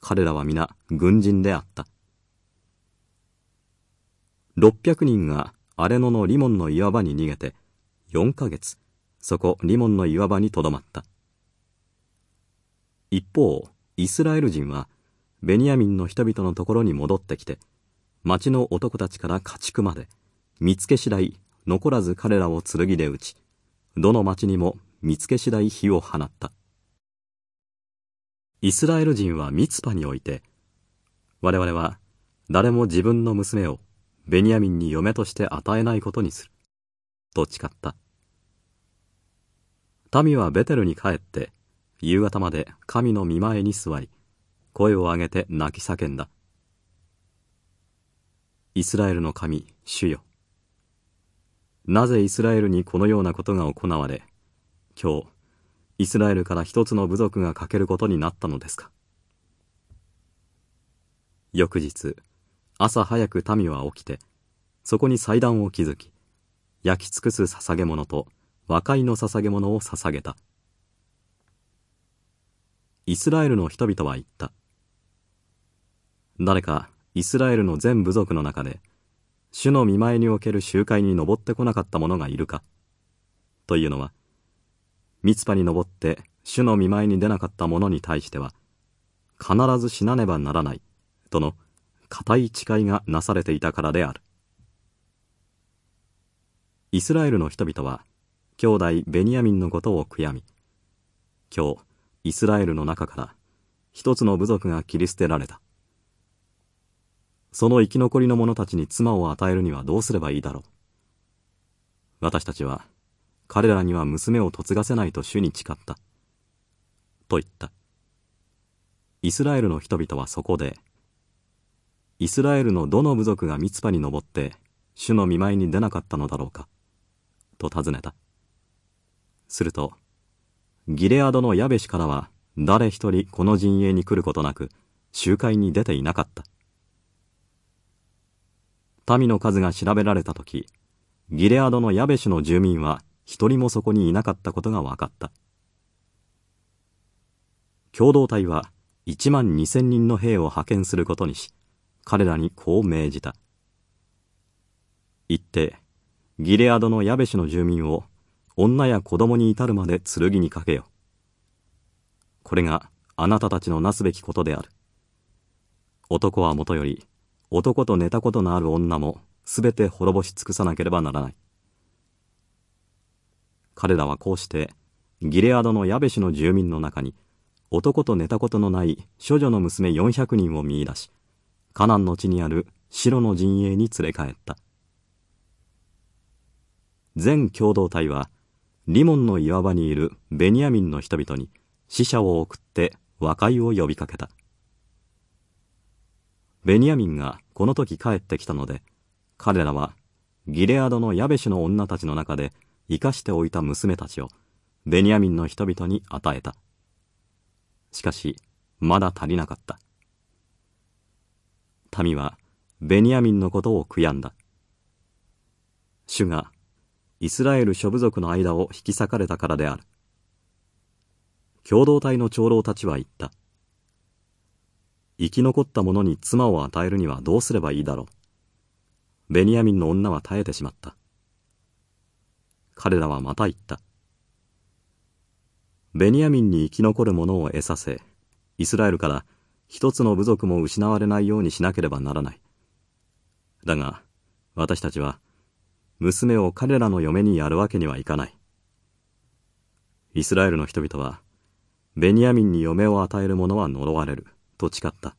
彼らは皆軍人であった。600人が荒野のリモンの岩場に逃げて4ヶ月そこリモンの岩場にとどまった。一方イスラエル人はベニヤミンの人々のところに戻ってきて町の男たちから家畜まで見つけ次第残らず彼らを剣で撃ちどの町にも見つけ次第火を放った。イスラエル人はミツパにおいて我々は誰も自分の娘をベニヤミンに嫁として与えないことにすると誓った。民はベテルに帰って夕方まで神の見前に座り声を上げて泣き叫んだ。イスラエルの神主よ。なぜイスラエルにこのようなことが行われ今日イスラエルから一つの部族が欠けることになったのですか？翌日朝早く民は起きてそこに祭壇を築き焼き尽くす捧げ物と和解の捧げ物を捧げた。イスラエルの人々は言った。誰かイスラエルの全部族の中で主の見舞いにおける集会に登ってこなかった者がいるかというのはミツパに登って主の見舞いに出なかった者に対しては必ず死なねばならないとの固い誓いがなされていたからである。イスラエルの人々は兄弟ベニヤミンのことを悔やみ今日イスラエルの中から一つの部族が切り捨てられた。その生き残りの者たちに妻を与えるにはどうすればいいだろう。私たちは彼らには娘を嫁がせないと主に誓った。と言った。イスラエルの人々はそこでイスラエルのどの部族がミツパに登って主の見舞いに出なかったのだろうかと尋ねた。するとギレアドのヤベシからは誰一人この陣営に来ることなく集会に出ていなかった。民の数が調べられた時ギレアドのヤベシュの住民は一人もそこにいなかったことが分かった共同体は1万2千人の兵を派遣することにし彼らにこう命じた。言って、ギレアドのヤベシュの住民を女や子供に至るまで剣にかけよ。これがあなたたちのなすべきことである。男はもとより、男と寝たことのある女もすべて滅ぼし尽くさなければならない。彼らはこうして、ギレアドのヤベシの住民の中に、男と寝たことのない処女の娘400人を見出し、カナンの地にある白の陣営に連れ帰った全共同体はリモンの岩場にいるベニヤミンの人々に死者を送って和解を呼びかけたベニヤミンがこの時帰ってきたので彼らはギレアドのヤベシの女たちの中で生かしておいた娘たちをベニヤミンの人々に与えた。しかしまだ足りなかった。民はベニヤミンのことを悔やんだ。主がイスラエル諸部族の間を引き裂かれたからである。共同体の長老たちは言った。生き残った者に妻を与えるにはどうすればいいだろうベニヤミンの女は耐えてしまった彼らはまた言ったベニヤミンに生き残る者を得させイスラエルから一つの部族も失われないようにしなければならない。だが、私たちは、娘を彼らの嫁にやるわけにはいかない。イスラエルの人々は、ベニヤミンに嫁を与える者は呪われる、と誓った。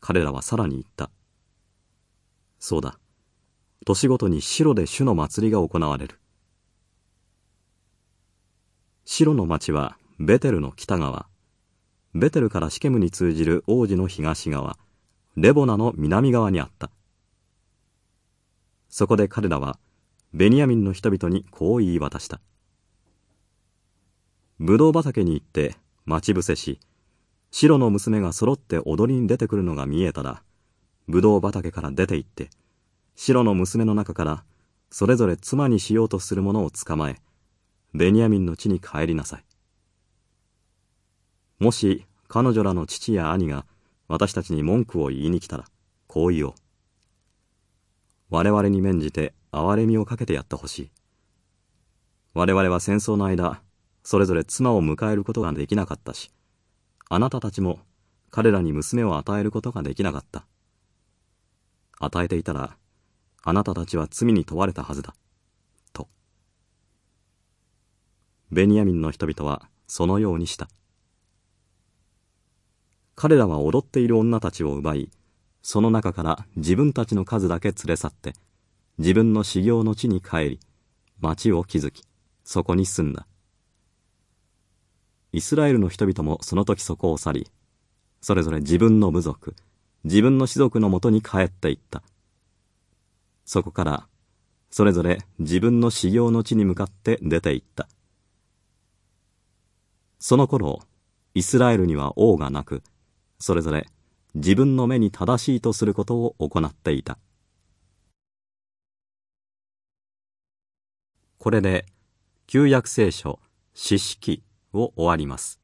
彼らはさらに言った。そうだ。年ごとに白で主の祭りが行われる。白の町はベテルの北側、ベテルからシケムに通じる王子の東側レボナの南側にあったそこで彼らはベニヤミンの人々にこう言い渡したブドウ畑に行って待ち伏せし白の娘が揃って踊りに出てくるのが見えたらブドウ畑から出て行って白の娘の中からそれぞれ妻にしようとする者を捕まえベニヤミンの地に帰りなさいもし彼女らの父や兄が私たちに文句を言いに来たら、こう言おう。我々に免じて憐れみをかけてやってほしい。我々は戦争の間、それぞれ妻を迎えることができなかったし、あなたたちも彼らに娘を与えることができなかった。与えていたら、あなたたちは罪に問われたはずだ。と。ベニヤミンの人々はそのようにした。彼らは踊っている女たちを奪いその中から自分たちの数だけ連れ去って自分の修行の地に帰り町を築きそこに住んだイスラエルの人々もその時そこを去りそれぞれ自分の部族自分の士族のもとに帰っていった。そこからそれぞれ自分の修行の地に向かって出て行った。その頃イスラエルには王がなくそれぞれ自分の目に正しいとすることを行っていた。これで旧約聖書四式。を終わります。